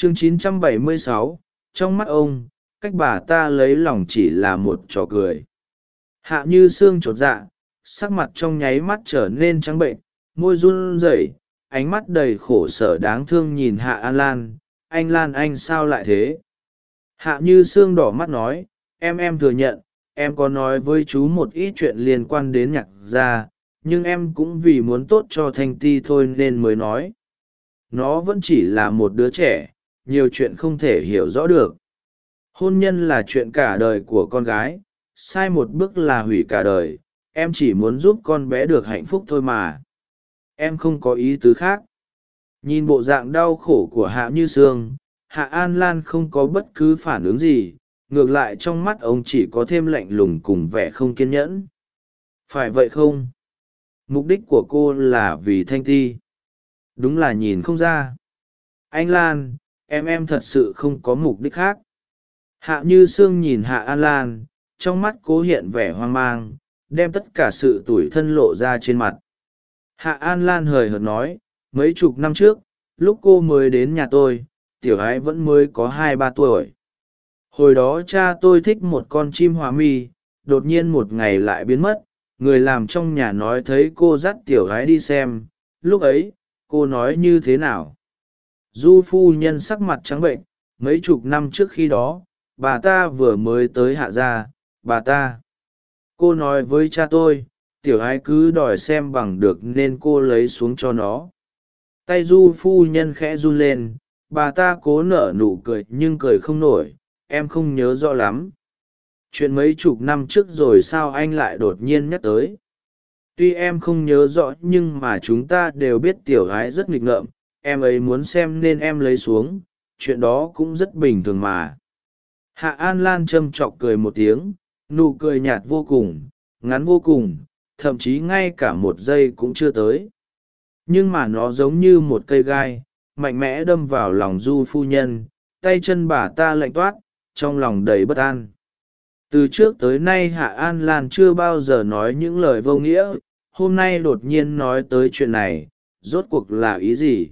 chương 976, trong mắt ông cách bà ta lấy lòng chỉ là một trò cười. Hạ như xương chột dạ sắc mặt trong nháy mắt trở nên trắng bệnh môi run rẩy ánh mắt đầy khổ sở đáng thương nhìn hạ an lan. Anh lan anh sao lại thế? Hạ như xương đỏ mắt nói em em thừa nhận em có nói với chú một ít chuyện liên quan đến nhạc gia nhưng em cũng vì muốn tốt cho thanh ti thôi nên mới nói. Nó vẫn chỉ là một đứa trẻ nhiều chuyện không thể hiểu rõ được. Hôn nhân là chuyện cả đời của con gái, sai một bước là hủy cả đời, em chỉ muốn giúp con bé được hạnh phúc thôi mà. Em không có ý tứ khác. Nhìn bộ dạng đau khổ của hạ như sương, hạ an lan không có bất cứ phản ứng gì, ngược lại trong mắt ông chỉ có thêm lạnh lùng cùng vẻ không kiên nhẫn. Phải vậy không? Mục đích của cô là vì thanh ti. Đúng là nhìn không ra. Anh lan em em thật sự không có mục đích khác. Hạ như sương nhìn hạ an lan, trong mắt cố hiện vẻ hoang mang, đem tất cả sự tủi thân lộ ra trên mặt. Hạ an lan hời hợt nói, mấy chục năm trước, lúc cô mới đến nhà tôi, tiểu ái vẫn mới có hai ba tuổi. Hồi đó cha tôi thích một con chim hòa mi, đột nhiên một ngày lại biến mất, người làm trong nhà nói thấy cô dắt tiểu gái đi xem, lúc ấy, cô nói như thế nào? Du phu nhân sắc mặt trắng bệnh, mấy chục năm trước khi đó, bà ta vừa mới tới hạ gia, bà ta. Cô nói với cha tôi, tiểu ái cứ đòi xem bằng được nên cô lấy xuống cho nó. Tay du phu nhân khẽ run lên, bà ta cố nở nụ cười nhưng cười không nổi, em không nhớ rõ lắm. Chuyện mấy chục năm trước rồi sao anh lại đột nhiên nhắc tới? Tuy em không nhớ rõ nhưng mà chúng ta đều biết tiểu gái rất nghịch ngợm em ấy muốn xem nên em lấy xuống, chuyện đó cũng rất bình thường mà. Hạ an lan châm chọc cười một tiếng, nụ cười nhạt vô cùng, ngắn vô cùng, thậm chí ngay cả một giây cũng chưa tới. Nhưng mà nó giống như một cây gai, mạnh mẽ đâm vào lòng du phu nhân, tay chân bà ta lạnh toát, trong lòng đầy bất an. Từ trước tới nay hạ an lan chưa bao giờ nói những lời vô nghĩa, hôm nay đột nhiên nói tới chuyện này, rốt cuộc là ý gì?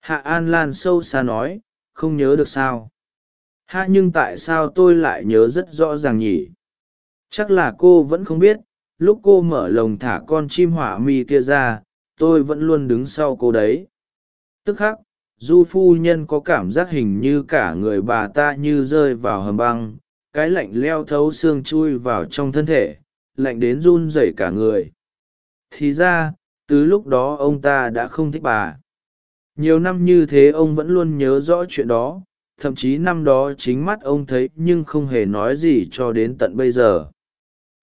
Hạ an lan sâu xa nói, không nhớ được sao. Ha, nhưng tại sao tôi lại nhớ rất rõ ràng nhỉ? Chắc là cô vẫn không biết, lúc cô mở lồng thả con chim hỏa mi kia ra, tôi vẫn luôn đứng sau cô đấy. Tức khắc, du phu nhân có cảm giác hình như cả người bà ta như rơi vào hầm băng, cái lạnh leo thấu xương chui vào trong thân thể, lạnh đến run rẩy cả người. Thì ra, từ lúc đó ông ta đã không thích bà nhiều năm như thế ông vẫn luôn nhớ rõ chuyện đó, thậm chí năm đó chính mắt ông thấy nhưng không hề nói gì cho đến tận bây giờ.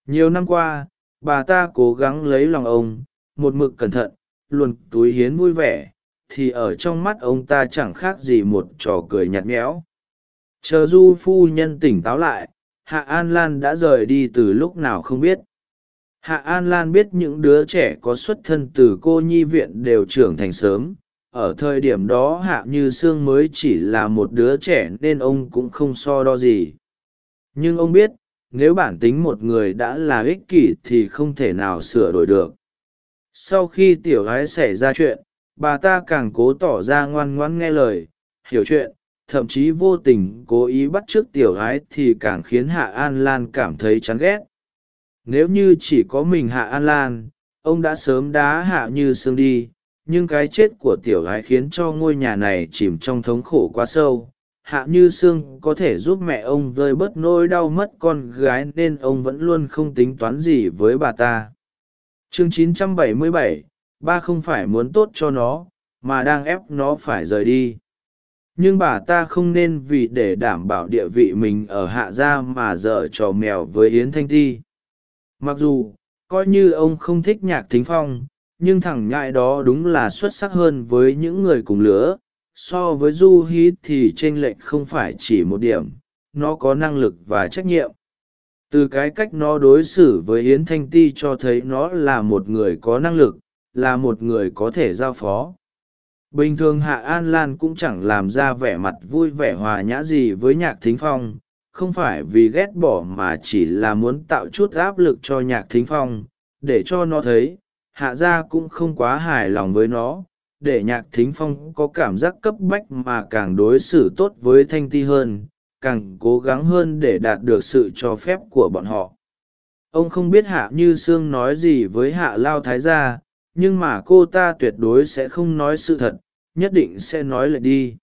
Nhiều năm qua, bà ta cố gắng lấy lòng ông, một mực cẩn thận luôn túi hiến vui vẻ, thì ở trong mắt ông ta chẳng khác gì một trò cười nhạt nhẽo. Chờ du phu nhân tỉnh táo lại, hạ an lan đã rời đi từ lúc nào không biết. Hạ an lan biết những đứa trẻ có xuất thân từ cô nhi viện đều trưởng thành sớm ở thời điểm đó hạ như sương mới chỉ là một đứa trẻ nên ông cũng không so đo gì. Nhưng ông biết, nếu bản tính một người đã là ích kỷ thì không thể nào sửa đổi được. Sau khi tiểu gái xảy ra chuyện, bà ta càng cố tỏ ra ngoan ngoãn nghe lời, hiểu chuyện, thậm chí vô tình cố ý bắt t r ư ớ c tiểu gái thì càng khiến hạ an lan cảm thấy chán ghét. Nếu như chỉ có mình hạ an lan, ông đã sớm đá hạ như sương đi nhưng cái chết của tiểu gái khiến cho ngôi nhà này chìm trong thống khổ quá sâu. Hạ như sương có thể giúp mẹ ông vơi bớt nỗi đau mất con gái nên ông vẫn luôn không tính toán gì với bà ta. Chương 977, ba không phải muốn tốt cho nó mà đang ép nó phải rời đi. Nhưng bà ta không nên vì để đảm bảo địa vị mình ở hạ gia mà dở trò mèo với yến thanh ti. Mặc dù coi như ông không thích nhạc thính phong nhưng thằng nhãi đó đúng là xuất sắc hơn với những người cùng lứa. So với du hí thì t r ê n lệch không phải chỉ một điểm, nó có năng lực và trách nhiệm. Từ cái cách nó đối xử với yến thanh ti cho thấy nó là một người có năng lực, là một người có thể giao phó. Bình thường hạ an lan cũng chẳng làm ra vẻ mặt vui vẻ hòa nhã gì với nhạc thính phong, không phải vì ghét bỏ mà chỉ là muốn tạo chút áp lực cho nhạc thính phong, để cho nó thấy hạ gia cũng không quá hài lòng với nó, để nhạc thính phong có cảm giác cấp bách mà càng đối xử tốt với thanh ti hơn, càng cố gắng hơn để đạt được sự cho phép của bọn họ. Ông không biết hạ như sương nói gì với hạ lao thái gia, nhưng mà cô ta tuyệt đối sẽ không nói sự thật, nhất định sẽ nói lại đi.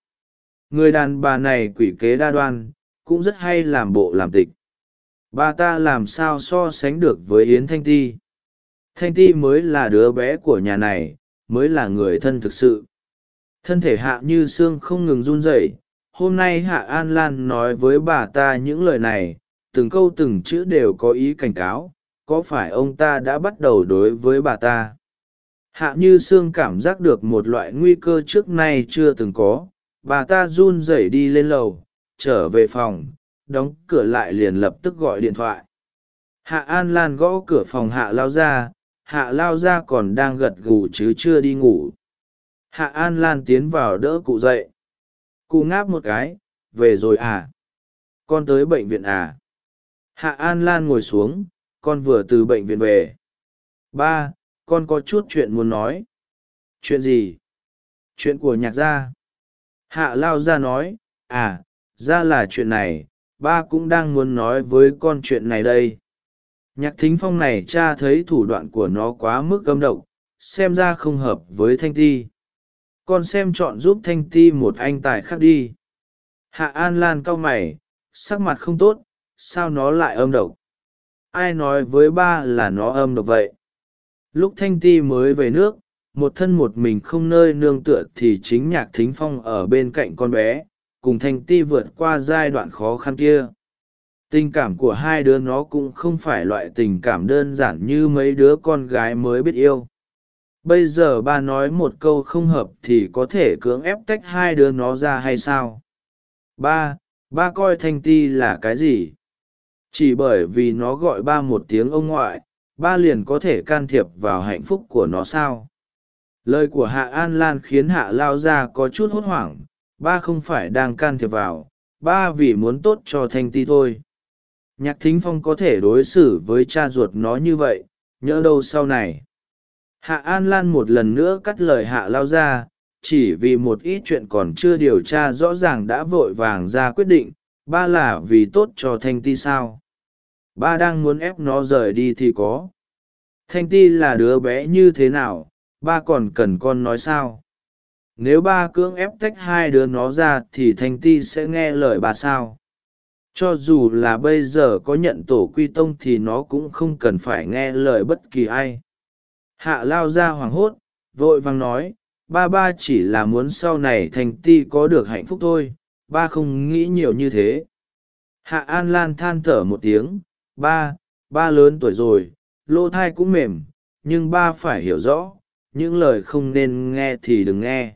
Người đàn bà này quỷ kế đa đoan, cũng rất hay làm bộ làm tịch. Bà ta làm sao so sánh được với yến thanh ti? Thanh ti mới là đứa bé của nhà này, mới là người thân thực sự. Thân thể hạ như Sương không ngừng run rẩy. Hôm nay hạ an lan nói với bà ta những lời này, từng câu từng chữ đều có ý cảnh cáo, có phải ông ta đã bắt đầu đối với bà ta? Hạ như sương cảm giác được một loại nguy cơ trước nay chưa từng có. Bà ta run rẩy đi lên lầu, trở về phòng, đóng cửa lại liền lập tức gọi điện thoại. Hạ an lan gõ cửa phòng hạ lao ra hạ lao ra còn đang gật gù chứ chưa đi ngủ. Hạ an lan tiến vào đỡ cụ dậy. Cụ ngáp một cái, về rồi à? Con tới bệnh viện à? Hạ an lan ngồi xuống, con vừa từ bệnh viện về. Ba, con có chút chuyện muốn nói. Chuyện gì? Chuyện của nhạc gia. Hạ lao gia nói à ra là chuyện này, ba cũng đang muốn nói với con chuyện này đây nhạc thính phong này cha thấy thủ đoạn của nó quá mức âm độc, xem ra không hợp với thanh ti. Con xem chọn giúp thanh ti một anh tài khác đi. Hạ an lan cau mày, sắc mặt không tốt, sao nó lại âm độc? Ai nói với ba là nó âm độc vậy? Lúc thanh ti mới về nước, một thân một mình không nơi nương tựa thì chính nhạc thính phong ở bên cạnh con bé, cùng thanh ti vượt qua giai đoạn khó khăn kia tình cảm của hai đứa nó cũng không phải loại tình cảm đơn giản như mấy đứa con gái mới biết yêu. Bây giờ ba nói một câu không hợp thì có thể cưỡng ép tách hai đứa nó ra hay sao? Ba ba coi thanh ti là cái gì? Chỉ bởi vì nó gọi ba một tiếng ông ngoại, ba liền có thể can thiệp vào hạnh phúc của nó sao? Lời của hạ an lan khiến hạ lao ra có chút hốt hoảng, ba không phải đang can thiệp vào, ba vì muốn tốt cho thanh ti thôi nhạc thính phong có thể đối xử với cha ruột nó như vậy, nhỡ đâu sau này. Hạ an lan một lần nữa cắt lời hạ lao ra chỉ vì một ít chuyện còn chưa điều tra rõ ràng đã vội vàng ra quyết định, ba là vì tốt cho thanh ti sao? Ba đang muốn ép nó rời đi thì có. Thanh ti là đứa bé như thế nào? Ba còn cần con nói sao? Nếu ba cưỡng ép tách hai đứa nó ra thì thanh ti sẽ nghe lời bà sao? Cho dù là bây giờ có nhận tổ quy tông thì nó cũng không cần phải nghe lời bất kỳ ai. Hạ lao ra hoảng hốt, vội vàng nói, ba ba chỉ là muốn sau này thành ti có được hạnh phúc thôi, ba không nghĩ nhiều như thế. Hạ an lan than thở một tiếng, ba ba lớn tuổi rồi, lỗ thai cũng mềm, nhưng ba phải hiểu rõ, những lời không nên nghe thì đừng nghe.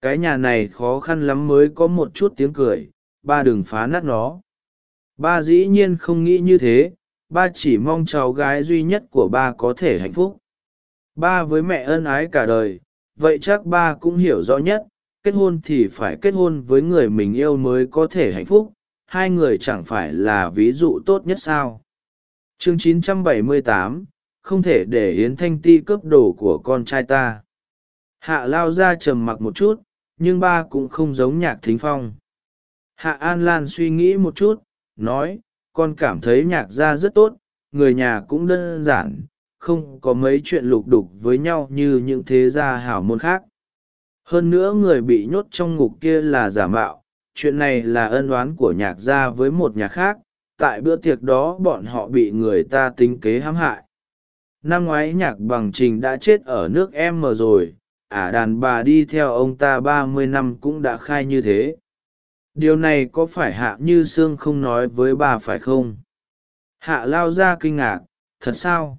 Cái nhà này khó khăn lắm mới có một chút tiếng cười, ba đừng phá nát nó ba dĩ nhiên không nghĩ như thế ba chỉ mong cháu gái duy nhất của ba có thể hạnh phúc. Ba với mẹ ân ái cả đời vậy chắc ba cũng hiểu rõ nhất kết hôn thì phải kết hôn với người mình yêu mới có thể hạnh phúc hai người chẳng phải là ví dụ tốt nhất sao? Chương 978, không thể để yến thanh ti cướp đồ của con trai ta. Hạ lao ra trầm mặc một chút nhưng ba cũng không giống nhạc thính phong. Hạ an lan suy nghĩ một chút nói, con cảm thấy nhạc gia rất tốt, người nhà cũng đơn giản, không có mấy chuyện lục đục với nhau như những thế gia hảo môn khác. Hơn nữa người bị nhốt trong ngục kia là giả mạo, chuyện này là ân oán của nhạc gia với một nhà khác, tại bữa tiệc đó bọn họ bị người ta tính kế hãm hại. Năm ngoái nhạc bằng trình đã chết ở nước em mờ rồi, ả đàn bà đi theo ông ta ba mươi năm cũng đã khai như thế điều này có phải hạ như sương không nói với bà phải không? Hạ lao ra kinh ngạc, thật sao?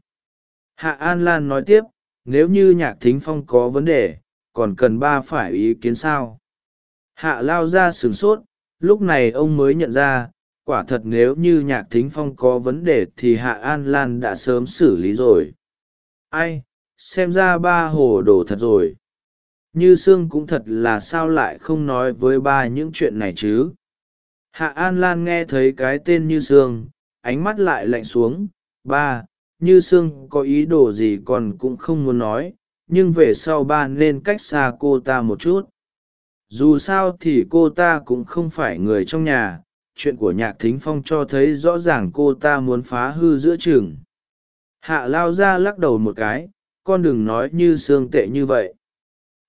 Hạ an lan nói tiếp, nếu như nhạc thính phong có vấn đề, còn cần ba phải ý kiến sao? Hạ lao ra sửng sốt, lúc này ông mới nhận ra, quả thật nếu như nhạc thính phong có vấn đề thì hạ an lan đã sớm xử lý rồi. Ai, xem ra ba hồ đồ thật rồi như sương cũng thật là sao lại không nói với ba những chuyện này chứ? Hạ an lan nghe thấy cái tên như sương, ánh mắt lại lạnh xuống. Ba, như sương có ý đồ gì còn cũng không muốn nói, nhưng về sau ba nên cách xa cô ta một chút. Dù sao thì cô ta cũng không phải người trong nhà, chuyện của nhạc thính phong cho thấy rõ ràng cô ta muốn phá hư giữa trường hạ lao ra lắc đầu một cái, con đừng nói như Sương tệ như vậy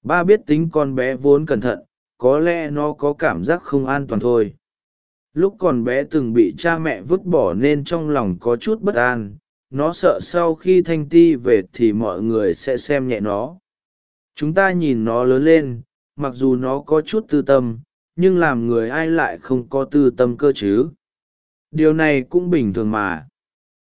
ba biết tính con bé vốn cẩn thận, có lẽ nó có cảm giác không an toàn thôi. Lúc còn bé từng bị cha mẹ vứt bỏ nên trong lòng có chút bất an, nó sợ sau khi thanh ti về thì mọi người sẽ xem nhẹ nó. Chúng ta nhìn nó lớn lên, mặc dù nó có chút tư tâm, nhưng làm người ai lại không có tư tâm cơ chứ? Điều này cũng bình thường mà.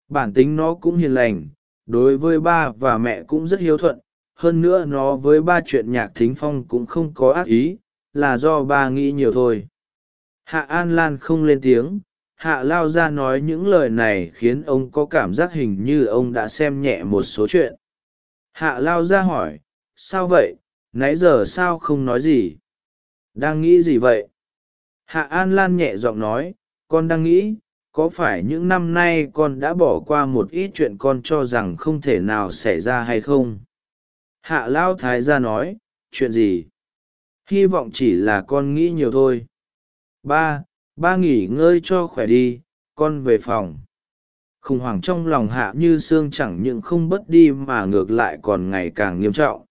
Bản tính nó cũng hiền lành, đối với ba và mẹ cũng rất hiếu thuận hơn nữa nó với ba chuyện nhạc thính phong cũng không có ác ý, là do ba nghĩ nhiều thôi. Hạ an lan không lên tiếng. Hạ lao ra nói những lời này khiến ông có cảm giác hình như ông đã xem nhẹ một số chuyện. Hạ lao ra hỏi, sao vậy? Nãy giờ sao không nói gì? Đang nghĩ gì vậy? Hạ an lan nhẹ giọng nói, con đang nghĩ, có phải những năm nay con đã bỏ qua một ít chuyện con cho rằng không thể nào xảy ra hay không? Hạ lao thái gia nói, chuyện gì? Hy vọng chỉ là con nghĩ nhiều thôi. Ba ba nghỉ ngơi cho khỏe đi, con về phòng. Khủng hoảng trong lòng hạ như xương chẳng những không bớt đi mà ngược lại còn ngày càng nghiêm trọng.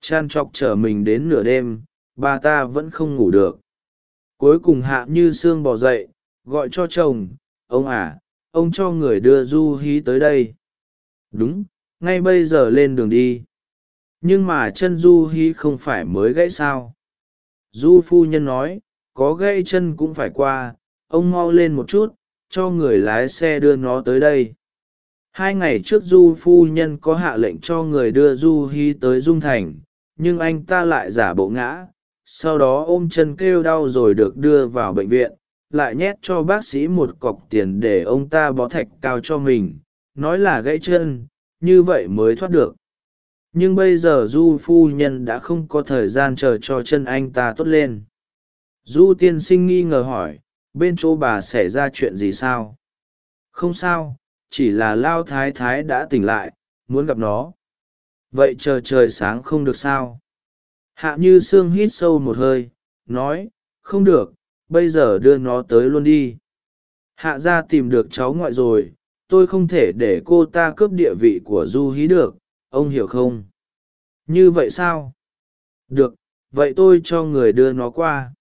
Chan chọc chở mình đến nửa đêm, bà ta vẫn không ngủ được. Cuối cùng hạ như Sương bỏ dậy, gọi cho chồng, ông à ông cho người đưa du hí tới đây. Đúng, ngay bây giờ lên đường đi nhưng mà chân du hy không phải mới gãy sao? Du phu nhân nói, có gãy chân cũng phải qua, ông mau lên một chút, cho người lái xe đưa nó tới đây. Hai ngày trước du phu nhân có hạ lệnh cho người đưa du hi tới dung thành, nhưng anh ta lại giả bộ ngã, sau đó ôm chân kêu đau rồi được đưa vào bệnh viện, lại nhét cho bác sĩ một cọc tiền để ông ta bó thạch cao cho mình, nói là gãy chân, như vậy mới thoát được nhưng bây giờ du phu nhân đã không có thời gian chờ cho chân anh ta tốt lên. Du tiên sinh nghi ngờ hỏi, bên chỗ bà xảy ra chuyện gì sao? Không sao, chỉ là lao thái thái đã tỉnh lại, muốn gặp nó. Vậy chờ trời sáng không được sao? Hạ như sương hít sâu một hơi, nói, không được, bây giờ đưa nó tới luôn đi. Hạ ra tìm được cháu ngoại rồi, tôi không thể để cô ta cướp địa vị của du hí được ông hiểu không? Như vậy sao? Được vậy tôi cho người đưa nó qua.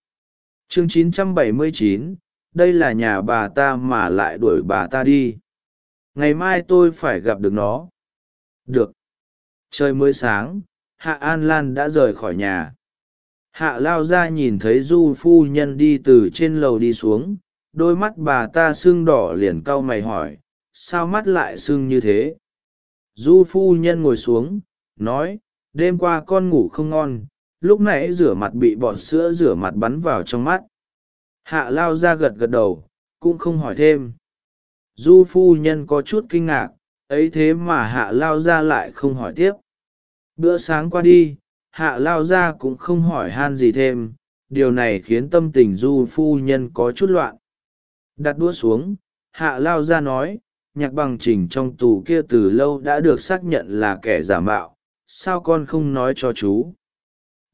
Chương 979, đây là nhà bà ta mà lại đuổi bà ta đi. Ngày mai tôi phải gặp được nó. Được. Trời mới sáng hạ an lan đã rời khỏi nhà. Hạ lao ra nhìn thấy du phu nhân đi từ trên lầu đi xuống đôi mắt bà ta sưng đỏ liền cau mày hỏi sao mắt lại sưng như thế? Du phu nhân ngồi xuống, nói, đêm qua con ngủ không ngon, lúc nãy rửa mặt bị bọt sữa rửa mặt bắn vào trong mắt. Hạ lao ra gật gật đầu, cũng không hỏi thêm. Du phu nhân có chút kinh ngạc, ấy thế mà hạ lao ra lại không hỏi tiếp. Bữa sáng qua đi, hạ lao ra cũng không hỏi han gì thêm, điều này khiến tâm tình du phu nhân có chút loạn. Đặt đũa xuống, hạ lao ra nói nhạc bằng trình trong tù kia từ lâu đã được xác nhận là kẻ giả mạo, sao con không nói cho chú?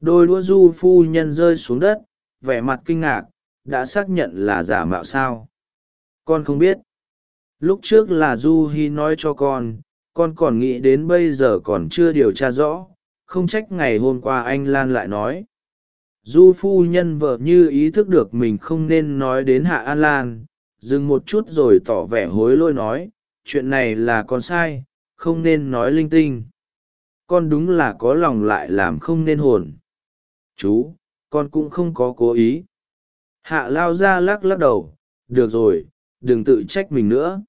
Đôi đũa du phu nhân rơi xuống đất, vẻ mặt kinh ngạc, đã xác nhận là giả mạo sao? Con không biết. Lúc trước là du hi nói cho con con còn nghĩ đến bây giờ còn chưa điều tra rõ, không trách ngày hôm qua anh lan lại nói. Du phu nhân vợ như ý thức được mình không nên nói đến hạ an lan dừng một chút rồi tỏ vẻ hối lỗi nói, chuyện này là con sai, không nên nói linh tinh. Con đúng là có lòng lại làm không nên hồn. Chú, con cũng không có cố ý. Hạ lao ra lắc lắc đầu, được rồi, đừng tự trách mình nữa.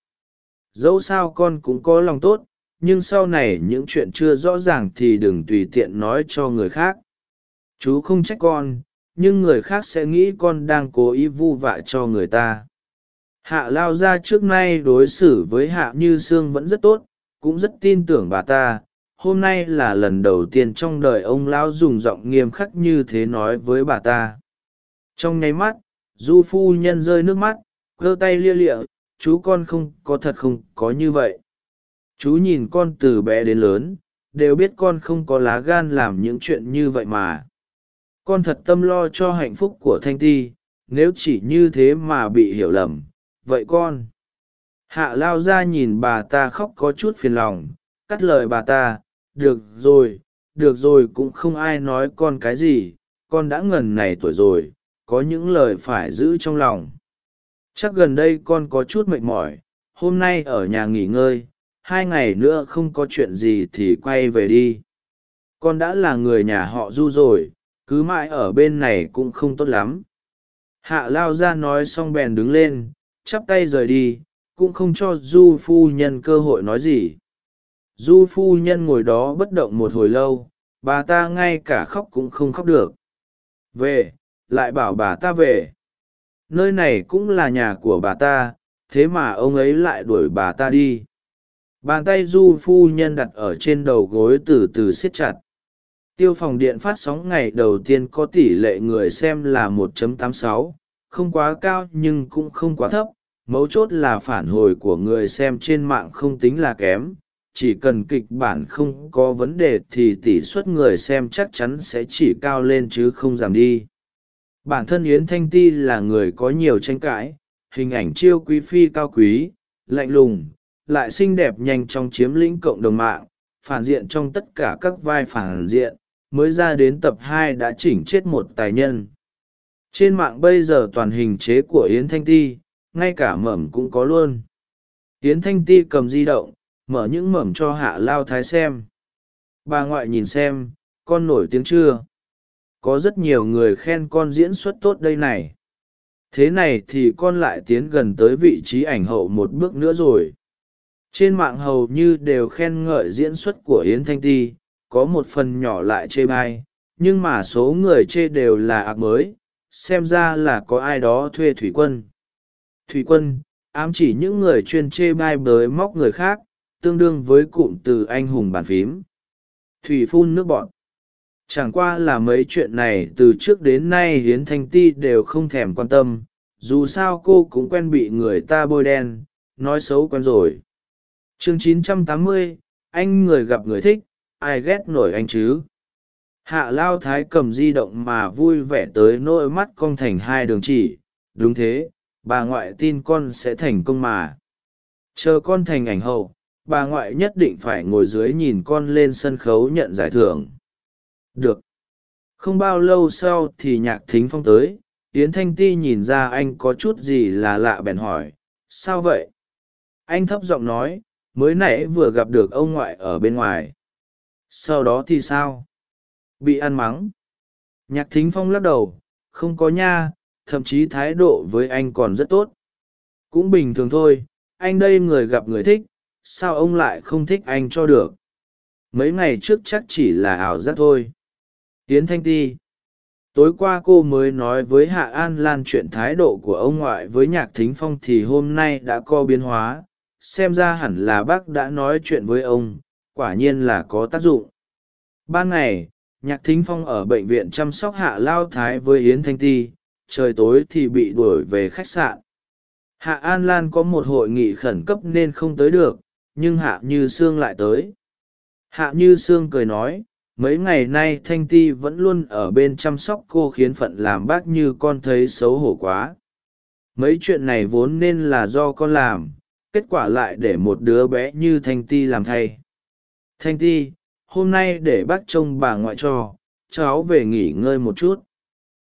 Dẫu sao con cũng có lòng tốt, nhưng sau này những chuyện chưa rõ ràng thì đừng tùy tiện nói cho người khác. Chú không trách con, nhưng người khác sẽ nghĩ con đang cố ý vu vạ cho người ta hạ lao ra trước nay đối xử với hạ như sương vẫn rất tốt, cũng rất tin tưởng bà ta. Hôm nay là lần đầu tiên trong đời ông lão dùng giọng nghiêm khắc như thế nói với bà ta. Trong nháy mắt, du phu nhân rơi nước mắt, cơ tay lia lịa, chú con không có thật không có như vậy. Chú nhìn con từ bé đến lớn, đều biết con không có lá gan làm những chuyện như vậy mà. Con thật tâm lo cho hạnh phúc của thanh ti, nếu chỉ như thế mà bị hiểu lầm vậy con? Hạ lao ra nhìn bà ta khóc có chút phiền lòng, cắt lời bà ta, được rồi được rồi, cũng không ai nói con cái gì, con đã ngần này tuổi rồi, có những lời phải giữ trong lòng. Chắc gần đây con có chút mệt mỏi, hôm nay ở nhà nghỉ ngơi, hai ngày nữa không có chuyện gì thì quay về đi. Con đã là người nhà họ du rồi, cứ mãi ở bên này cũng không tốt lắm. Hạ lao ra nói xong bèn đứng lên chắp tay rời đi cũng không cho du phu nhân cơ hội nói gì. Du phu nhân ngồi đó bất động một hồi lâu bà ta ngay cả khóc cũng không khóc được. Về lại bảo bà ta về. Nơi này cũng là nhà của bà ta thế mà ông ấy lại đuổi bà ta đi. Bàn tay du phu nhân đặt ở trên đầu gối từ từ siết chặt. Tiêu phòng điện phát sóng ngày đầu tiên có tỷ lệ người xem là 1.86, không quá cao nhưng cũng không quá thấp mấu chốt là phản hồi của người xem trên mạng không tính là kém, chỉ cần kịch bản không có vấn đề thì tỷ suất người xem chắc chắn sẽ chỉ cao lên chứ không giảm đi. Bản thân yến thanh ti là người có nhiều tranh cãi, hình ảnh chiêu quý phi cao quý, lạnh lùng, lại xinh đẹp nhanh chóng chiếm lĩnh cộng đồng mạng, phản diện trong tất cả các vai phản diện, mới ra đến tập hai đã chỉnh chết một tài nhân. Trên mạng bây giờ toàn hình chế của yến thanh ti ngay cả mẩm cũng có luôn. Tiến thanh ti cầm di động, mở những mẩm cho hạ lao thái xem. Bà ngoại nhìn xem, con nổi tiếng chưa? Có rất nhiều người khen con diễn xuất tốt đây này. Thế này thì con lại tiến gần tới vị trí ảnh hậu một bước nữa rồi. Trên mạng hầu như đều khen ngợi diễn xuất của yến thanh ti, có một phần nhỏ lại chê bai, nhưng mà số người chê đều là ạc mới, xem ra là có ai đó thuê thủy quân thủy quân ám chỉ những người chuyên chê bai bới móc người khác tương đương với cụm từ anh hùng bàn phím. Thủy phun nước bọn chẳng qua là mấy chuyện này từ trước đến nay hiến thanh ti đều không thèm quan tâm dù sao cô cũng quen bị người ta bôi đen nói xấu quen rồi. Chương 980, anh người gặp người thích ai ghét nổi anh chứ? Hạ lao thái cầm di động mà vui vẻ tới nỗi mắt cong thành hai đường chỉ. Đúng thế bà ngoại tin con sẽ thành công mà. Chờ con thành ảnh hậu, bà ngoại nhất định phải ngồi dưới nhìn con lên sân khấu nhận giải thưởng. Được. Không bao lâu sau thì nhạc thính phong tới, yến thanh ti nhìn ra anh có chút gì là lạ bèn hỏi, sao vậy? Anh thấp giọng nói, mới nãy vừa gặp được ông ngoại ở bên ngoài. Sau đó thì sao? Bị ăn mắng. Nhạc thính phong lắc đầu, không có nha thậm chí thái độ với anh còn rất tốt. Cũng bình thường thôi, anh đây người gặp người thích, sao ông lại không thích anh cho được? Mấy ngày trước chắc chỉ là ảo giác thôi. Tiến thanh ti. Tối qua cô mới nói với hạ an lan chuyện thái độ của ông ngoại với nhạc thính phong thì hôm nay đã có biến hóa. Xem ra hẳn là bác đã nói chuyện với ông, quả nhiên là có tác dụng. Ban ngày, nhạc thính phong ở bệnh viện chăm sóc hạ lao thái với yến thanh ti trời tối thì bị đuổi về khách sạn. Hạ an lan có một hội nghị khẩn cấp nên không tới được, nhưng hạ như sương lại tới. Hạ như sương cười nói, mấy ngày nay thanh ti vẫn luôn ở bên chăm sóc cô khiến phận làm bác như con thấy xấu hổ quá. Mấy chuyện này vốn nên là do con làm, kết quả lại để một đứa bé như thanh ti làm thay. Thanh ti, hôm nay để bác trông bà ngoại cho cháu về nghỉ ngơi một chút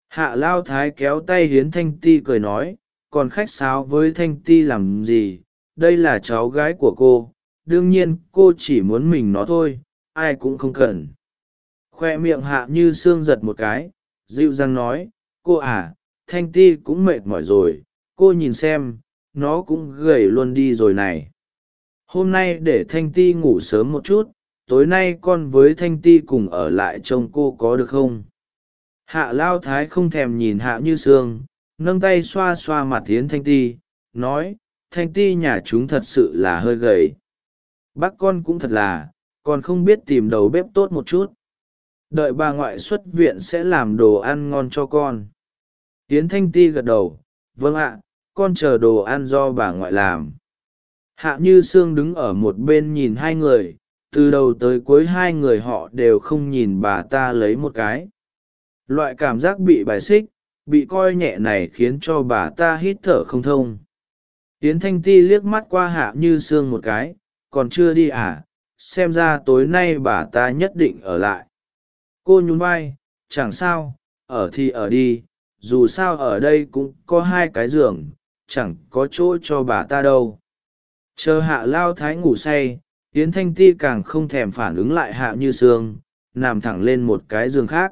hạ lao thái kéo tay hiến thanh ti cười nói, còn khách sáo với thanh ti làm gì? Đây là cháu gái của cô, đương nhiên cô chỉ muốn mình nó thôi, ai cũng không cần. Khoe miệng hạ như xương giật một cái, dịu dàng nói, cô à thanh ti cũng mệt mỏi rồi, cô nhìn xem, nó cũng gầy luôn đi rồi này. Hôm nay để thanh ti ngủ sớm một chút, tối nay con với thanh ti cùng ở lại trông cô có được không? Hạ lao thái không thèm nhìn hạ như sương, nâng tay xoa xoa mặt tiến thanh ti, nói, thanh ti nhà chúng thật sự là hơi gầy. Bác con cũng thật là, còn không biết tìm đầu bếp tốt một chút. Đợi bà ngoại xuất viện sẽ làm đồ ăn ngon cho con. Tiến thanh ti gật đầu vâng ạ, con chờ đồ ăn do bà ngoại làm. Hạ như sương đứng ở một bên nhìn hai người, từ đầu tới cuối hai người họ đều không nhìn bà ta lấy một cái loại cảm giác bị bài xích, bị coi nhẹ này khiến cho bà ta hít thở không thông. Yến thanh ti liếc mắt qua hạ như sương một cái, còn chưa đi à xem ra tối nay bà ta nhất định ở lại. Cô nhún vai, chẳng sao, ở thì ở đi, dù sao ở đây cũng có hai cái giường, chẳng có chỗ cho bà ta đâu. Chờ hạ lao thái ngủ say, yến thanh ti càng không thèm phản ứng lại hạ như sương, nằm thẳng lên một cái giường khác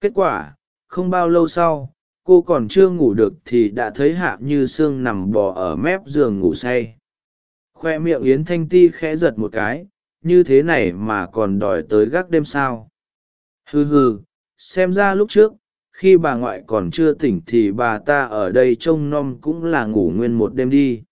kết quả, không bao lâu sau, cô còn chưa ngủ được thì đã thấy hạ như sương nằm bò ở mép giường ngủ say. Khoe miệng yến thanh ti khẽ giật một cái, như thế này mà còn đòi tới gác đêm sao? Hừ hừ, xem ra lúc trước, khi bà ngoại còn chưa tỉnh thì bà ta ở đây trông nom cũng là ngủ nguyên một đêm đi.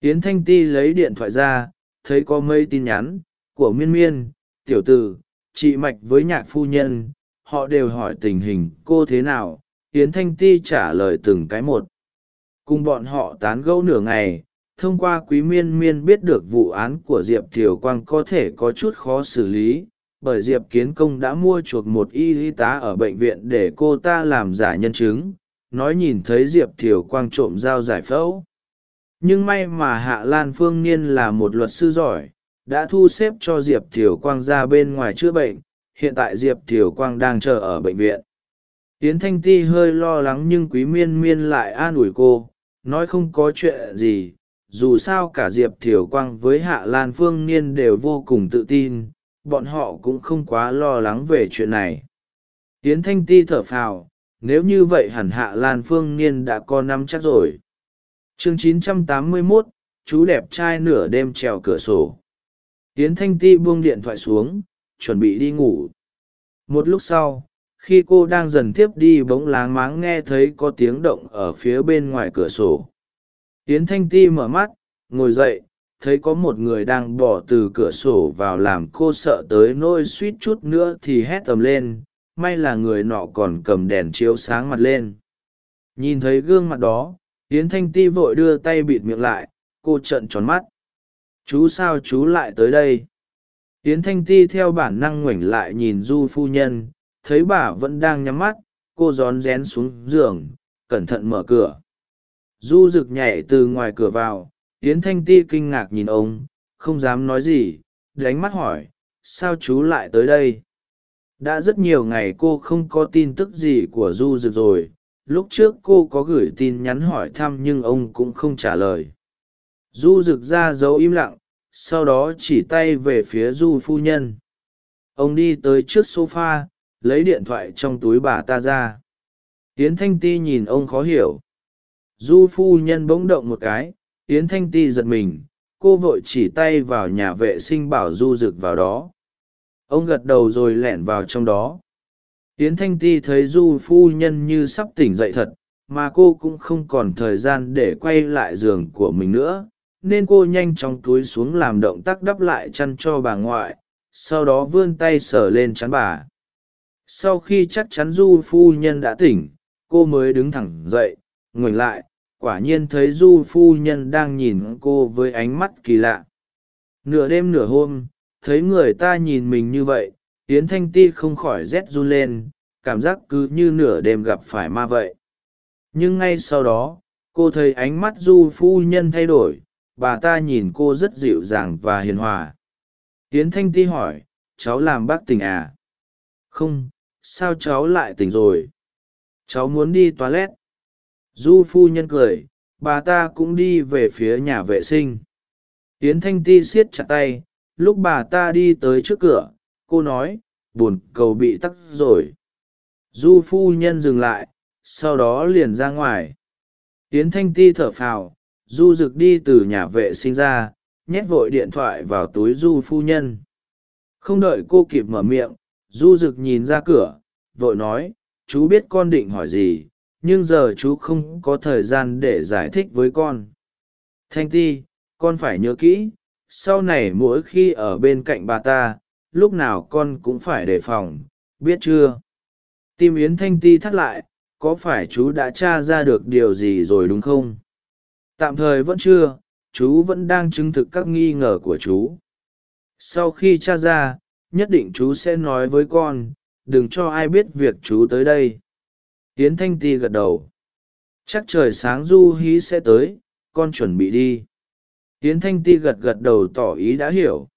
Yến thanh ti lấy điện thoại ra, thấy có mấy tin nhắn của miên miên, tiểu t ử chị mạch với nhạc phu nhân họ đều hỏi tình hình cô thế nào, yến thanh ti trả lời từng cái một. Cùng bọn họ tán gẫu nửa ngày, thông qua quý miên miên biết được vụ án của diệp thiều quang có thể có chút khó xử lý, bởi diệp kiến công đã mua chuộc một y y tá ở bệnh viện để cô ta làm giả nhân chứng, nói nhìn thấy diệp thiều quang trộm dao giải phẫu. Nhưng may mà hạ lan phương niên là một luật sư giỏi, đã thu xếp cho diệp thiều quang ra bên ngoài chữa bệnh hiện tại diệp thiều quang đang chờ ở bệnh viện. Yến thanh ti hơi lo lắng nhưng quý miên miên lại an ủi cô nói không có chuyện gì dù sao cả diệp thiều quang với hạ lan phương niên đều vô cùng tự tin bọn họ cũng không quá lo lắng về chuyện này. Yến thanh ti thở phào nếu như vậy hẳn hạ lan phương niên đã có năm chắc rồi. Chương 981, chú đẹp trai nửa đêm trèo cửa sổ. Yến thanh ti buông điện thoại xuống chuẩn bị đi ngủ. Một lúc sau, khi cô đang dần tiếp đi bỗng láng máng nghe thấy có tiếng động ở phía bên ngoài cửa sổ. Yến thanh ti mở mắt, ngồi dậy, thấy có một người đang bỏ từ cửa sổ vào làm cô sợ tới nôi suýt chút nữa thì hét tầm lên, may là người nọ còn cầm đèn chiếu sáng mặt lên. Nhìn thấy gương mặt đó, yến thanh ti vội đưa tay bịt miệng lại, cô trợn tròn mắt. Chú sao chú lại tới đây? Yến thanh ti theo bản năng ngoảnh lại nhìn du phu nhân, thấy bà vẫn đang nhắm mắt, cô rón rén xuống giường, cẩn thận mở cửa. Du rực nhảy từ ngoài cửa vào, yến thanh ti kinh ngạc nhìn ông, không dám nói gì, đánh mắt hỏi, sao chú lại tới đây? Đã rất nhiều ngày cô không có tin tức gì của du rực rồi, lúc trước cô có gửi tin nhắn hỏi thăm nhưng ông cũng không trả lời. Du rực ra dấu im lặng sau đó chỉ tay về phía du phu nhân. Ông đi tới trước s o f a lấy điện thoại trong túi bà ta ra. Yến thanh ti nhìn ông khó hiểu. Du phu nhân bỗng động một cái, yến thanh ti giật mình, cô vội chỉ tay vào nhà vệ sinh bảo du rực vào đó. Ông gật đầu rồi lẻn vào trong đó. Yến thanh ti thấy du phu nhân như sắp tỉnh dậy thật, mà cô cũng không còn thời gian để quay lại giường của mình nữa nên cô nhanh chóng túi xuống làm động tác đắp lại chăn cho bà ngoại, sau đó vươn tay sờ lên chắn bà. Sau khi chắc chắn du phu nhân đã tỉnh, cô mới đứng thẳng dậy, ngoảnh lại, quả nhiên thấy du phu nhân đang nhìn cô với ánh mắt kỳ lạ. Nửa đêm nửa hôm, thấy người ta nhìn mình như vậy, yến thanh ti không khỏi rét run lên, cảm giác cứ như nửa đêm gặp phải ma vậy. Nhưng ngay sau đó, cô thấy ánh mắt du phu nhân thay đổi bà ta nhìn cô rất dịu dàng và hiền hòa. Hiến thanh ti hỏi, cháu làm bác tỉnh à? Không, sao cháu lại tỉnh rồi? Cháu muốn đi toilet. Du phu nhân cười, bà ta cũng đi về phía nhà vệ sinh. Hiến thanh ti siết chặt tay, lúc bà ta đi tới trước cửa, cô nói bồn cầu bị tắc rồi du phu nhân dừng lại, sau đó liền ra ngoài. Hiến thanh ti thở phào du rực đi từ nhà vệ sinh ra, nhét vội điện thoại vào túi du phu nhân. Không đợi cô kịp mở miệng, du rực nhìn ra cửa, vội nói, chú biết con định hỏi gì, nhưng giờ chú không có thời gian để giải thích với con. Thanh ti, con phải nhớ kỹ, sau này mỗi khi ở bên cạnh bà ta, lúc nào con cũng phải đề phòng, biết chưa? Tim yến thanh ti thắt lại, có phải chú đã t r a ra được điều gì rồi đúng không? Tạm thời vẫn chưa, chú vẫn đang chứng thực các nghi ngờ của chú. Sau khi cha ra, nhất định chú sẽ nói với con, đừng cho ai biết việc chú tới đây. Yến thanh ti gật đầu. Chắc trời sáng du hí sẽ tới, con chuẩn bị đi. Yến thanh ti gật gật đầu tỏ ý đã hiểu.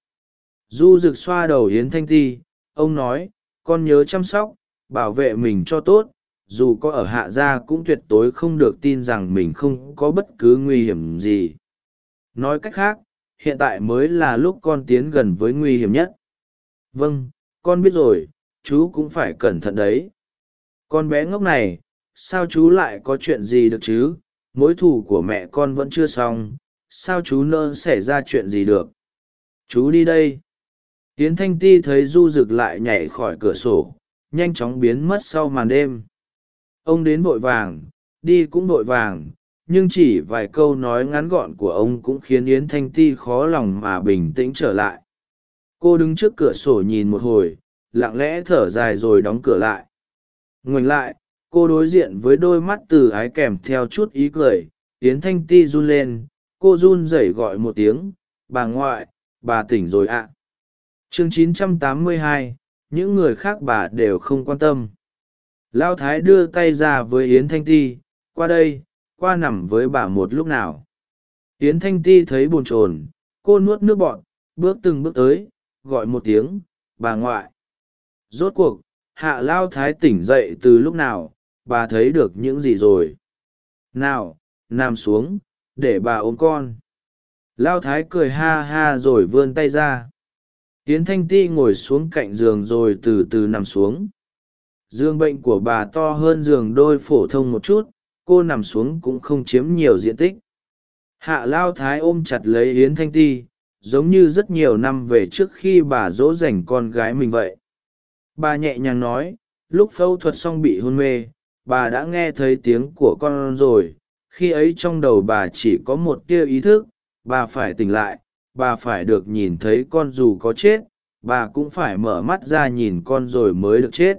Du rực xoa đầu yến thanh ti, ông nói, con nhớ chăm sóc, bảo vệ mình cho tốt dù có ở hạ gia cũng tuyệt đối không được tin rằng mình không có bất cứ nguy hiểm gì. Nói cách khác, hiện tại mới là lúc con tiến gần với nguy hiểm nhất. Vâng con biết rồi, chú cũng phải cẩn thận đấy. Con bé ngốc này, sao chú lại có chuyện gì được chứ? Mối thù của mẹ con vẫn chưa xong, sao chú nỡ xảy ra chuyện gì được? Chú đi đây. Yến thanh ti thấy du rực lại nhảy khỏi cửa sổ, nhanh chóng biến mất sau màn đêm ông đến vội vàng đi cũng vội vàng nhưng chỉ vài câu nói ngắn gọn của ông cũng khiến yến thanh ti khó lòng mà bình tĩnh trở lại. Cô đứng trước cửa sổ nhìn một hồi lặng lẽ thở dài rồi đóng cửa lại. Ngoảnh lại cô đối diện với đôi mắt từ ái kèm theo chút ý cười yến thanh ti run lên cô run rẩy gọi một tiếng bà ngoại bà tỉnh rồi ạ. À. chương 982, những người khác bà đều không quan tâm lao thái đưa tay ra với yến thanh ti, qua đây, qua nằm với bà một lúc nào. Yến thanh ti thấy bồn chồn, cô nuốt nước bọn bước từng bước tới, gọi một tiếng, bà ngoại. Rốt cuộc, hạ lao thái tỉnh dậy từ lúc nào, bà thấy được những gì rồi? Nào, nằm xuống, để bà ôm con. Lao thái cười ha ha rồi vươn tay ra. Yến thanh ti ngồi xuống cạnh giường rồi từ từ nằm xuống giường bệnh của bà to hơn giường đôi phổ thông một chút, cô nằm xuống cũng không chiếm nhiều diện tích. Hạ lao thái ôm chặt lấy yến thanh ti, giống như rất nhiều năm về trước khi bà dỗ dành con gái mình vậy. Bà nhẹ nhàng nói, lúc phẫu thuật xong bị hôn mê, bà đã nghe thấy tiếng của con rồi. Khi ấy trong đầu bà chỉ có một tia ý thức, bà phải tỉnh lại, bà phải được nhìn thấy con dù có chết, bà cũng phải mở mắt ra nhìn con rồi mới được chết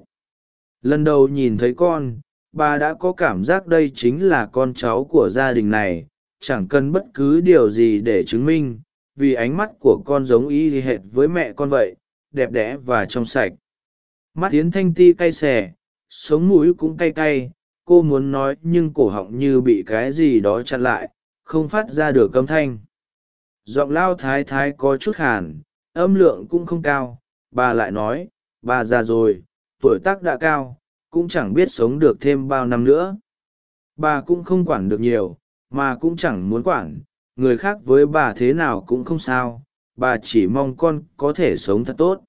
lần đầu nhìn thấy con, bà đã có cảm giác đây chính là con cháu của gia đình này, chẳng cần bất cứ điều gì để chứng minh, vì ánh mắt của con giống y hệt với mẹ con vậy, đẹp đẽ và trong sạch. Mắt tiến thanh ti cay xè, sống mũi cũng cay cay, cô muốn nói nhưng cổ họng như bị cái gì đó chặn lại, không phát ra được âm thanh. Giọng lao thái thái có chút khàn âm lượng cũng không cao, bà lại nói, bà già rồi tuổi tác đã cao, cũng chẳng biết sống được thêm bao năm nữa. Bà cũng không quản được nhiều, mà cũng chẳng muốn quản, người khác với bà thế nào cũng không sao, bà chỉ mong con có thể sống thật tốt.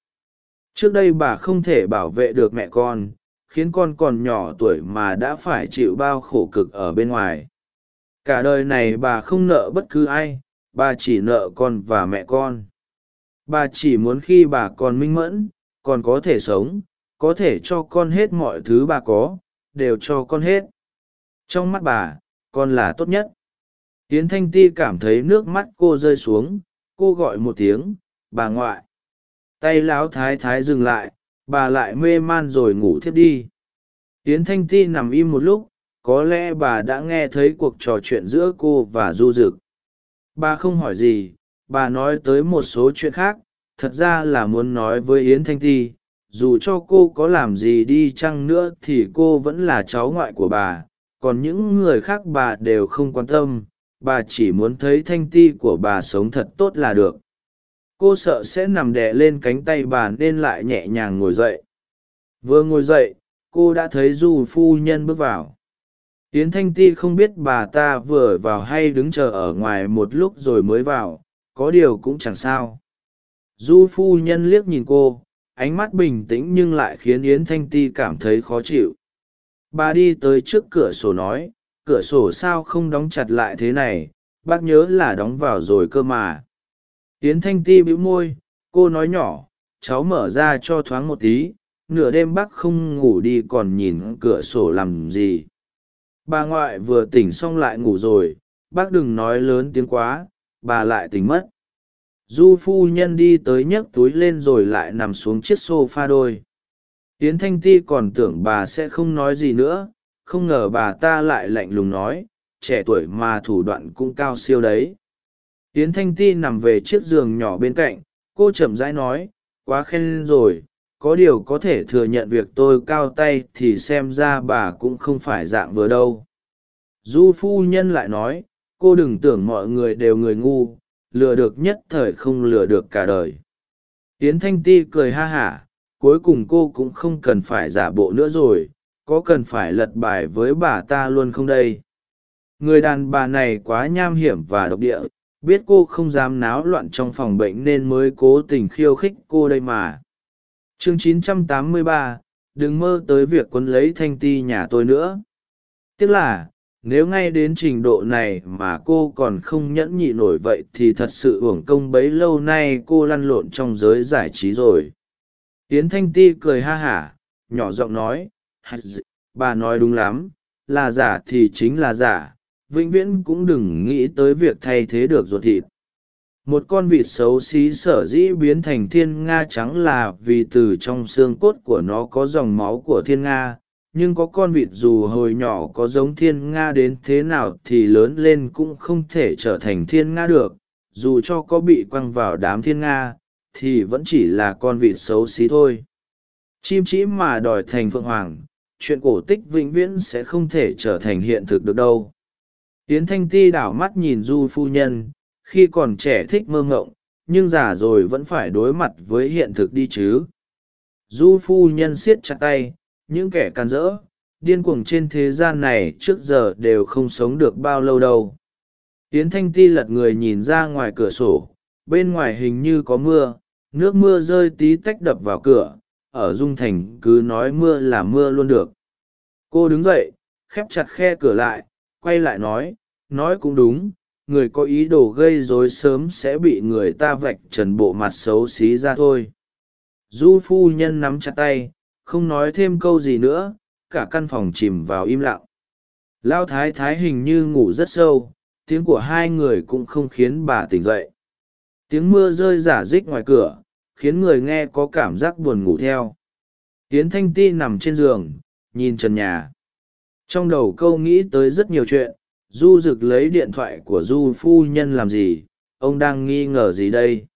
Trước đây bà không thể bảo vệ được mẹ con, khiến con còn nhỏ tuổi mà đã phải chịu bao khổ cực ở bên ngoài. Cả đời này bà không nợ bất cứ ai, bà chỉ nợ con và mẹ con. Bà chỉ muốn khi bà còn minh mẫn, còn có thể sống có thể cho con hết mọi thứ bà có, đều cho con hết. Trong mắt bà, con là tốt nhất. Hiến thanh ti cảm thấy nước mắt cô rơi xuống, cô gọi một tiếng, bà ngoại. Tay láo thái thái dừng lại, bà lại mê man rồi ngủ thiếp đi. Hiến thanh ti nằm im một lúc, có lẽ bà đã nghe thấy cuộc trò chuyện giữa cô và du rực bà không hỏi gì, bà nói tới một số chuyện khác, thật ra là muốn nói với yến thanh ti dù cho cô có làm gì đi chăng nữa thì cô vẫn là cháu ngoại của bà. Còn những người khác bà đều không quan tâm. Bà chỉ muốn thấy thanh ti của bà sống thật tốt là được. Cô sợ sẽ nằm đè lên cánh tay bà nên lại nhẹ nhàng ngồi dậy. Vừa ngồi dậy, cô đã thấy du phu nhân bước vào. Yến thanh ti không biết bà ta vừa vào hay đứng chờ ở ngoài một lúc rồi mới vào. Có điều cũng chẳng sao. Du phu nhân liếc nhìn cô ánh mắt bình tĩnh nhưng lại khiến yến thanh ti cảm thấy khó chịu. Bà đi tới trước cửa sổ nói, cửa sổ sao không đóng chặt lại thế này, bác nhớ là đóng vào rồi cơ mà. Yến thanh ti bĩu môi, cô nói nhỏ, cháu mở ra cho thoáng một tí, nửa đêm bác không ngủ đi còn nhìn cửa sổ làm gì. Bà ngoại vừa tỉnh xong lại ngủ rồi, bác đừng nói lớn tiếng quá, bà lại tỉnh mất du phu nhân đi tới nhấc túi lên rồi lại nằm xuống chiếc s o f a đôi. Yến thanh ti còn tưởng bà sẽ không nói gì nữa, không ngờ bà ta lại lạnh lùng nói, trẻ tuổi mà thủ đoạn cũng cao siêu đấy. Yến thanh ti nằm về chiếc giường nhỏ bên cạnh, cô chậm rãi nói, quá khen rồi, có điều có thể thừa nhận việc tôi cao tay thì xem ra bà cũng không phải dạng vừa đâu. Du phu nhân lại nói, cô đừng tưởng mọi người đều người ngu lừa được nhất thời không lừa được cả đời. Yến thanh ti cười ha hả cuối cùng cô cũng không cần phải giả bộ nữa rồi có cần phải lật bài với bà ta luôn không đây? Người đàn bà này quá nham hiểm và độc địa biết cô không dám náo loạn trong phòng bệnh nên mới cố tình khiêu khích cô đây mà. Chương 983, đừng mơ tới việc quấn lấy thanh ti nhà tôi nữa. Tiếc là nếu ngay đến trình độ này mà cô còn không nhẫn nhị nổi vậy thì thật sự uổng công bấy lâu nay cô lăn lộn trong giới giải trí rồi. Yến thanh ti cười ha hả, nhỏ giọng nói bà nói đúng lắm, là giả thì chính là giả, vĩnh viễn cũng đừng nghĩ tới việc thay thế được ruột thịt. Một con vịt xấu xí sở dĩ biến thành thiên nga trắng là vì từ trong xương cốt của nó có dòng máu của thiên nga nhưng có con vịt dù hồi nhỏ có giống thiên nga đến thế nào thì lớn lên cũng không thể trở thành thiên nga được. Dù cho có bị quăng vào đám thiên nga, thì vẫn chỉ là con vịt xấu xí thôi. Chim chỉ mà đòi thành phượng hoàng, chuyện cổ tích vĩnh viễn sẽ không thể trở thành hiện thực được đâu. Yến thanh ti đảo mắt nhìn du phu nhân, khi còn trẻ thích mơ ngộng, nhưng già rồi vẫn phải đối mặt với hiện thực đi chứ. Du phu nhân siết chặt tay những kẻ can rỡ, điên cuồng trên thế gian này trước giờ đều không sống được bao lâu đâu. Yến thanh ti lật người nhìn ra ngoài cửa sổ, bên ngoài hình như có mưa, nước mưa rơi tí tách đập vào cửa, ở dung thành cứ nói mưa là mưa luôn được. Cô đứng dậy, khép chặt khe cửa lại, quay lại nói nói cũng đúng, người có ý đồ gây rối sớm sẽ bị người ta vạch trần bộ mặt xấu xí ra thôi. Du phu nhân nắm chặt tay không nói thêm câu gì nữa, cả căn phòng chìm vào im lặng. Lao thái thái hình như ngủ rất sâu, tiếng của hai người cũng không khiến bà tỉnh dậy. Tiếng mưa rơi giả dích ngoài cửa, khiến người nghe có cảm giác buồn ngủ theo. Tiến thanh ti nằm trên giường, nhìn trần nhà. Trong đầu câu nghĩ tới rất nhiều chuyện, du rực lấy điện thoại của du phu nhân làm gì? Ông đang nghi ngờ gì đây?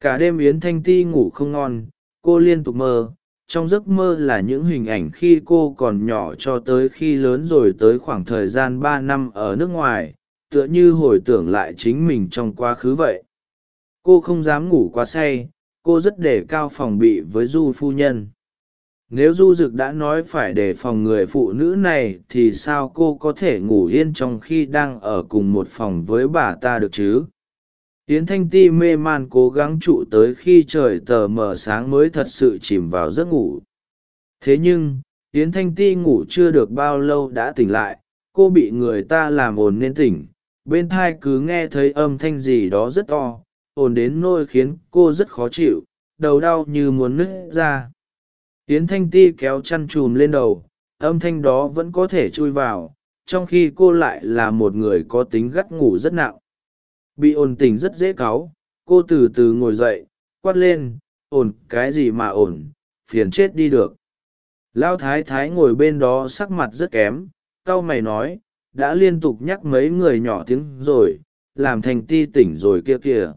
Cả đêm yến thanh ti ngủ không ngon, cô liên tục mơ trong giấc mơ là những hình ảnh khi cô còn nhỏ cho tới khi lớn rồi tới khoảng thời gian ba năm ở nước ngoài, tựa như hồi tưởng lại chính mình trong quá khứ vậy. Cô không dám ngủ quá say, cô rất đề cao phòng bị với du phu nhân. Nếu du dực đã nói phải đề phòng người phụ nữ này thì sao cô có thể ngủ yên trong khi đang ở cùng một phòng với bà ta được chứ? Yến thanh ti mê man cố gắng trụ tới khi trời tờ mờ sáng mới thật sự chìm vào giấc ngủ. Thế nhưng, yến thanh ti ngủ chưa được bao lâu đã tỉnh lại, cô bị người ta làm ồn nên tỉnh. Bên thai cứ nghe thấy âm thanh gì đó rất to, ồn đến nôi khiến cô rất khó chịu, đầu đau như muốn nứt ra. Yến thanh ti kéo chăn chùm lên đầu, âm thanh đó vẫn có thể chui vào, trong khi cô lại là một người có tính gắt ngủ rất nặng bị ồn tình rất dễ cáu. Cô từ từ ngồi dậy, quát lên ồn cái gì mà ồn phiền chết đi được. Lao thái thái ngồi bên đó sắc mặt rất kém c a o mày nói, đã liên tục nhắc mấy người nhỏ tiếng rồi, làm thành ti tỉnh rồi kia kìa.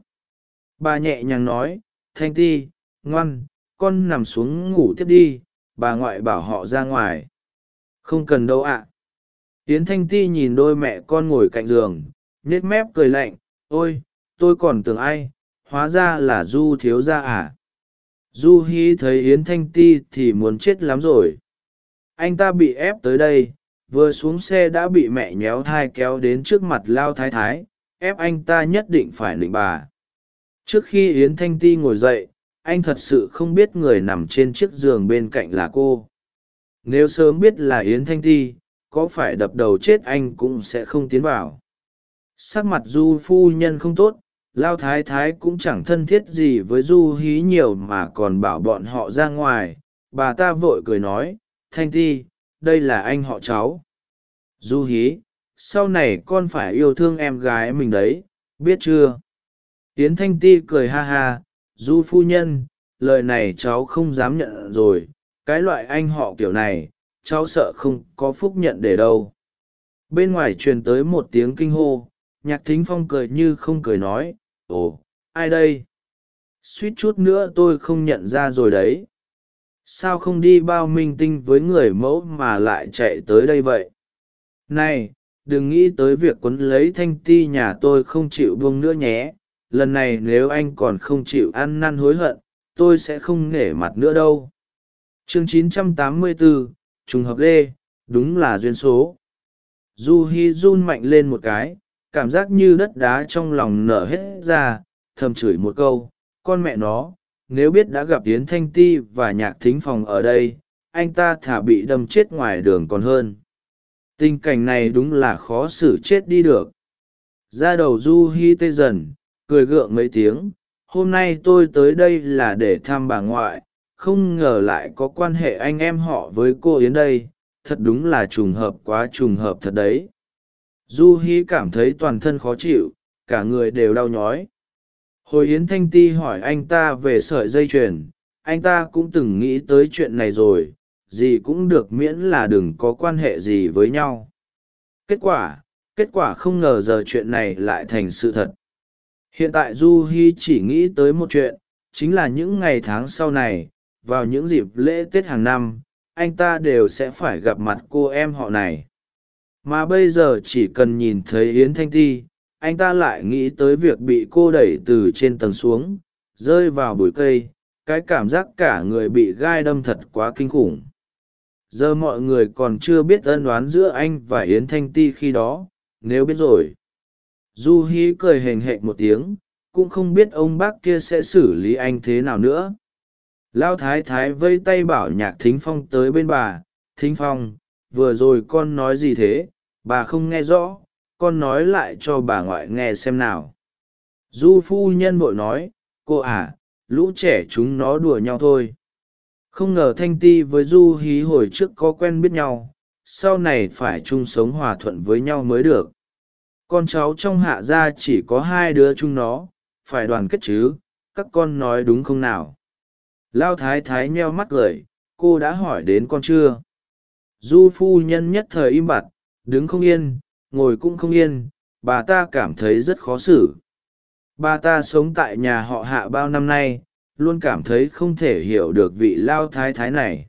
Bà nhẹ nhàng nói thanh ti, ngoan, con nằm xuống ngủ tiếp đi, bà ngoại bảo họ ra ngoài. Không cần đâu ạ. À. yến thanh ti nhìn đôi mẹ con ngồi cạnh giường, nhếch mép cười lạnh ôi, tôi còn tưởng ai, hóa ra là du thiếu gia à? Du hi thấy yến thanh ti thì muốn chết lắm rồi. Anh ta bị ép tới đây, vừa xuống xe đã bị mẹ nhéo thai kéo đến trước mặt lao thái thái, ép anh ta nhất định phải lịnh bà. Trước khi yến thanh ti ngồi dậy, anh thật sự không biết người nằm trên chiếc giường bên cạnh là cô. Nếu sớm biết là yến thanh ti, có phải đập đầu chết anh cũng sẽ không tiến vào sắc mặt du phu nhân không tốt, lao thái thái cũng chẳng thân thiết gì với du hí nhiều mà còn bảo bọn họ ra ngoài. Bà ta vội cười nói, thanh ti, đây là anh họ cháu. Du hí, sau này con phải yêu thương em gái mình đấy, biết chưa? Tiến thanh ti cười ha ha, du phu nhân, lời này cháu không dám nhận rồi. Cái loại anh họ kiểu này, cháu sợ không có phúc nhận để đâu. Bên ngoài truyền tới một tiếng kinh hô nhạc thính phong cười như không cười nói ồ ai đây? Suýt chút nữa tôi không nhận ra rồi đấy. Sao không đi bao minh tinh với người mẫu mà lại chạy tới đây vậy? Này đừng nghĩ tới việc quấn lấy thanh ti nhà tôi không chịu buông nữa nhé. Lần này nếu anh còn không chịu ăn năn hối hận tôi sẽ không nể mặt nữa đâu. Chương 984, trùng hợp lê đúng là duyên số. Du hi run mạnh lên một cái cảm giác như đất đá trong lòng nở hết ra, thầm chửi một câu, con mẹ nó, nếu biết đã gặp yến thanh ti và nhạc thính phòng ở đây, anh ta thả bị đâm chết ngoài đường còn hơn. Tình cảnh này đúng là khó xử chết đi được. Ra đầu du hi tê dần, cười gượng mấy tiếng, hôm nay tôi tới đây là để thăm bà ngoại, không ngờ lại có quan hệ anh em họ với cô yến đây, thật đúng là trùng hợp quá trùng hợp thật đấy du hi cảm thấy toàn thân khó chịu, cả người đều đau nhói. Hồi yến thanh ti hỏi anh ta về sợi dây chuyền, anh ta cũng từng nghĩ tới chuyện này rồi, gì cũng được miễn là đừng có quan hệ gì với nhau. Kết quả kết quả không ngờ giờ chuyện này lại thành sự thật. Hiện tại du hi chỉ nghĩ tới một chuyện, chính là những ngày tháng sau này, vào những dịp lễ tết hàng năm, anh ta đều sẽ phải gặp mặt cô em họ này mà bây giờ chỉ cần nhìn thấy yến thanh ti, anh ta lại nghĩ tới việc bị cô đẩy từ trên tầng xuống, rơi vào bụi cây, cái cảm giác cả người bị gai đâm thật quá kinh khủng. Giờ mọi người còn chưa biết ân đoán giữa anh và yến thanh ti khi đó, nếu biết rồi. Du hí cười hềnh hệch một tiếng, cũng không biết ông bác kia sẽ xử lý anh thế nào nữa. Lão thái thái vây tay bảo nhạc thính phong tới bên bà, thính phong, vừa rồi con nói gì thế? Bà không nghe rõ, con nói lại cho bà ngoại nghe xem nào. Du phu nhân vội nói, cô à lũ trẻ chúng nó đùa nhau thôi. Không ngờ thanh ti với du hí hồi trước có quen biết nhau, sau này phải chung sống hòa thuận với nhau mới được. Con cháu trong hạ gia chỉ có hai đứa chúng nó, phải đoàn kết chứ, các con nói đúng không nào? Lao thái thái nheo mắt cười, cô đã hỏi đến con chưa? Du phu nhân nhất thời im bặt đứng không yên, ngồi cũng không yên, bà ta cảm thấy rất khó xử. Bà ta sống tại nhà họ hạ bao năm nay, luôn cảm thấy không thể hiểu được vị lao thái thái này.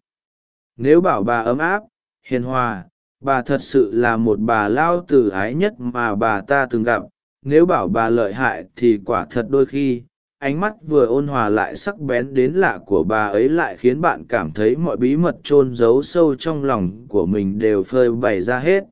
Nếu bảo bà ấm áp, hiền hòa, bà thật sự là một bà lao tử ái nhất mà bà ta từng gặp. Nếu bảo bà lợi hại thì quả thật đôi khi, ánh mắt vừa ôn hòa lại sắc bén đến lạ của bà ấy lại khiến bạn cảm thấy mọi bí mật chôn giấu sâu trong lòng của mình đều phơi bày ra hết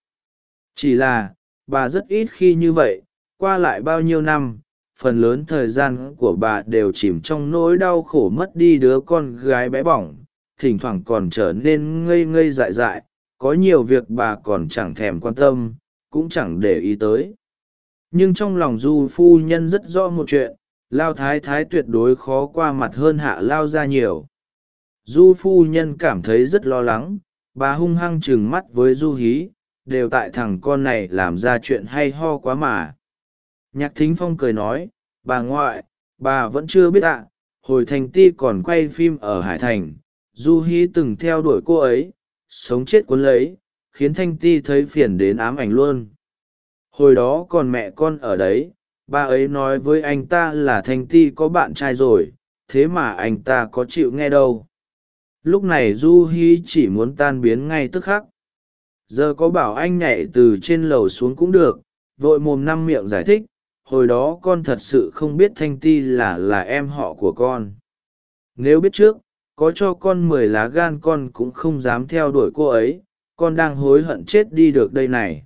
chỉ là, bà rất ít khi như vậy, qua lại bao nhiêu năm, phần lớn thời gian của bà đều chìm trong nỗi đau khổ mất đi đứa con gái bé bỏng, thỉnh thoảng còn trở nên ngây ngây dại dại, có nhiều việc bà còn chẳng thèm quan tâm, cũng chẳng để ý tới. Nhưng trong lòng du phu nhân rất rõ một chuyện, lao thái thái tuyệt đối khó qua mặt hơn hạ lao ra nhiều. Du phu nhân cảm thấy rất lo lắng, bà hung hăng trừng mắt với du hí đều tại thằng con này làm ra chuyện hay ho quá mà. Nhạc thính phong cười nói, bà ngoại, bà vẫn chưa biết ạ, hồi thành ti còn quay phim ở hải thành, du hi từng theo đuổi cô ấy, sống chết cuốn lấy, khiến thanh ti thấy phiền đến ám ảnh luôn. Hồi đó còn mẹ con ở đấy, bà ấy nói với anh ta là thanh ti có bạn trai rồi, thế mà anh ta có chịu nghe đâu. Lúc này du hi chỉ muốn tan biến ngay tức khắc giờ có bảo anh nhảy từ trên lầu xuống cũng được, vội mồm năm miệng giải thích, hồi đó con thật sự không biết thanh ti là là em họ của con. Nếu biết trước, có cho con mười lá gan con cũng không dám theo đuổi cô ấy, con đang hối hận chết đi được đây này.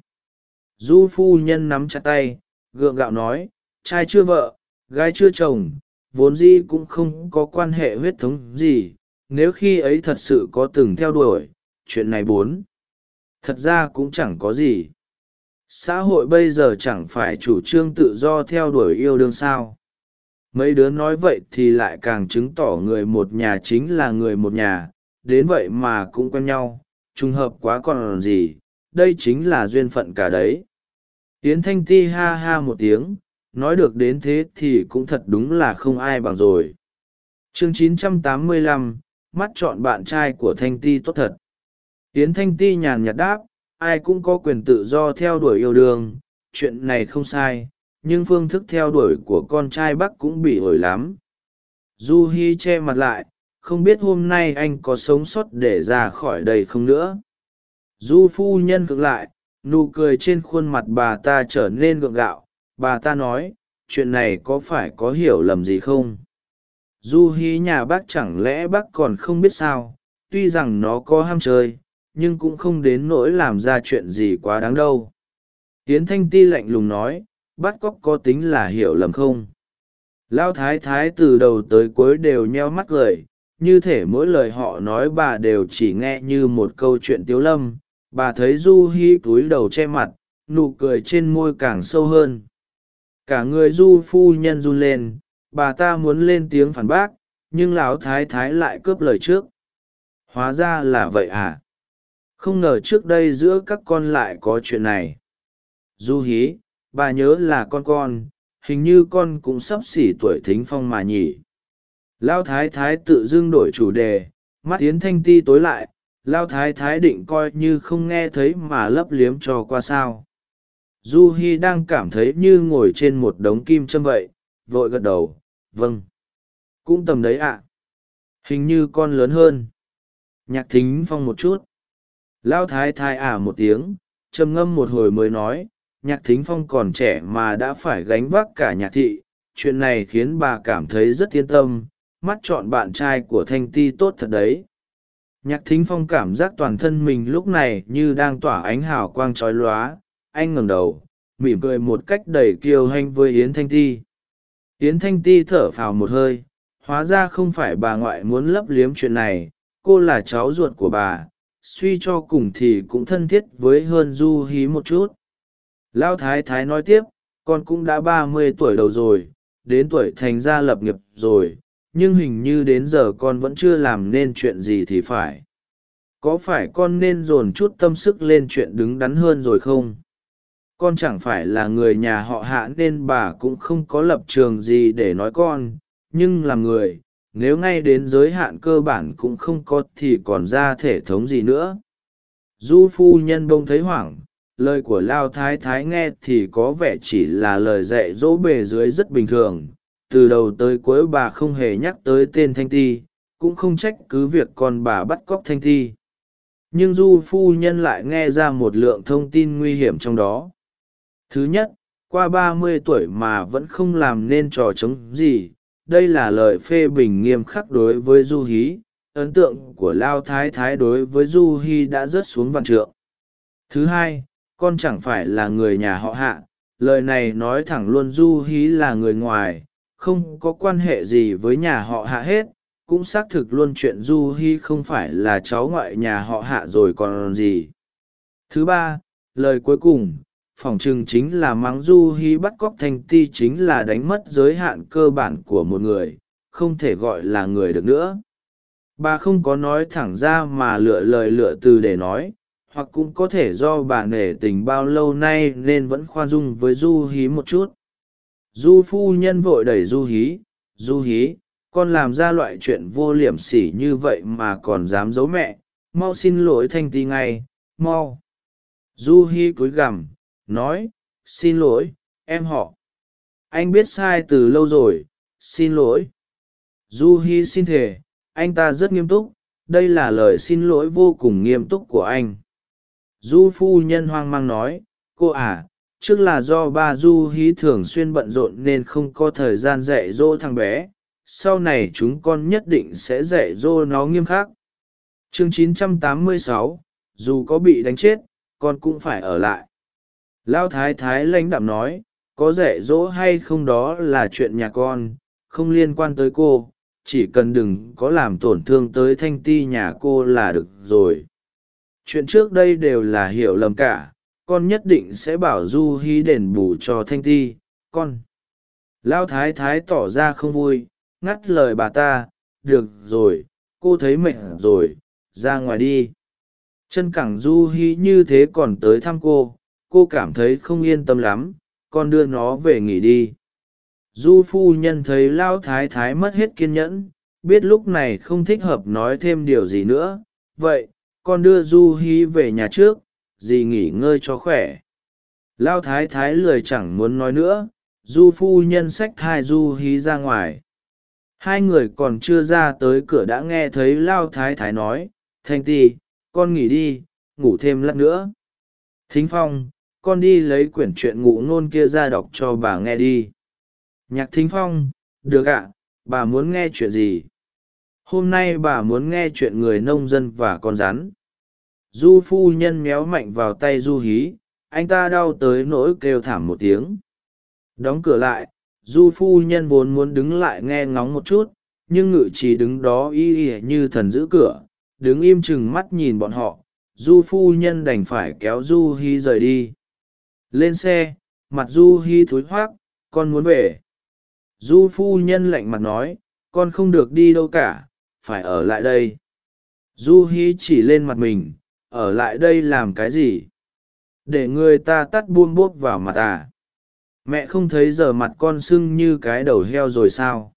Du phu nhân nắm chặt tay, gượng gạo nói, trai chưa vợ, gái chưa chồng, vốn di cũng không có quan hệ huyết thống gì, nếu khi ấy thật sự có từng theo đuổi, chuyện này bốn thật ra cũng chẳng có gì. Xã hội bây giờ chẳng phải chủ trương tự do theo đuổi yêu đương sao. Mấy đứa nói vậy thì lại càng chứng tỏ người một nhà chính là người một nhà. Đến vậy mà cũng quen nhau. Trùng hợp quá còn gì. Đây chính là duyên phận cả đấy. Yến thanh ti ha ha một tiếng. Nói được đến thế thì cũng thật đúng là không ai bằng rồi. Chương 985, mắt chọn bạn trai của thanh ti tốt thật yến thanh ti nhàn nhạt đáp, ai cũng có quyền tự do theo đuổi yêu đương, chuyện này không sai, nhưng phương thức theo đuổi của con trai bắc cũng bị ổi lắm. Du hi che mặt lại, không biết hôm nay anh có sống sót để ra khỏi đây không nữa. Du phu nhân cực lại, nụ cười trên khuôn mặt bà ta trở nên gượng gạo. Bà ta nói, chuyện này có phải có hiểu lầm gì không? Du hi nhà bác chẳng lẽ bác còn không biết sao? Tuy rằng nó có ham chơi nhưng cũng không đến nỗi làm ra chuyện gì quá đáng đâu. Tiến thanh ti lạnh lùng nói, bắt cóc có tính là hiểu lầm không? Lão thái thái từ đầu tới cuối đều nheo mắt cười, như thể mỗi lời họ nói bà đều chỉ nghe như một câu chuyện tiếu lâm. Bà thấy du hi cúi đầu che mặt, nụ cười trên môi càng sâu hơn. Cả người du phu nhân run lên, bà ta muốn lên tiếng phản bác, nhưng lão thái thái lại cướp lời trước. Hóa ra là vậy à? Không ngờ trước đây giữa các con lại có chuyện này. Du hí, bà nhớ là con con, hình như con cũng sắp xỉ tuổi thính phong mà nhỉ. Lao thái thái tự dưng đổi chủ đề, mắt tiến thanh ti tối lại, lao thái thái định coi như không nghe thấy mà lấp liếm cho qua sao. Du hi đang cảm thấy như ngồi trên một đống kim châm vậy, vội gật đầu vâng. Cũng tầm đấy ạ. Hình như con lớn hơn. Nhạc thính phong một chút lao thái thái à một tiếng, trầm ngâm một hồi mới nói, nhạc thính phong còn trẻ mà đã phải gánh vác cả nhạc thị, chuyện này khiến bà cảm thấy rất yên tâm, mắt chọn bạn trai của thanh ti tốt thật đấy. Nhạc thính phong cảm giác toàn thân mình lúc này như đang tỏa ánh hào quang trói lóa, anh ngẩng đầu, mỉm cười một cách đầy kiêu hanh với yến thanh ti. Yến thanh ti thở phào một hơi, hóa ra không phải bà ngoại muốn lấp liếm chuyện này, cô là cháu ruột của bà suy cho cùng thì cũng thân thiết với hơn du hí một chút. Lão thái thái nói tiếp, con cũng đã ba mươi tuổi đầu rồi, đến tuổi thành gia lập nghiệp rồi, nhưng hình như đến giờ con vẫn chưa làm nên chuyện gì thì phải. Có phải con nên dồn chút tâm sức lên chuyện đứng đắn hơn rồi không? Con chẳng phải là người nhà họ hạ nên bà cũng không có lập trường gì để nói con, nhưng làm người nếu ngay đến giới hạn cơ bản cũng không có thì còn ra thể thống gì nữa. Du phu nhân bông thấy hoảng, lời của lao thái thái nghe thì có vẻ chỉ là lời dạy dỗ bề dưới rất bình thường. Từ đầu tới cuối bà không hề nhắc tới tên thanh ti, cũng không trách cứ việc con bà bắt cóc thanh ti. Nhưng du phu nhân lại nghe ra một lượng thông tin nguy hiểm trong đó. Thứ nhất, qua ba mươi tuổi mà vẫn không làm nên trò chống gì đây là lời phê bình nghiêm khắc đối với du hí, ấn tượng của lao thái thái đối với du hy đã rớt xuống vạn trượng. Thứ hai, con chẳng phải là người nhà họ hạ, lời này nói thẳng luôn du hí là người ngoài, không có quan hệ gì với nhà họ hạ hết, cũng xác thực luôn chuyện du hy không phải là cháu ngoại nhà họ hạ rồi còn gì. Thứ ba, lời cuối cùng phỏng chừng chính là mắng du hy bắt cóc thanh ti chính là đánh mất giới hạn cơ bản của một người, không thể gọi là người được nữa. Bà không có nói thẳng ra mà lựa lời lựa từ để nói, hoặc cũng có thể do bà nể tình bao lâu nay nên vẫn khoan dung với du hí một chút. Du phu nhân vội đẩy du hí du hí, con làm ra loại chuyện vô liểm sỉ như vậy mà còn dám giấu mẹ, mau xin lỗi thanh ti ngay, mau. Du hi cúi gằm nói xin lỗi em họ. Anh biết sai từ lâu rồi xin lỗi. Du hi xin thề anh ta rất nghiêm túc đây là lời xin lỗi vô cùng nghiêm túc của anh. Du phu nhân hoang mang nói cô à trước là do ba du hí thường xuyên bận rộn nên không có thời gian dạy dỗ thằng bé sau này chúng con nhất định sẽ dạy dỗ nó nghiêm khắc. Chương 986, dù có bị đánh chết con cũng phải ở lại lão thái thái lãnh đạm nói, có dạy dỗ hay không đó là chuyện nhà con, không liên quan tới cô, chỉ cần đừng có làm tổn thương tới thanh ti nhà cô là được rồi. Chuyện trước đây đều là hiểu lầm cả, con nhất định sẽ bảo du hy đền bù cho thanh ti, con. Lão thái thái tỏ ra không vui, ngắt lời bà ta, được rồi, cô thấy mệt rồi, ra ngoài đi. Chân cẳng du hy như thế còn tới thăm cô cô cảm thấy không yên tâm lắm, con đưa nó về nghỉ đi. Du phu nhân thấy lão thái thái mất hết kiên nhẫn, biết lúc này không thích hợp nói thêm điều gì nữa. Vậy, con đưa du hi về nhà trước, dì nghỉ ngơi cho khỏe. Lao thái thái lười chẳng muốn nói nữa, du phu nhân xách thai du hí ra ngoài. Hai người còn chưa ra tới cửa đã nghe thấy lao thái thái nói, thanh ti con nghỉ đi, ngủ thêm lát nữa. Thính phong con đi lấy quyển chuyện ngụ ngôn kia ra đọc cho bà nghe đi. Nhạc thính phong, được ạ, bà muốn nghe chuyện gì? Hôm nay bà muốn nghe chuyện người nông dân và con rắn. Du phu nhân méo mạnh vào tay du hí, anh ta đau tới nỗi kêu thảm một tiếng. Đóng cửa lại, du phu nhân vốn muốn đứng lại nghe ngóng một chút, nhưng ngự chỉ đứng đó y ỉa như thần giữ cửa, đứng im chừng mắt nhìn bọn họ. Du phu nhân đành phải kéo du Hí rời đi lên xe, mặt du hi thối hoác, con muốn về. Du phu nhân lạnh mặt nói, con không được đi đâu cả, phải ở lại đây. Du hi chỉ lên mặt mình, ở lại đây làm cái gì? Để người ta tắt buôn bốp vào mặt à. Mẹ không thấy giờ mặt con sưng như cái đầu heo rồi sao?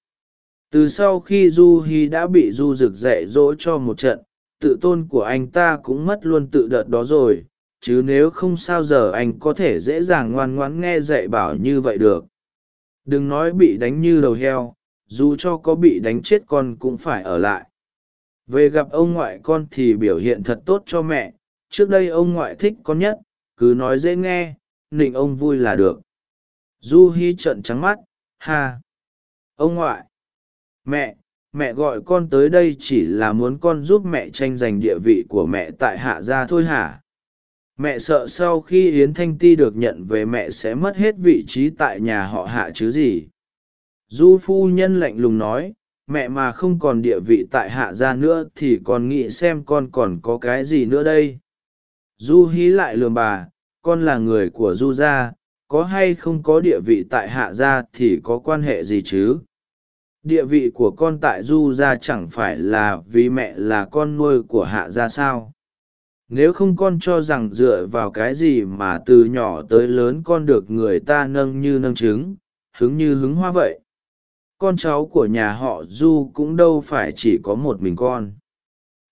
Từ sau khi du hi đã bị du rực dạy dỗ cho một trận, tự tôn của anh ta cũng mất luôn tự đợt đó rồi chứ nếu không sao giờ anh có thể dễ dàng ngoan ngoãn nghe dạy bảo như vậy được. Đừng nói bị đánh như đầu heo, dù cho có bị đánh chết con cũng phải ở lại. Về gặp ông ngoại con thì biểu hiện thật tốt cho mẹ, trước đây ông ngoại thích con nhất, cứ nói dễ nghe, nịnh ông vui là được. Du hi trợn trắng mắt, ha. Ông ngoại, mẹ mẹ gọi con tới đây chỉ là muốn con giúp mẹ tranh giành địa vị của mẹ tại hạ gia thôi hả? Mẹ sợ sau khi yến thanh ti được nhận về mẹ sẽ mất hết vị trí tại nhà họ hạ chứ gì? Du phu nhân lạnh lùng nói, mẹ mà không còn địa vị tại hạ gia nữa thì còn nghĩ xem con còn có cái gì nữa đây? Du hí lại lường bà, con là người của du gia, có hay không có địa vị tại hạ gia thì có quan hệ gì chứ? Địa vị của con tại du gia chẳng phải là vì mẹ là con nuôi của hạ gia sao? Nếu không con cho rằng dựa vào cái gì mà từ nhỏ tới lớn con được người ta nâng như nâng trứng, hứng như hứng hoa vậy? Con cháu của nhà họ du cũng đâu phải chỉ có một mình con.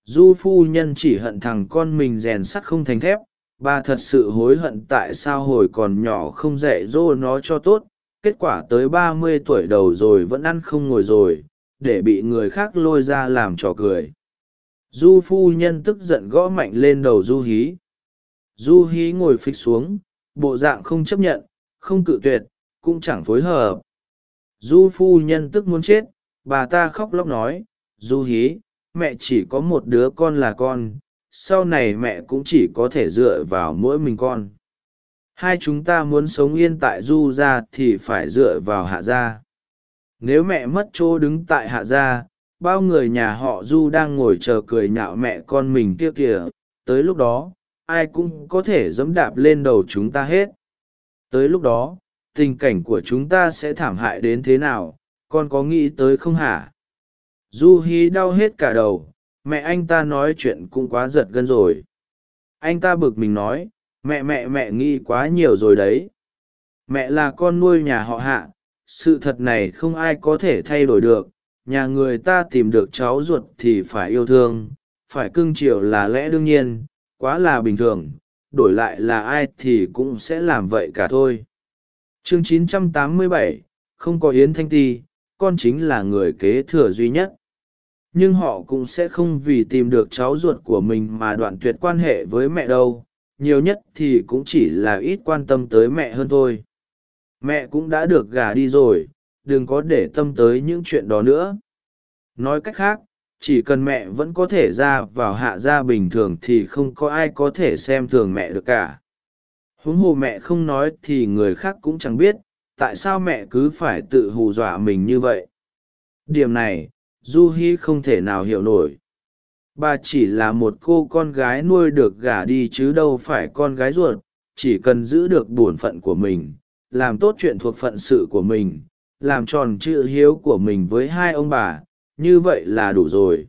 Du phu nhân chỉ hận thằng con mình rèn sắt không thành thép bà thật sự hối hận tại sao hồi còn nhỏ không dạy dỗ nó cho tốt, kết quả tới ba mươi tuổi đầu rồi vẫn ăn không ngồi rồi, để bị người khác lôi ra làm trò cười du phu nhân tức giận gõ mạnh lên đầu du hí. Du hí ngồi phịch xuống, bộ dạng không chấp nhận, không cự tuyệt, cũng chẳng phối hợp. Du phu nhân tức muốn chết, bà ta khóc lóc nói, du hí, mẹ chỉ có một đứa con là con, sau này mẹ cũng chỉ có thể dựa vào mỗi mình con. Hai chúng ta muốn sống yên tại du gia thì phải dựa vào hạ gia. Nếu mẹ mất chỗ đứng tại hạ gia bao người nhà họ du đang ngồi chờ cười nhạo mẹ con mình kia kìa, tới lúc đó, ai cũng có thể dẫm đạp lên đầu chúng ta hết. Tới lúc đó, tình cảnh của chúng ta sẽ thảm hại đến thế nào, con có nghĩ tới không hả? Du hí đau hết cả đầu, mẹ anh ta nói chuyện cũng quá giật gân rồi. Anh ta bực mình nói, mẹ mẹ mẹ nghĩ quá nhiều rồi đấy. Mẹ là con nuôi nhà họ hạ, sự thật này không ai có thể thay đổi được nhà người ta tìm được cháu ruột thì phải yêu thương phải cưng chiều là lẽ đương nhiên quá là bình thường đổi lại là ai thì cũng sẽ làm vậy cả thôi. Chương 987, không có yến thanh ti con chính là người kế thừa duy nhất. Nhưng họ cũng sẽ không vì tìm được cháu ruột của mình mà đoạn tuyệt quan hệ với mẹ đâu nhiều nhất thì cũng chỉ là ít quan tâm tới mẹ hơn thôi. Mẹ cũng đã được gả đi rồi đừng có để tâm tới những chuyện đó nữa. Nói cách khác, chỉ cần mẹ vẫn có thể ra vào hạ gia bình thường thì không có ai có thể xem thường mẹ được cả. Huống hồ mẹ không nói thì người khác cũng chẳng biết, tại sao mẹ cứ phải tự hù dọa mình như vậy? Điểm này, du hi không thể nào hiểu nổi. Bà chỉ là một cô con gái nuôi được gả đi chứ đâu phải con gái ruột, chỉ cần giữ được bổn phận của mình, làm tốt chuyện thuộc phận sự của mình làm tròn chữ hiếu của mình với hai ông bà, như vậy là đủ rồi.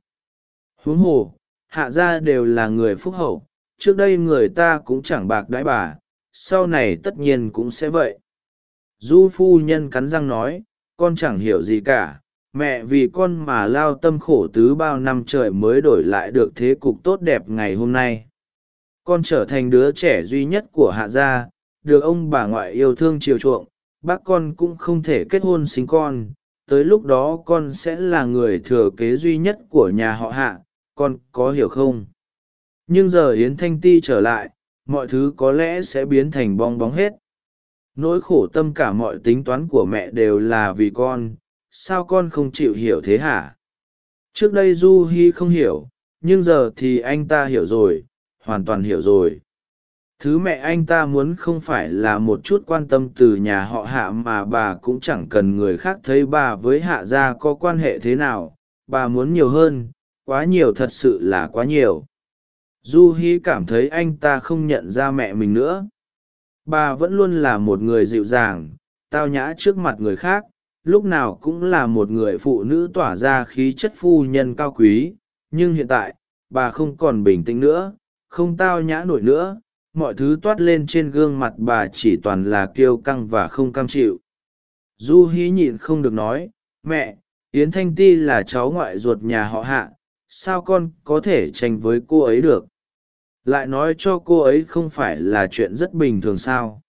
Huống hồ, hạ gia đều là người phúc hậu, trước đây người ta cũng chẳng bạc đãi bà, sau này tất nhiên cũng sẽ vậy. Du phu nhân cắn răng nói, con chẳng hiểu gì cả, mẹ vì con mà lao tâm khổ tứ bao năm trời mới đổi lại được thế cục tốt đẹp ngày hôm nay. Con trở thành đứa trẻ duy nhất của hạ gia, được ông bà ngoại yêu thương chiều chuộng bác con cũng không thể kết hôn sinh con, tới lúc đó con sẽ là người thừa kế duy nhất của nhà họ hạ, con có hiểu không? Nhưng giờ yến thanh ti trở lại, mọi thứ có lẽ sẽ biến thành bong bóng hết. Nỗi khổ tâm cả mọi tính toán của mẹ đều là vì con, sao con không chịu hiểu thế hả? Trước đây du hi không hiểu, nhưng giờ thì anh ta hiểu rồi, hoàn toàn hiểu rồi thứ mẹ anh ta muốn không phải là một chút quan tâm từ nhà họ hạ mà bà cũng chẳng cần người khác thấy bà với hạ gia có quan hệ thế nào. Bà muốn nhiều hơn, quá nhiều thật sự là quá nhiều. Du hi cảm thấy anh ta không nhận ra mẹ mình nữa. Bà vẫn luôn là một người dịu dàng, tao nhã trước mặt người khác, lúc nào cũng là một người phụ nữ tỏa ra khí chất phu nhân cao quý. Nhưng hiện tại, bà không còn bình tĩnh nữa, không tao nhã nổi nữa mọi thứ toát lên trên gương mặt bà chỉ toàn là kiêu căng và không cam chịu. Du hí nhịn không được nói, mẹ, yến thanh ti là cháu ngoại ruột nhà họ hạ, sao con có thể tranh với cô ấy được? Lại nói cho cô ấy không phải là chuyện rất bình thường sao?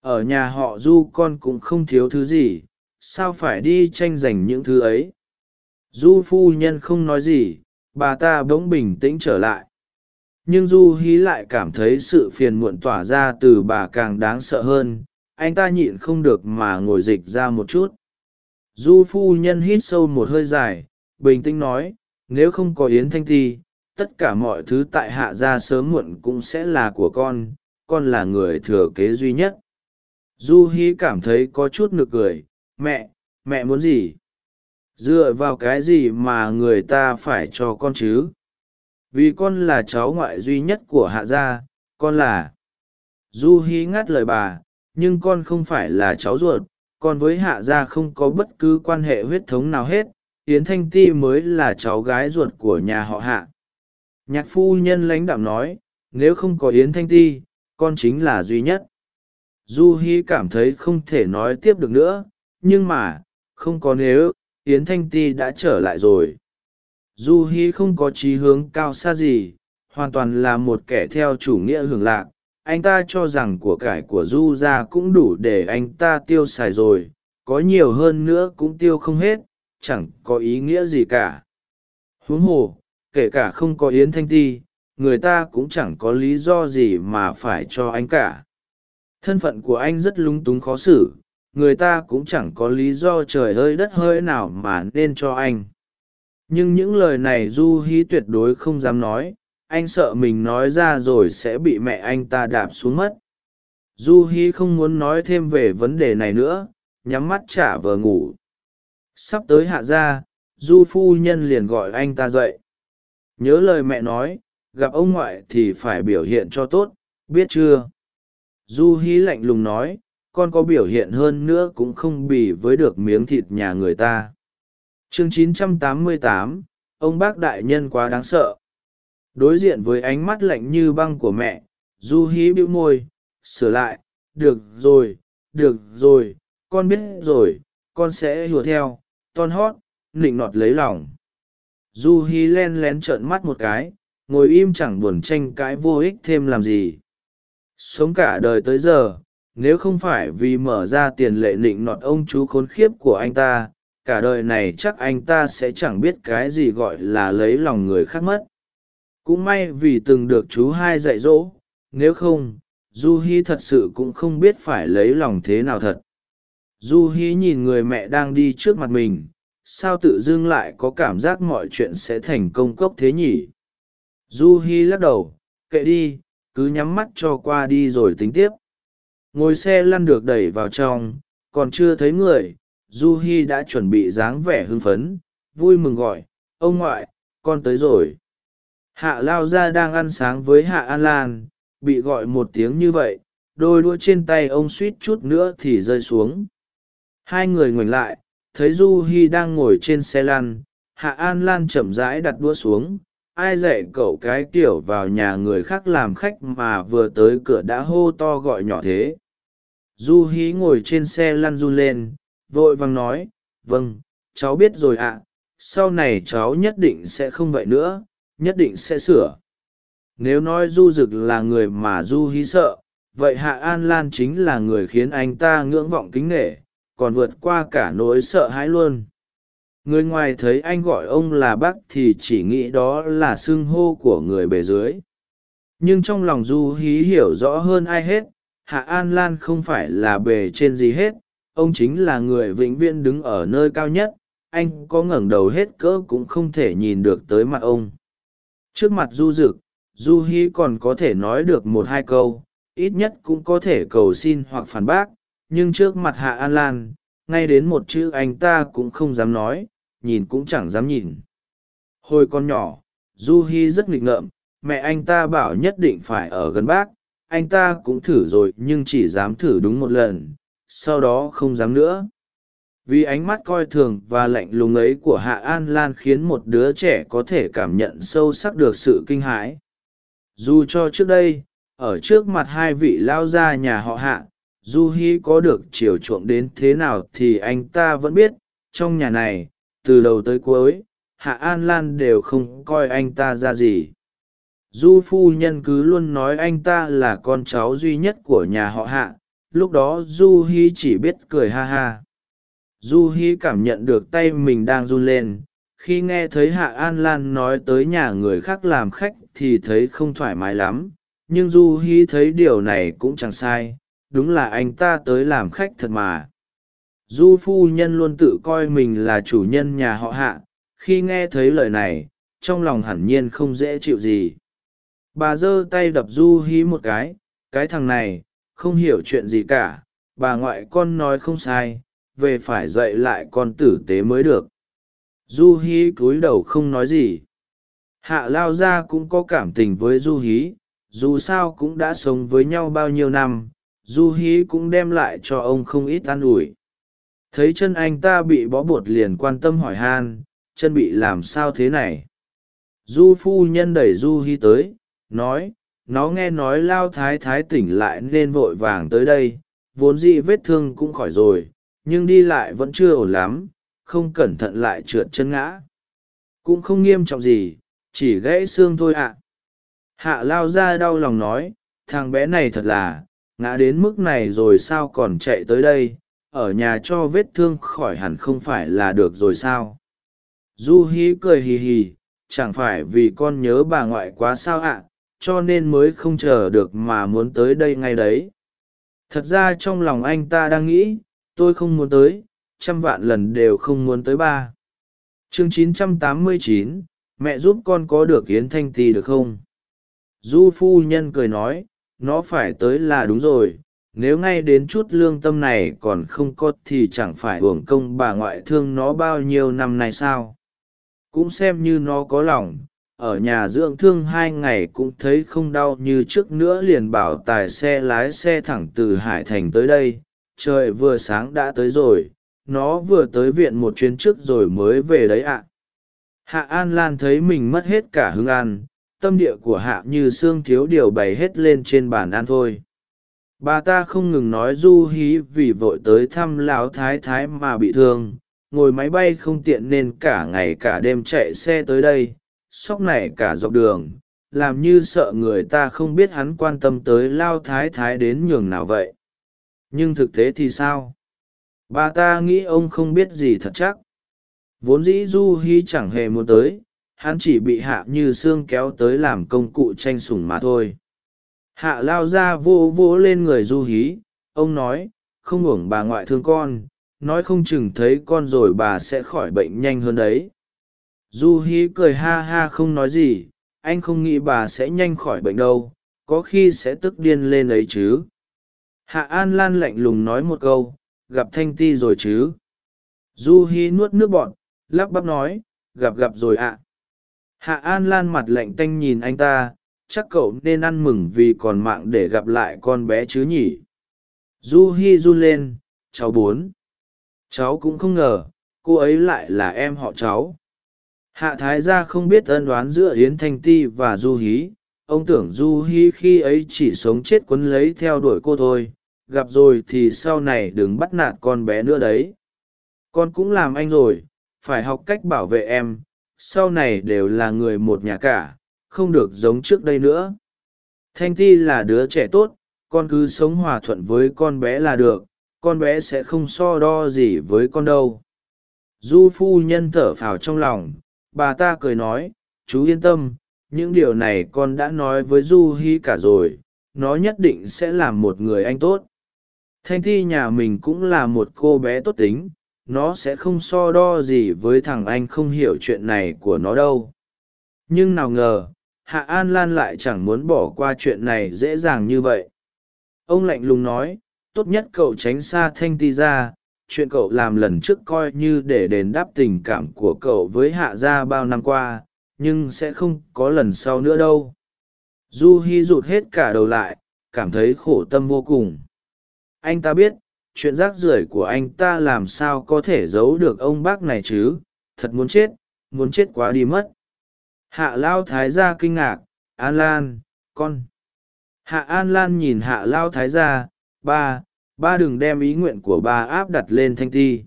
Ở nhà họ du con cũng không thiếu thứ gì, sao phải đi tranh giành những thứ ấy? Du phu nhân không nói gì, bà ta bỗng bình tĩnh trở lại nhưng du hí lại cảm thấy sự phiền muộn tỏa ra từ bà càng đáng sợ hơn, anh ta nhịn không được mà ngồi dịch ra một chút. Du phu nhân hít sâu một hơi dài, bình tĩnh nói, nếu không có yến thanh ti, tất cả mọi thứ tại hạ gia sớm muộn cũng sẽ là của con con là người thừa kế duy nhất. Du hí cảm thấy có chút nực cười, mẹ mẹ muốn gì? Dựa vào cái gì mà người ta phải cho con chứ? Vì con là cháu ngoại duy nhất của hạ gia, con là du hí ngắt lời bà, nhưng con không phải là cháu ruột, con với hạ gia không có bất cứ quan hệ huyết thống nào hết, yến thanh ti mới là cháu gái ruột của nhà họ hạ. Nhạc phu nhân lãnh đạm nói, nếu không có yến thanh ti, con chính là duy nhất. Du hi cảm thấy không thể nói tiếp được nữa, nhưng mà, không có nếu, yến thanh ti đã trở lại rồi du hi không có chí hướng cao xa gì, hoàn toàn là một kẻ theo chủ nghĩa hưởng lạc. Anh ta cho rằng của cải của du ra cũng đủ để anh ta tiêu xài rồi, có nhiều hơn nữa cũng tiêu không hết, chẳng có ý nghĩa gì cả. Huống hồ, kể cả không có yến thanh ti, người ta cũng chẳng có lý do gì mà phải cho anh cả. Thân phận của anh rất lúng túng khó xử, người ta cũng chẳng có lý do trời hơi đất hơi nào mà nên cho anh nhưng những lời này du Hí tuyệt đối không dám nói, anh sợ mình nói ra rồi sẽ bị mẹ anh ta đạp xuống mất. Du Hí không muốn nói thêm về vấn đề này nữa, nhắm mắt trả vờ ngủ. Sắp tới hạ gia, du phu nhân liền gọi anh ta dậy. Nhớ lời mẹ nói, gặp ông ngoại thì phải biểu hiện cho tốt, biết chưa? Du hí lạnh lùng nói, con có biểu hiện hơn nữa cũng không bì với được miếng thịt nhà người ta chương 988, ông bác đại nhân quá đáng sợ. Đối diện với ánh mắt lạnh như băng của mẹ du hí bĩu môi sửa lại được rồi được rồi con biết rồi con sẽ hùa theo. Ton hót nịnh nọt lấy lòng. Du hí len lén trợn mắt một cái ngồi im chẳng buồn tranh cãi vô ích thêm làm gì. Sống cả đời tới giờ nếu không phải vì mở ra tiền lệ nịnh nọt ông chú khốn khiếp của anh ta cả đời này chắc anh ta sẽ chẳng biết cái gì gọi là lấy lòng người khác mất. Cũng may vì từng được chú hai dạy dỗ, nếu không du hi thật sự cũng không biết phải lấy lòng thế nào thật. Du hi nhìn người mẹ đang đi trước mặt mình, sao tự dưng lại có cảm giác mọi chuyện sẽ thành công cốc thế nhỉ? Du hi lắc đầu, kệ đi, cứ nhắm mắt cho qua đi rồi tính tiếp. Ngồi xe lăn được đẩy vào trong, còn chưa thấy người du hi đã chuẩn bị dáng vẻ hưng phấn, vui mừng gọi, ông ngoại, con tới rồi. Hạ lao ra đang ăn sáng với hạ an lan, bị gọi một tiếng như vậy, đôi đũa trên tay ông suýt chút nữa thì rơi xuống. Hai người ngoảnh lại, thấy du hi đang ngồi trên xe lăn, hạ an lan chậm rãi đặt đũa xuống, ai dạy cậu cái kiểu vào nhà người khác làm khách mà vừa tới cửa đã hô to gọi nhỏ thế? Du hí ngồi trên xe lăn run lên vội vàng nói vâng cháu biết rồi ạ, sau này cháu nhất định sẽ không vậy nữa, nhất định sẽ sửa. Nếu nói du rực là người mà du hí sợ, vậy hạ an lan chính là người khiến anh ta ngưỡng vọng kính nghệ còn vượt qua cả nỗi sợ hãi luôn. Người ngoài thấy anh gọi ông là bác thì chỉ nghĩ đó là xưng hô của người bề dưới. Nhưng trong lòng du hí hiểu rõ hơn ai hết, hạ an lan không phải là bề trên gì hết ông chính là người vĩnh viễn đứng ở nơi cao nhất, anh có ngẩng đầu hết cỡ cũng không thể nhìn được tới mặt ông. Trước mặt du rực du Hi còn có thể nói được một hai câu, ít nhất cũng có thể cầu xin hoặc phản bác, nhưng trước mặt hạ an lan, ngay đến một chữ anh ta cũng không dám nói, nhìn cũng chẳng dám nhìn. Hồi con nhỏ, du hi rất nghịch ngợm, mẹ anh ta bảo nhất định phải ở gần bác, anh ta cũng thử rồi nhưng chỉ dám thử đúng một lần sau đó không dám nữa. Vì ánh mắt coi thường và lạnh lùng ấy của hạ an lan khiến một đứa trẻ có thể cảm nhận sâu sắc được sự kinh hãi. Dù cho trước đây, ở trước mặt hai vị lao gia nhà họ hạ du hi có được chiều chuộng đến thế nào thì anh ta vẫn biết, trong nhà này, từ đầu tới cuối, hạ an lan đều không coi anh ta ra gì. Du phu nhân cứ luôn nói anh ta là con cháu duy nhất của nhà họ hạ lúc đó du hi chỉ biết cười ha ha. Du hi cảm nhận được tay mình đang run lên. Khi nghe thấy hạ an lan nói tới nhà người khác làm khách thì thấy không thoải mái lắm. Nhưng du hi thấy điều này cũng chẳng sai. Đúng là anh ta tới làm khách thật mà. Du phu nhân luôn tự coi mình là chủ nhân nhà họ hạ. Khi nghe thấy lời này, trong lòng hẳn nhiên không dễ chịu gì. Bà giơ tay đập du hi một cái. Cái thằng này không hiểu chuyện gì cả, bà ngoại con nói không sai, về phải dạy lại con tử tế mới được. Du Hí cúi đầu không nói gì. Hạ lao gia cũng có cảm tình với du hí, dù sao cũng đã sống với nhau bao nhiêu năm, du hí cũng đem lại cho ông không ít an ủi. Thấy chân anh ta bị bó bột liền quan tâm hỏi han, chân bị làm sao thế này? Du phu nhân đẩy du Hí tới, nói nó nghe nói lao thái thái tỉnh lại nên vội vàng tới đây, vốn dĩ vết thương cũng khỏi rồi, nhưng đi lại vẫn chưa ổn lắm, không cẩn thận lại trượt chân ngã. Cũng không nghiêm trọng gì, chỉ gãy xương thôi ạ. Hạ lao ra đau lòng nói, thằng bé này thật là, ngã đến mức này rồi sao còn chạy tới đây, ở nhà cho vết thương khỏi hẳn không phải là được rồi sao? Du hí cười hì hì, chẳng phải vì con nhớ bà ngoại quá sao ạ? Cho nên mới không chờ được mà muốn tới đây ngay đấy. Thật ra trong lòng anh ta đang nghĩ tôi không muốn tới trăm vạn lần đều không muốn tới ba. Chương 989, mẹ giúp con có được yến thanh ti được không? Du phu nhân cười nói nó phải tới là đúng rồi nếu ngay đến chút lương tâm này còn không có thì chẳng phải hưởng công bà ngoại thương nó bao nhiêu năm nay sao? Cũng xem như nó có lòng ở nhà dưỡng thương hai ngày cũng thấy không đau như trước nữa liền bảo tài xe lái xe thẳng từ hải thành tới đây. Trời vừa sáng đã tới rồi, nó vừa tới viện một chuyến trước rồi mới về đấy ạ. Hạ an lan thấy mình mất hết cả hương ăn, tâm địa của hạ như xương thiếu điều bày hết lên trên bàn ăn thôi. Bà ta không ngừng nói du hí vì vội tới thăm lão thái thái mà bị thương, ngồi máy bay không tiện nên cả ngày cả đêm chạy xe tới đây sóc này cả dọc đường, làm như sợ người ta không biết hắn quan tâm tới lao thái thái đến nhường nào vậy. Nhưng thực tế thì sao? Bà ta nghĩ ông không biết gì thật chắc. Vốn dĩ du hi chẳng hề muốn tới, hắn chỉ bị hạ như xương kéo tới làm công cụ tranh sủng mà thôi. Hạ lao ra vô vô lên người du hí, ông nói, không uổng bà ngoại thương con, nói không chừng thấy con rồi bà sẽ khỏi bệnh nhanh hơn đấy du hí cười ha ha không nói gì, anh không nghĩ bà sẽ nhanh khỏi bệnh đâu, có khi sẽ tức điên lên ấy chứ. Hạ an lan lạnh lùng nói một câu, gặp thanh ti rồi chứ? Du hi nuốt nước bọn lắp bắp nói, gặp gặp rồi ạ. Hạ an lan mặt lạnh tanh nhìn anh ta, chắc cậu nên ăn mừng vì còn mạng để gặp lại con bé chứ nhỉ? Du hi run lên, cháu bốn. Cháu cũng không ngờ, cô ấy lại là em họ cháu hạ thái gia không biết ân đoán giữa yến thanh ti và du hí. Ông tưởng du Hí khi ấy chỉ sống chết quấn lấy theo đuổi cô thôi. Gặp rồi thì sau này đừng bắt nạt con bé nữa đấy. Con cũng làm anh rồi. Phải học cách bảo vệ em. Sau này đều là người một nhà cả. Không được giống trước đây nữa. Thanh ti là đứa trẻ tốt. Con cứ sống hòa thuận với con bé là được. Con bé sẽ không so đo gì với con đâu. Du phu nhân thở phào trong lòng bà ta cười nói, chú yên tâm, những điều này con đã nói với du hi cả rồi, nó nhất định sẽ làm một người anh tốt. Thanh thi nhà mình cũng là một cô bé tốt tính, nó sẽ không so đo gì với thằng anh không hiểu chuyện này của nó đâu. Nhưng nào ngờ, hạ an lan lại chẳng muốn bỏ qua chuyện này dễ dàng như vậy. Ông lạnh lùng nói, tốt nhất cậu tránh xa thanh ti ra chuyện cậu làm lần trước coi như để đền đáp tình cảm của cậu với hạ gia bao năm qua, nhưng sẽ không có lần sau nữa đâu. Du hy rụt hết cả đầu lại, cảm thấy khổ tâm vô cùng. Anh ta biết, chuyện rác rưởi của anh ta làm sao có thể giấu được ông bác này chứ? Thật muốn chết muốn chết quá đi mất. Hạ lao thái gia kinh ngạc, an lan, con. Hạ an lan nhìn hạ lao thái gia, ba ba đừng đem ý nguyện của ba áp đặt lên thanh ti.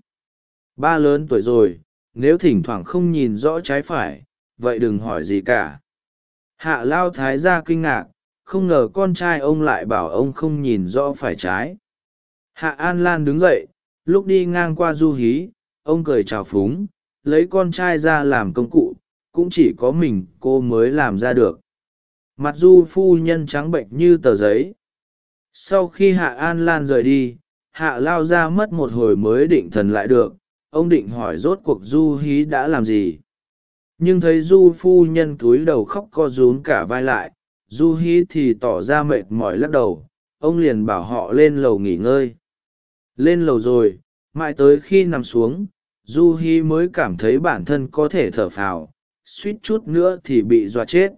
Ba lớn tuổi rồi, nếu thỉnh thoảng không nhìn rõ trái phải, vậy đừng hỏi gì cả. Hạ lao thái ra kinh ngạc, không ngờ con trai ông lại bảo ông không nhìn rõ phải trái. Hạ an lan đứng dậy, lúc đi ngang qua du hí, ông cười chào phúng, lấy con trai ra làm công cụ, cũng chỉ có mình cô mới làm ra được. Mặt du phu nhân trắng bệnh như tờ giấy sau khi hạ an lan rời đi, hạ lao ra mất một hồi mới định thần lại được. Ông định hỏi rốt cuộc du hí đã làm gì? Nhưng thấy du phu nhân cúi đầu khóc co rúm cả vai lại, du hí thì tỏ ra mệt mỏi lắc đầu. Ông liền bảo họ lên lầu nghỉ ngơi. Lên lầu rồi, mãi tới khi nằm xuống, du hi mới cảm thấy bản thân có thể thở phào, suýt chút nữa thì bị dọa chết.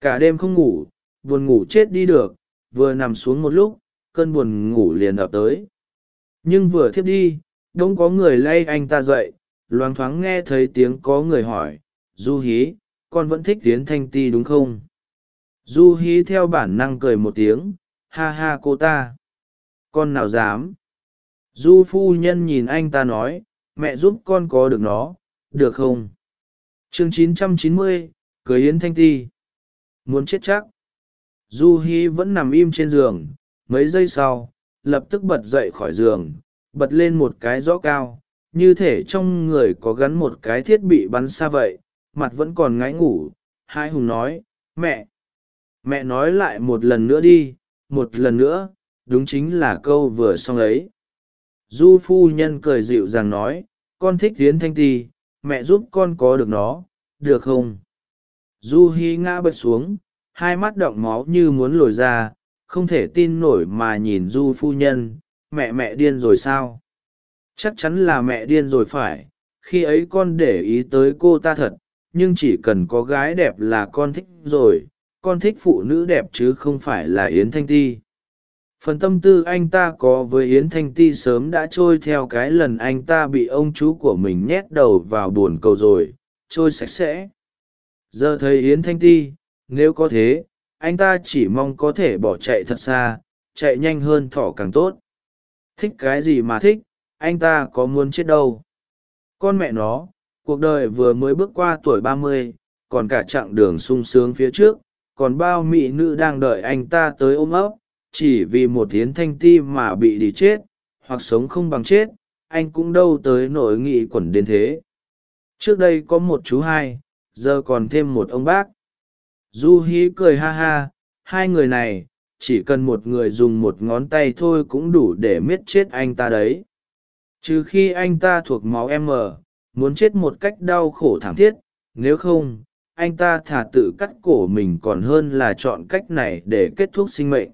Cả đêm không ngủ, buồn ngủ chết đi được vừa nằm xuống một lúc cơn buồn ngủ liền ập tới. Nhưng vừa thiếp đi đông có người lay anh ta dậy loáng thoáng nghe thấy tiếng có người hỏi du hí con vẫn thích tiến thanh ti đúng không? Du hí theo bản năng cười một tiếng ha ha cô ta con nào dám? Du phu nhân nhìn anh ta nói mẹ giúp con có được nó được không? Chương 990, cưới yến thanh ti. Muốn chết chắc du hi vẫn nằm im trên giường, mấy giây sau, lập tức bật dậy khỏi giường, bật lên một cái rõ cao, như thể trong người có gắn một cái thiết bị bắn xa vậy, mặt vẫn còn ngáy ngủ, hai hùng nói, mẹ mẹ nói lại một lần nữa đi, một lần nữa, đúng chính là câu vừa xong ấy. Du phu nhân cười dịu dàng nói, con thích hiến thanh ti, mẹ giúp con có được nó, được không? Du hi ngã bật xuống hai mắt động máu như muốn lồi ra, không thể tin nổi mà nhìn du phu nhân, mẹ mẹ điên rồi sao? Chắc chắn là mẹ điên rồi phải, khi ấy con để ý tới cô ta thật, nhưng chỉ cần có gái đẹp là con thích rồi, con thích phụ nữ đẹp chứ không phải là yến thanh ti. Phần tâm tư anh ta có với yến thanh ti sớm đã trôi theo cái lần anh ta bị ông chú của mình nhét đầu vào b cầu rồi, trôi sạch sẽ. Giờ thấy yến thanh ti nếu có thế, anh ta chỉ mong có thể bỏ chạy thật xa, chạy nhanh hơn thỏ càng tốt. Thích cái gì mà thích, anh ta có muốn chết đâu. Con mẹ nó, cuộc đời vừa mới bước qua tuổi ba mươi, còn cả chặng đường sung sướng phía trước, còn bao mỹ nữ đang đợi anh ta tới ôm ấp, chỉ vì một tiếng thanh ti mà bị đi chết, hoặc sống không bằng chết, anh cũng đâu tới nỗi nghị quẩn đến thế. Trước đây có một chú hai, giờ còn thêm một ông bác du hí cười ha ha, hai người này, chỉ cần một người dùng một ngón tay thôi cũng đủ để miết chết anh ta đấy. Trừ khi anh ta thuộc máu m muốn chết một cách đau khổ thảm thiết, nếu không, anh ta thả tự cắt cổ mình còn hơn là chọn cách này để kết thúc sinh mệnh.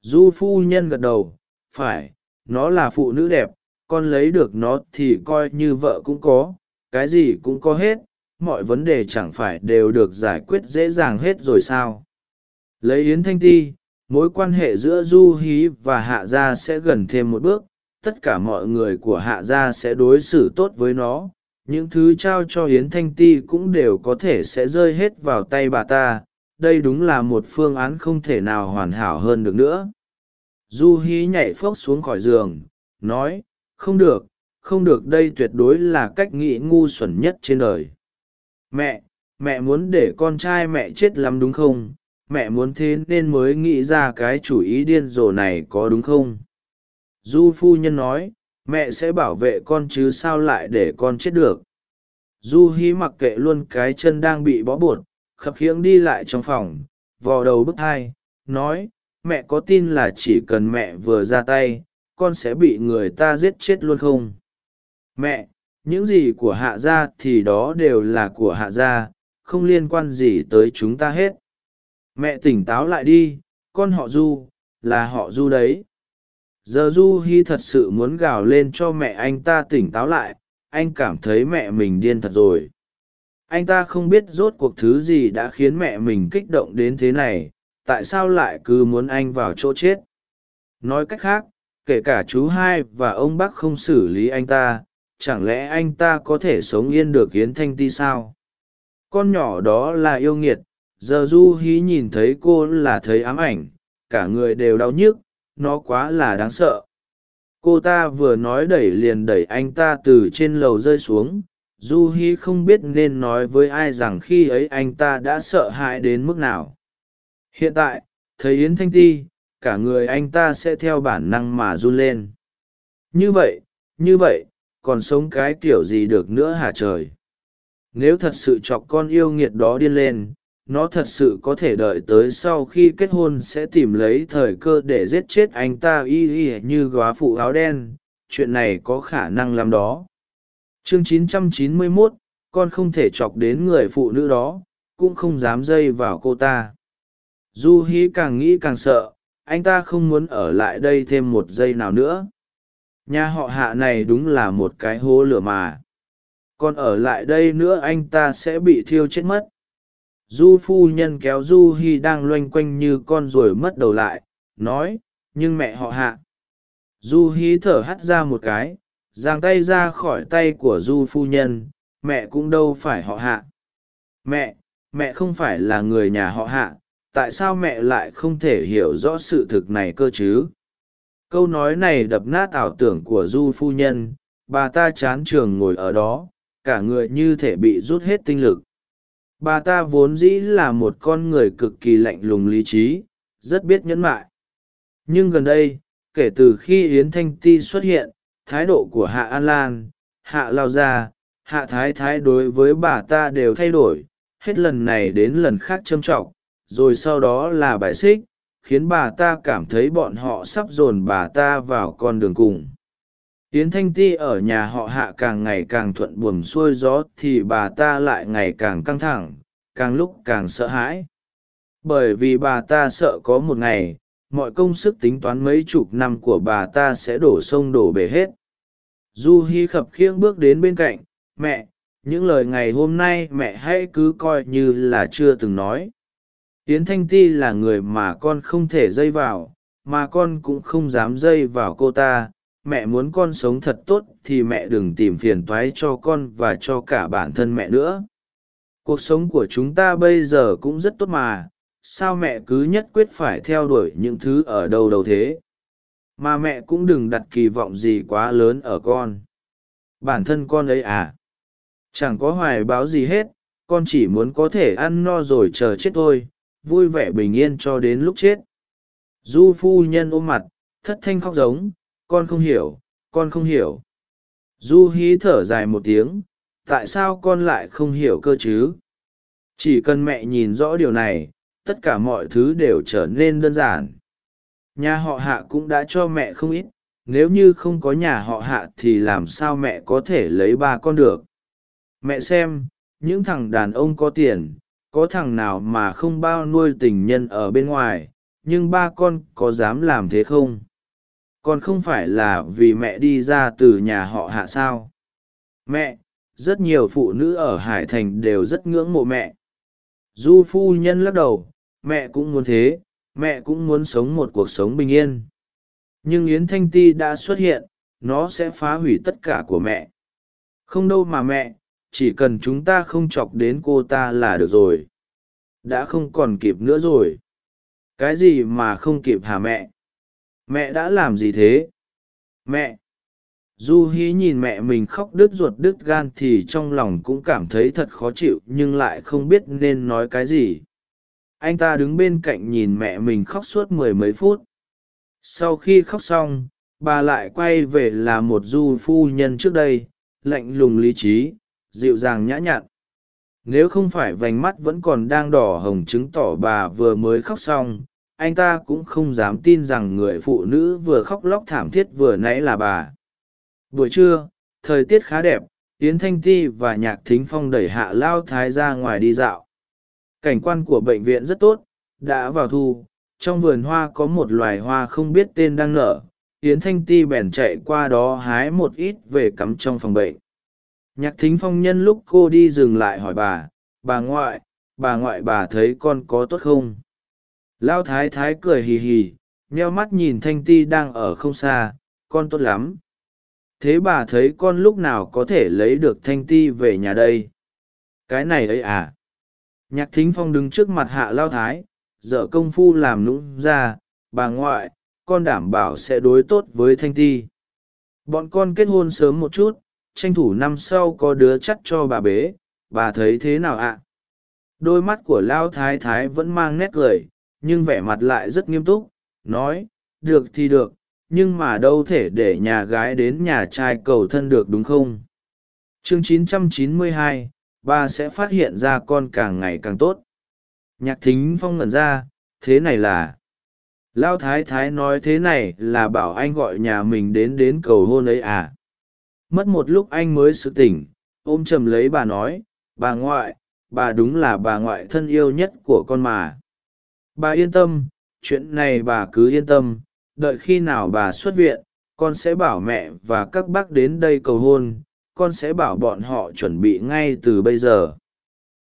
Du phu nhân gật đầu, phải, nó là phụ nữ đẹp, con lấy được nó thì coi như vợ cũng có, cái gì cũng có hết mọi vấn đề chẳng phải đều được giải quyết dễ dàng hết rồi sao? Lấy yến thanh ti, mối quan hệ giữa du hí và hạ gia sẽ gần thêm một bước. Tất cả mọi người của hạ gia sẽ đối xử tốt với nó. Những thứ trao cho yến thanh ti cũng đều có thể sẽ rơi hết vào tay bà ta. Đây đúng là một phương án không thể nào hoàn hảo hơn được nữa. Du hí nhảy phốc xuống khỏi giường, nói, không được không được, đây tuyệt đối là cách nghĩ ngu xuẩn nhất trên đời mẹ mẹ muốn để con trai mẹ chết lắm đúng không? Mẹ muốn thế nên mới nghĩ ra cái chủ ý điên rồ này có đúng không? Du phu nhân nói, mẹ sẽ bảo vệ con chứ sao lại để con chết được? Du hí mặc kệ luôn cái chân đang bị bó bột, khập khiễng đi lại trong phòng, vò đầu bức hai nói, mẹ có tin là chỉ cần mẹ vừa ra tay, con sẽ bị người ta giết chết luôn không? Mẹ những gì của hạ gia thì đó đều là của hạ gia, không liên quan gì tới chúng ta hết. Mẹ tỉnh táo lại đi, con họ du, là họ du đấy. Giờ du hi thật sự muốn gào lên cho mẹ anh ta tỉnh táo lại, anh cảm thấy mẹ mình điên thật rồi. Anh ta không biết rốt cuộc thứ gì đã khiến mẹ mình kích động đến thế này, tại sao lại cứ muốn anh vào chỗ chết? Nói cách khác, kể cả chú hai và ông bác không xử lý anh ta chẳng lẽ anh ta có thể sống yên được yến thanh ti sao? Con nhỏ đó là yêu nghiệt, giờ du hí nhìn thấy cô là thấy ám ảnh, cả người đều đau nhức, nó quá là đáng sợ. Cô ta vừa nói đẩy liền đẩy anh ta từ trên lầu rơi xuống, du hi không biết nên nói với ai rằng khi ấy anh ta đã sợ hãi đến mức nào. Hiện tại, thấy yến thanh ti, cả người anh ta sẽ theo bản năng mà run lên. Như vậy như vậy còn sống cái kiểu gì được nữa hả trời? Nếu thật sự chọc con yêu nghiệt đó điên lên nó thật sự có thể đợi tới sau khi kết hôn sẽ tìm lấy thời cơ để giết chết anh ta y y như góa phụ áo đen. Chuyện này có khả năng làm đó. Chương 991, con không thể chọc đến người phụ nữ đó cũng không dám dây vào cô ta. Du hí càng nghĩ càng sợ anh ta không muốn ở lại đây thêm một giây nào nữa nhà họ hạ này đúng là một cái hố lửa mà. Còn ở lại đây nữa anh ta sẽ bị thiêu chết mất. Du phu nhân kéo du hi đang loanh quanh như con ruồi mất đầu lại, nói, nhưng mẹ họ hạ. Du hi thở hắt ra một cái, giang tay ra khỏi tay của du phu nhân, mẹ cũng đâu phải họ hạ. Mẹ mẹ không phải là người nhà họ hạ, tại sao mẹ lại không thể hiểu rõ sự thực này cơ chứ? Câu nói này đập nát ảo tưởng của du phu nhân, bà ta chán trường ngồi ở đó, cả người như thể bị rút hết tinh lực. Bà ta vốn dĩ là một con người cực kỳ lạnh lùng lý trí, rất biết nhẫn mại. Nhưng gần đây, kể từ khi yến thanh ti xuất hiện, thái độ của hạ an lan, hạ lao gia, hạ thái thái đối với bà ta đều thay đổi, hết lần này đến lần khác trâm trọng, rồi sau đó là bài xích khiến bà ta cảm thấy bọn họ sắp dồn bà ta vào con đường cùng. Yến thanh ti ở nhà họ hạ càng ngày càng thuận buồm xuôi gió thì bà ta lại ngày càng căng thẳng, càng lúc càng sợ hãi. Bởi vì bà ta sợ có một ngày, mọi công sức tính toán mấy chục năm của bà ta sẽ đổ sông đổ bể hết. Du hi khập khiễng bước đến bên cạnh, mẹ, những lời ngày hôm nay mẹ hãy cứ coi như là chưa từng nói yến thanh ti là người mà con không thể dây vào, mà con cũng không dám dây vào cô ta. Mẹ muốn con sống thật tốt thì mẹ đừng tìm phiền toái cho con và cho cả bản thân mẹ nữa. Cuộc sống của chúng ta bây giờ cũng rất tốt mà, sao mẹ cứ nhất quyết phải theo đuổi những thứ ở đâu đâu thế? Mà mẹ cũng đừng đặt kỳ vọng gì quá lớn ở con. Bản thân con ấy à? Chẳng có hoài báo gì hết, con chỉ muốn có thể ăn no rồi chờ chết thôi vui vẻ bình yên cho đến lúc chết. Du phu nhân ôm mặt, thất thanh khóc giống, con không hiểu, con không hiểu. Du hí thở dài một tiếng, tại sao con lại không hiểu cơ chứ? Chỉ cần mẹ nhìn rõ điều này, tất cả mọi thứ đều trở nên đơn giản. Nhà họ hạ cũng đã cho mẹ không ít, nếu như không có nhà họ hạ thì làm sao mẹ có thể lấy ba con được? Mẹ xem, những thằng đàn ông có tiền có thằng nào mà không bao nuôi tình nhân ở bên ngoài, nhưng ba con có dám làm thế không? Còn không phải là vì mẹ đi ra từ nhà họ hạ sao? Mẹ, rất nhiều phụ nữ ở hải thành đều rất ngưỡng mộ mẹ. Du phu nhân lắc đầu, mẹ cũng muốn thế, mẹ cũng muốn sống một cuộc sống bình yên. Nhưng yến thanh ti đã xuất hiện, nó sẽ phá hủy tất cả của mẹ. Không đâu mà mẹ chỉ cần chúng ta không chọc đến cô ta là được rồi. Đã không còn kịp nữa rồi. Cái gì mà không kịp hả mẹ? Mẹ đã làm gì thế? Mẹ! Du hí nhìn mẹ mình khóc đứt ruột đứt gan thì trong lòng cũng cảm thấy thật khó chịu nhưng lại không biết nên nói cái gì. Anh ta đứng bên cạnh nhìn mẹ mình khóc suốt mười mấy phút. Sau khi khóc xong, bà lại quay về là một du phu nhân trước đây, lạnh lùng lý trí dịu dàng nhã nhặn. Nếu không phải vành mắt vẫn còn đang đỏ hồng chứng tỏ bà vừa mới khóc xong, anh ta cũng không dám tin rằng người phụ nữ vừa khóc lóc thảm thiết vừa nãy là bà. Buổi trưa, thời tiết khá đẹp, yến thanh ti và nhạc thính phong đẩy hạ lao thái ra ngoài đi dạo. Cảnh quan của bệnh viện rất tốt, đã vào thu. Trong vườn hoa có một loài hoa không biết tên đang nở. Yến thanh ti bèn chạy qua đó hái một ít về cắm trong phòng bệnh nhạc thính phong nhân lúc cô đi dừng lại hỏi bà bà ngoại bà ngoại bà thấy con có tốt không? Lao thái thái cười hì hì, nheo mắt nhìn thanh ti đang ở không xa, con tốt lắm. Thế bà thấy con lúc nào có thể lấy được thanh ti về nhà đây? Cái này ấy à? Nhạc thính phong đứng trước mặt hạ lao thái dợ công phu làm nũng ra, bà ngoại, con đảm bảo sẽ đối tốt với thanh ti. Bọn con kết hôn sớm một chút tranh thủ năm sau có đứa chắc cho bà bế bà thấy thế nào ạ? Đôi mắt của lao thái thái vẫn mang nét cười nhưng vẻ mặt lại rất nghiêm túc nói được thì được nhưng mà đâu thể để nhà gái đến nhà trai cầu thân được đúng không? Chương 992, bà sẽ phát hiện ra con càng ngày càng tốt. Nhạc thính phong ngẩn ra thế này là lao thái thái nói thế này là bảo anh gọi nhà mình đến đến cầu hôn ấy à? Mất một lúc anh mới sự tỉnh, ôm chầm lấy bà nói, bà ngoại, bà đúng là bà ngoại thân yêu nhất của con mà. Bà yên tâm, chuyện này bà cứ yên tâm, đợi khi nào bà xuất viện, con sẽ bảo mẹ và các bác đến đây cầu hôn, con sẽ bảo bọn họ chuẩn bị ngay từ bây giờ.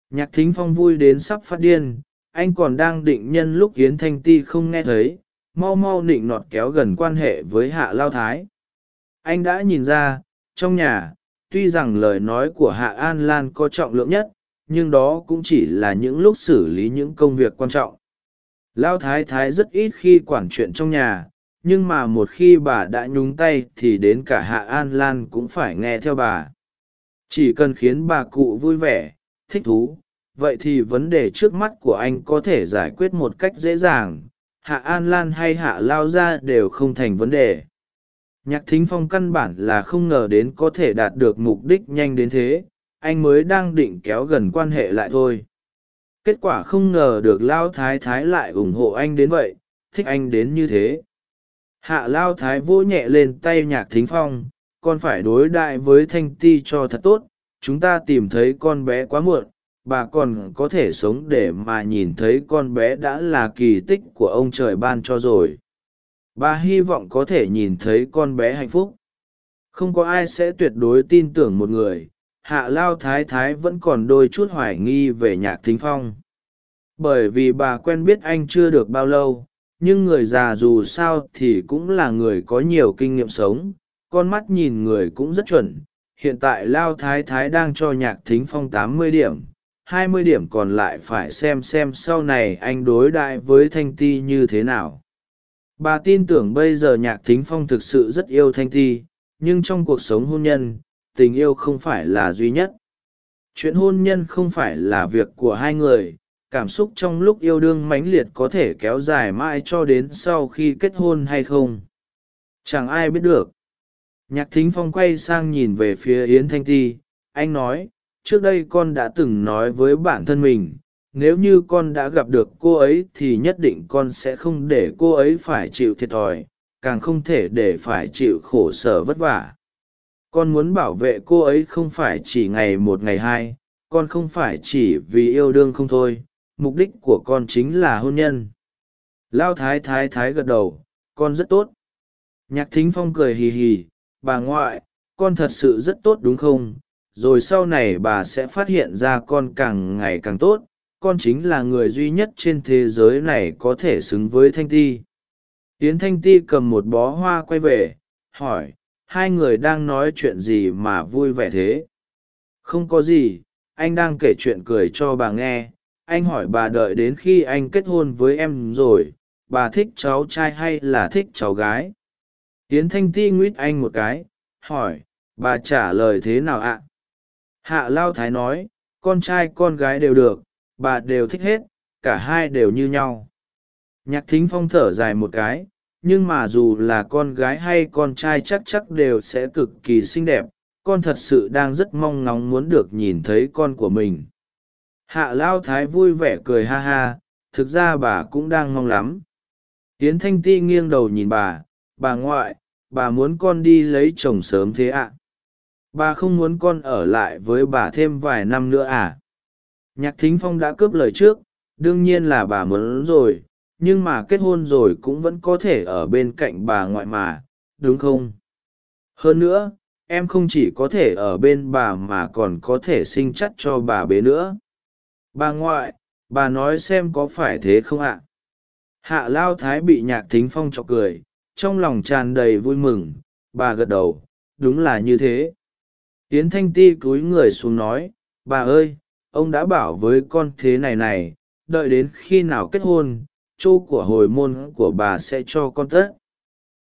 Nhạc thính phong vui đến sắp phát điên, anh còn đang định nhân lúc yến thanh ti không nghe thấy, mau mau nịnh nọt kéo gần quan hệ với hạ lao thái. Anh đã nhìn ra trong nhà, tuy rằng lời nói của hạ an lan có trọng lượng nhất, nhưng đó cũng chỉ là những lúc xử lý những công việc quan trọng. Lao thái thái rất ít khi quản chuyện trong nhà, nhưng mà một khi bà đã nhúng tay thì đến cả hạ an lan cũng phải nghe theo bà. Chỉ cần khiến bà cụ vui vẻ, thích thú, vậy thì vấn đề trước mắt của anh có thể giải quyết một cách dễ dàng. Hạ an lan hay hạ lao ra đều không thành vấn đề nhạc thính phong căn bản là không ngờ đến có thể đạt được mục đích nhanh đến thế, anh mới đang định kéo gần quan hệ lại thôi. Kết quả không ngờ được lao thái thái lại ủng hộ anh đến vậy, thích anh đến như thế. Hạ lao thái vỗ nhẹ lên tay nhạc thính phong, con phải đối đại với thanh ti cho thật tốt, chúng ta tìm thấy con bé quá muộn, bà còn có thể sống để mà nhìn thấy con bé đã là kỳ tích của ông trời ban cho rồi bà hy vọng có thể nhìn thấy con bé hạnh phúc. Không có ai sẽ tuyệt đối tin tưởng một người. Hạ lao thái thái vẫn còn đôi chút hoài nghi về nhạc thính phong. Bởi vì bà quen biết anh chưa được bao lâu, nhưng người già dù sao thì cũng là người có nhiều kinh nghiệm sống. Con mắt nhìn người cũng rất chuẩn. Hiện tại lao thái thái đang cho nhạc thính phong tám mươi điểm. hai mươi điểm còn lại phải xem xem sau này anh đối đại với thanh ti như thế nào bà tin tưởng bây giờ nhạc thính phong thực sự rất yêu thanh ti, nhưng trong cuộc sống hôn nhân, tình yêu không phải là duy nhất. Chuyện hôn nhân không phải là việc của hai người, cảm xúc trong lúc yêu đương mãnh liệt có thể kéo dài mãi cho đến sau khi kết hôn hay không? Chẳng ai biết được. Nhạc thính phong quay sang nhìn về phía yến thanh ti, anh nói, trước đây con đã từng nói với bản thân mình nếu như con đã gặp được cô ấy thì nhất định con sẽ không để cô ấy phải chịu thiệt thòi, càng không thể để phải chịu khổ sở vất vả. Con muốn bảo vệ cô ấy không phải chỉ ngày một ngày hai, con không phải chỉ vì yêu đương không thôi, mục đích của con chính là hôn nhân. Lao thái thái thái gật đầu, con rất tốt. Nhạc thính phong cười hì hì, bà ngoại, con thật sự rất tốt đúng không? Rồi sau này bà sẽ phát hiện ra con càng ngày càng tốt con chính là người duy nhất trên thế giới này có thể xứng với thanh ti. Yến thanh ti cầm một bó hoa quay về, hỏi, hai người đang nói chuyện gì mà vui vẻ thế? Không có gì, anh đang kể chuyện cười cho bà nghe. Anh hỏi bà đợi đến khi anh kết hôn với em rồi, bà thích cháu trai hay là thích cháu gái? Yến thanh ti nguýt anh một cái, hỏi, bà trả lời thế nào ạ? Hạ lao thái nói, con trai con gái đều được bà đều thích hết, cả hai đều như nhau. Nhạc thính phong thở dài một cái, nhưng mà dù là con gái hay con trai chắc chắc đều sẽ cực kỳ xinh đẹp, con thật sự đang rất mong ngóng muốn được nhìn thấy con của mình. Hạ lao thái vui vẻ cười ha ha, thực ra bà cũng đang mong lắm. Yến thanh ti nghiêng đầu nhìn bà bà ngoại, bà muốn con đi lấy chồng sớm thế ạ? Bà không muốn con ở lại với bà thêm vài năm nữa à? Nhạc thính phong đã cướp lời trước, đương nhiên là bà muốn rồi, nhưng mà kết hôn rồi cũng vẫn có thể ở bên cạnh bà ngoại mà, đúng không? Hơn nữa, em không chỉ có thể ở bên bà mà còn có thể sinh chắt cho bà bế nữa. Bà ngoại, bà nói xem có phải thế không ạ? Hạ lao thái bị nhạc thính phong chọc cười, trong lòng tràn đầy vui mừng, bà gật đầu, đúng là như thế. Tiến thanh ti cúi người xuống nói, bà ơi ông đã bảo với con thế này này đợi đến khi nào kết hôn chỗ của hồi môn của bà sẽ cho con tất.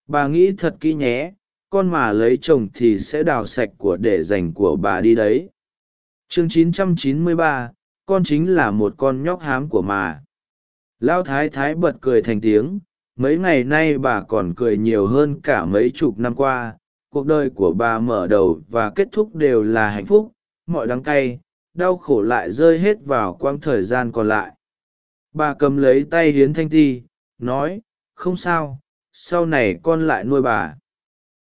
Bà nghĩ thật kỹ nhé con mà lấy chồng thì sẽ đào sạch của để dành của bà đi đấy. Chương 993, con chính là một con nhóc hám của mà. Lão thái thái bật cười thành tiếng mấy ngày nay bà còn cười nhiều hơn cả mấy chục năm qua cuộc đời của bà mở đầu và kết thúc đều là hạnh phúc mọi đắng cay đau khổ lại rơi hết vào quãng thời gian còn lại. Bà cầm lấy tay hiến thanh ti, nói, không sao, sau này con lại nuôi bà.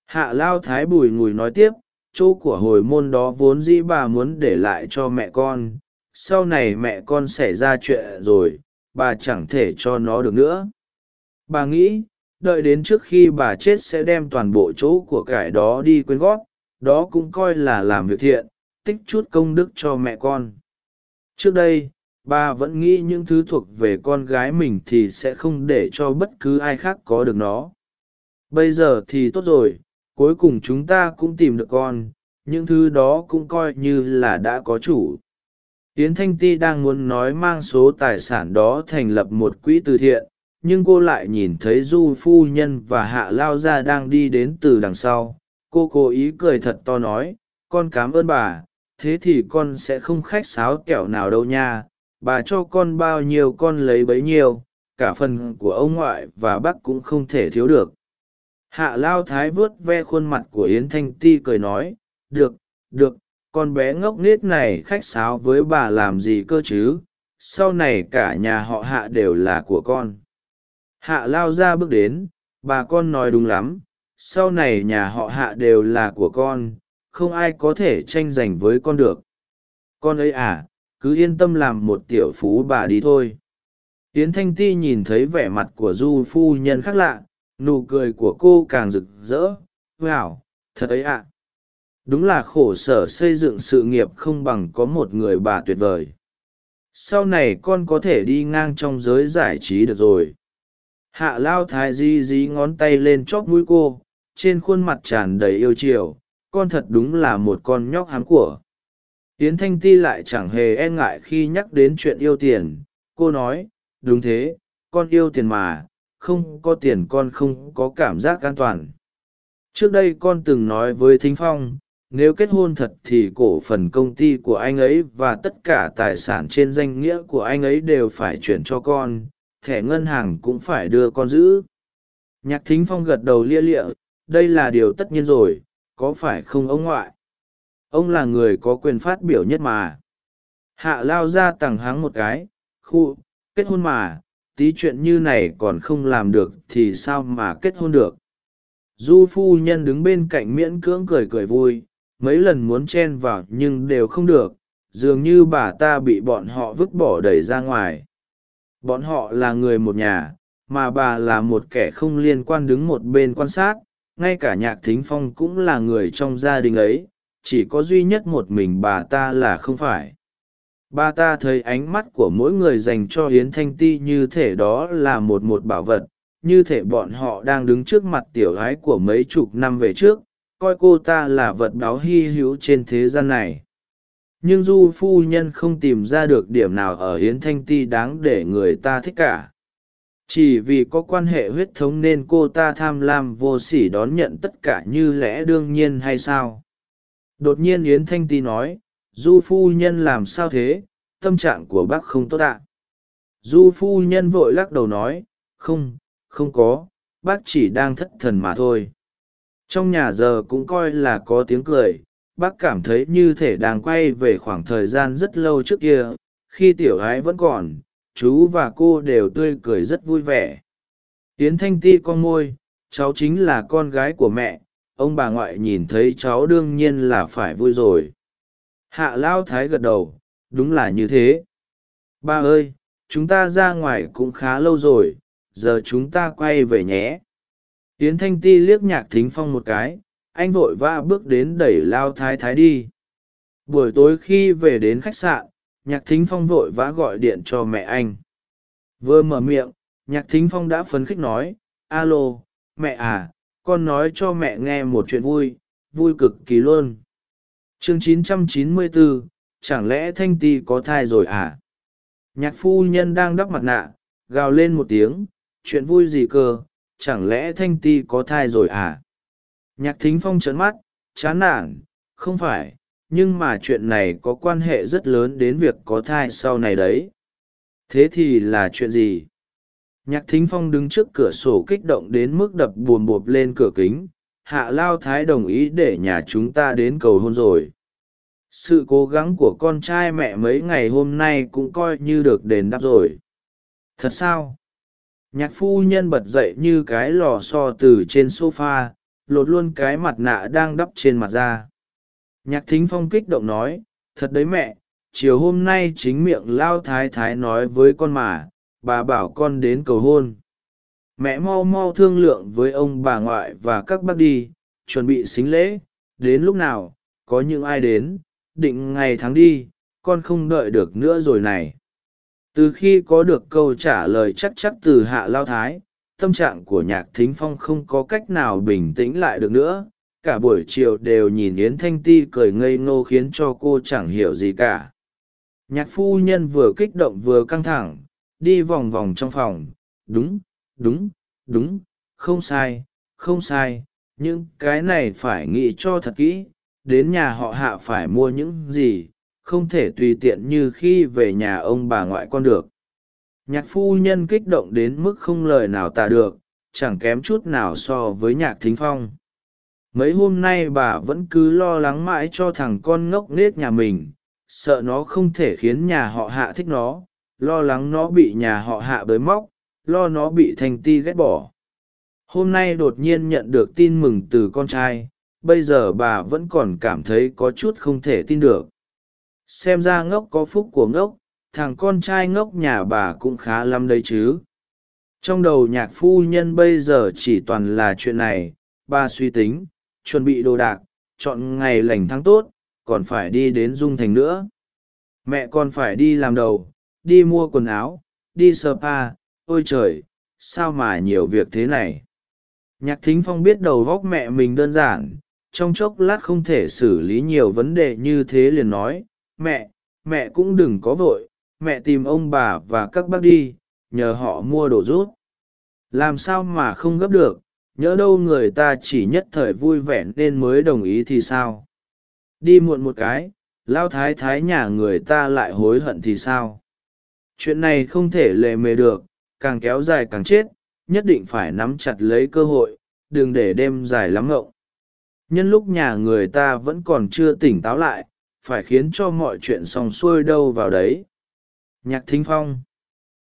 Hạ lao thái bùi ngùi nói tiếp, chỗ của hồi môn đó vốn dĩ bà muốn để lại cho mẹ con, sau này mẹ con xảy ra chuyện rồi, bà chẳng thể cho nó được nữa. Bà nghĩ, đợi đến trước khi bà chết sẽ đem toàn bộ chỗ của cải đó đi quyên góp, đó cũng coi là làm việc thiện tích chút công đức cho mẹ con. Trước đây bà vẫn nghĩ những thứ thuộc về con gái mình thì sẽ không để cho bất cứ ai khác có được nó. Bây giờ thì tốt rồi, cuối cùng chúng ta cũng tìm được con, những thứ đó cũng coi như là đã có chủ. Yến thanh ti đang muốn nói mang số tài sản đó thành lập một quỹ từ thiện, nhưng cô lại nhìn thấy du phu nhân và hạ lao gia đang đi đến từ đằng sau. Cô cố ý cười thật to nói, con cám ơn bà thế thì con sẽ không khách sáo kẹo nào đâu nha, bà cho con bao nhiêu con lấy bấy nhiêu, cả phần của ông ngoại và bác cũng không thể thiếu được. Hạ lao thái vuốt ve khuôn mặt của yến thanh ti cười nói, được được, con bé ngốc nghếch này khách sáo với bà làm gì cơ chứ? Sau này cả nhà họ hạ đều là của con. Hạ lao ra bước đến, bà con nói đúng lắm, sau này nhà họ hạ đều là của con không ai có thể tranh giành với con được. Con ấy à cứ yên tâm làm một tiểu phú bà đi thôi. Yến thanh ti nhìn thấy vẻ mặt của du phu nhân khác lạ, nụ cười của cô càng rực rỡ. Wow, thật ấy ạ. Đúng là khổ sở xây dựng sự nghiệp không bằng có một người bà tuyệt vời. Sau này con có thể đi ngang trong giới giải trí được rồi. Hạ lao thái di dí ngón tay lên chóp mũi cô, trên khuôn mặt tràn đầy yêu chiều con thật đúng là một con nhóc hám của. Yến thanh ti lại chẳng hề e ngại khi nhắc đến chuyện yêu tiền. Cô nói, đúng thế, con yêu tiền mà, không có tiền con không có cảm giác an toàn. Trước đây con từng nói với thính phong, nếu kết hôn thật thì cổ phần công ty của anh ấy và tất cả tài sản trên danh nghĩa của anh ấy đều phải chuyển cho con, thẻ ngân hàng cũng phải đưa con giữ. Nhạc thính phong gật đầu lia lịa, đây là điều tất nhiên rồi có phải không ông ngoại? Ông là người có quyền phát biểu nhất mà. Hạ lao ra tằng háng một cái, khu, kết hôn mà, tí chuyện như này còn không làm được thì sao mà kết hôn được? Du phu nhân đứng bên cạnh miễn cưỡng cười cười vui, mấy lần muốn chen vào nhưng đều không được, dường như bà ta bị bọn họ vứt bỏ đẩy ra ngoài. Bọn họ là người một nhà, mà bà là một kẻ không liên quan đứng một bên quan sát ngay cả nhạc thính phong cũng là người trong gia đình ấy, chỉ có duy nhất một mình bà ta là không phải. Bà ta thấy ánh mắt của mỗi người dành cho hiến thanh ti như thể đó là một một bảo vật, như thể bọn họ đang đứng trước mặt tiểu gái của mấy chục năm về trước, coi cô ta là vật báo hy hữu trên thế gian này. Nhưng du phu nhân không tìm ra được điểm nào ở hiến thanh ti đáng để người ta thích cả chỉ vì có quan hệ huyết thống nên cô ta tham lam vô sỉ đón nhận tất cả như lẽ đương nhiên hay sao? Đột nhiên yến thanh ti nói, du phu nhân làm sao thế? Tâm trạng của bác không tốt ạ. Du phu nhân vội lắc đầu nói, không không có, bác chỉ đang thất thần mà thôi. Trong nhà giờ cũng coi là có tiếng cười, bác cảm thấy như thể đang quay về khoảng thời gian rất lâu trước kia, khi tiểu ái vẫn còn chú và cô đều tươi cười rất vui vẻ. Yến thanh ti con môi, cháu chính là con gái của mẹ, ông bà ngoại nhìn thấy cháu đương nhiên là phải vui rồi. Hạ Lão thái gật đầu, đúng là như thế. Ba ơi, chúng ta ra ngoài cũng khá lâu rồi, giờ chúng ta quay về nhé. Yến thanh ti liếc nhạc thính phong một cái, anh vội vã bước đến đẩy lao thái thái đi. Buổi tối khi về đến khách sạn nhạc thính phong vội vã gọi điện cho mẹ anh. Vừa mở miệng nhạc thính phong đã phấn khích nói alo mẹ à con nói cho mẹ nghe một chuyện vui vui cực kỳ luôn. Chương 994, chẳng lẽ thanh ti có thai rồi à? Nhạc phu nhân đang đắp mặt nạ gào lên một tiếng chuyện vui gì cơ chẳng lẽ thanh ti có thai rồi à? Nhạc thính phong trấn mắt chán nản không phải nhưng mà chuyện này có quan hệ rất lớn đến việc có thai sau này đấy. Thế thì là chuyện gì? Nhạc thính phong đứng trước cửa sổ kích động đến mức đập buồm bộp lên cửa kính. Hạ lao thái đồng ý để nhà chúng ta đến cầu hôn rồi. Sự cố gắng của con trai mẹ mấy ngày hôm nay cũng coi như được đền đáp rồi. Thật sao? Nhạc phu nhân bật dậy như cái lò xo từ trên s o f a lột luôn cái mặt nạ đang đắp trên mặt ra nhạc thính phong kích động nói, thật đấy mẹ, chiều hôm nay chính miệng lao thái thái nói với con mà, bà bảo con đến cầu hôn. Mẹ mau mau thương lượng với ông bà ngoại và các bác đi, chuẩn bị xính lễ, đến lúc nào, có những ai đến, định ngày tháng đi, con không đợi được nữa rồi này. Từ khi có được câu trả lời chắc chắc từ hạ lao thái, tâm trạng của nhạc thính phong không có cách nào bình tĩnh lại được nữa cả buổi chiều đều nhìn yến thanh ti cười ngây ngô khiến cho cô chẳng hiểu gì cả. Nhạc phu nhân vừa kích động vừa căng thẳng, đi vòng vòng trong phòng. Đúng đúng đúng, không sai không sai, nhưng cái này phải nghĩ cho thật kỹ, đến nhà họ hạ phải mua những gì, không thể tùy tiện như khi về nhà ông bà ngoại con được. Nhạc phu nhân kích động đến mức không lời nào tả được, chẳng kém chút nào so với nhạc thính phong mấy hôm nay bà vẫn cứ lo lắng mãi cho thằng con ngốc nết nhà mình, sợ nó không thể khiến nhà họ hạ thích nó, lo lắng nó bị nhà họ hạ bới móc, lo nó bị thanh ti ghét bỏ. Hôm nay đột nhiên nhận được tin mừng từ con trai, bây giờ bà vẫn còn cảm thấy có chút không thể tin được. Xem ra ngốc có phúc của ngốc, thằng con trai ngốc nhà bà cũng khá lắm đấy chứ. Trong đầu nhạc phu nhân bây giờ chỉ toàn là chuyện này, bà suy tính chuẩn bị đồ đạc, chọn ngày lành tháng tốt, còn phải đi đến dung thành nữa. Mẹ còn phải đi làm đầu, đi mua quần áo, đi sơ pa ôi trời, sao mà nhiều việc thế này. Nhạc thính phong biết đầu góc mẹ mình đơn giản, trong chốc lát không thể xử lý nhiều vấn đề như thế liền nói, mẹ mẹ cũng đừng có vội, mẹ tìm ông bà và các bác đi, nhờ họ mua đồ rút. Làm sao mà không gấp được nhỡ đâu người ta chỉ nhất thời vui vẻ nên mới đồng ý thì sao? Đi muộn một cái, lao thái thái nhà người ta lại hối hận thì sao? Chuyện này không thể lề mề được, càng kéo dài càng chết, nhất định phải nắm chặt lấy cơ hội, đừng để đêm dài lắm ngộng. Nhân lúc nhà người ta vẫn còn chưa tỉnh táo lại, phải khiến cho mọi chuyện xong xuôi đâu vào đấy. Nhạc thính phong.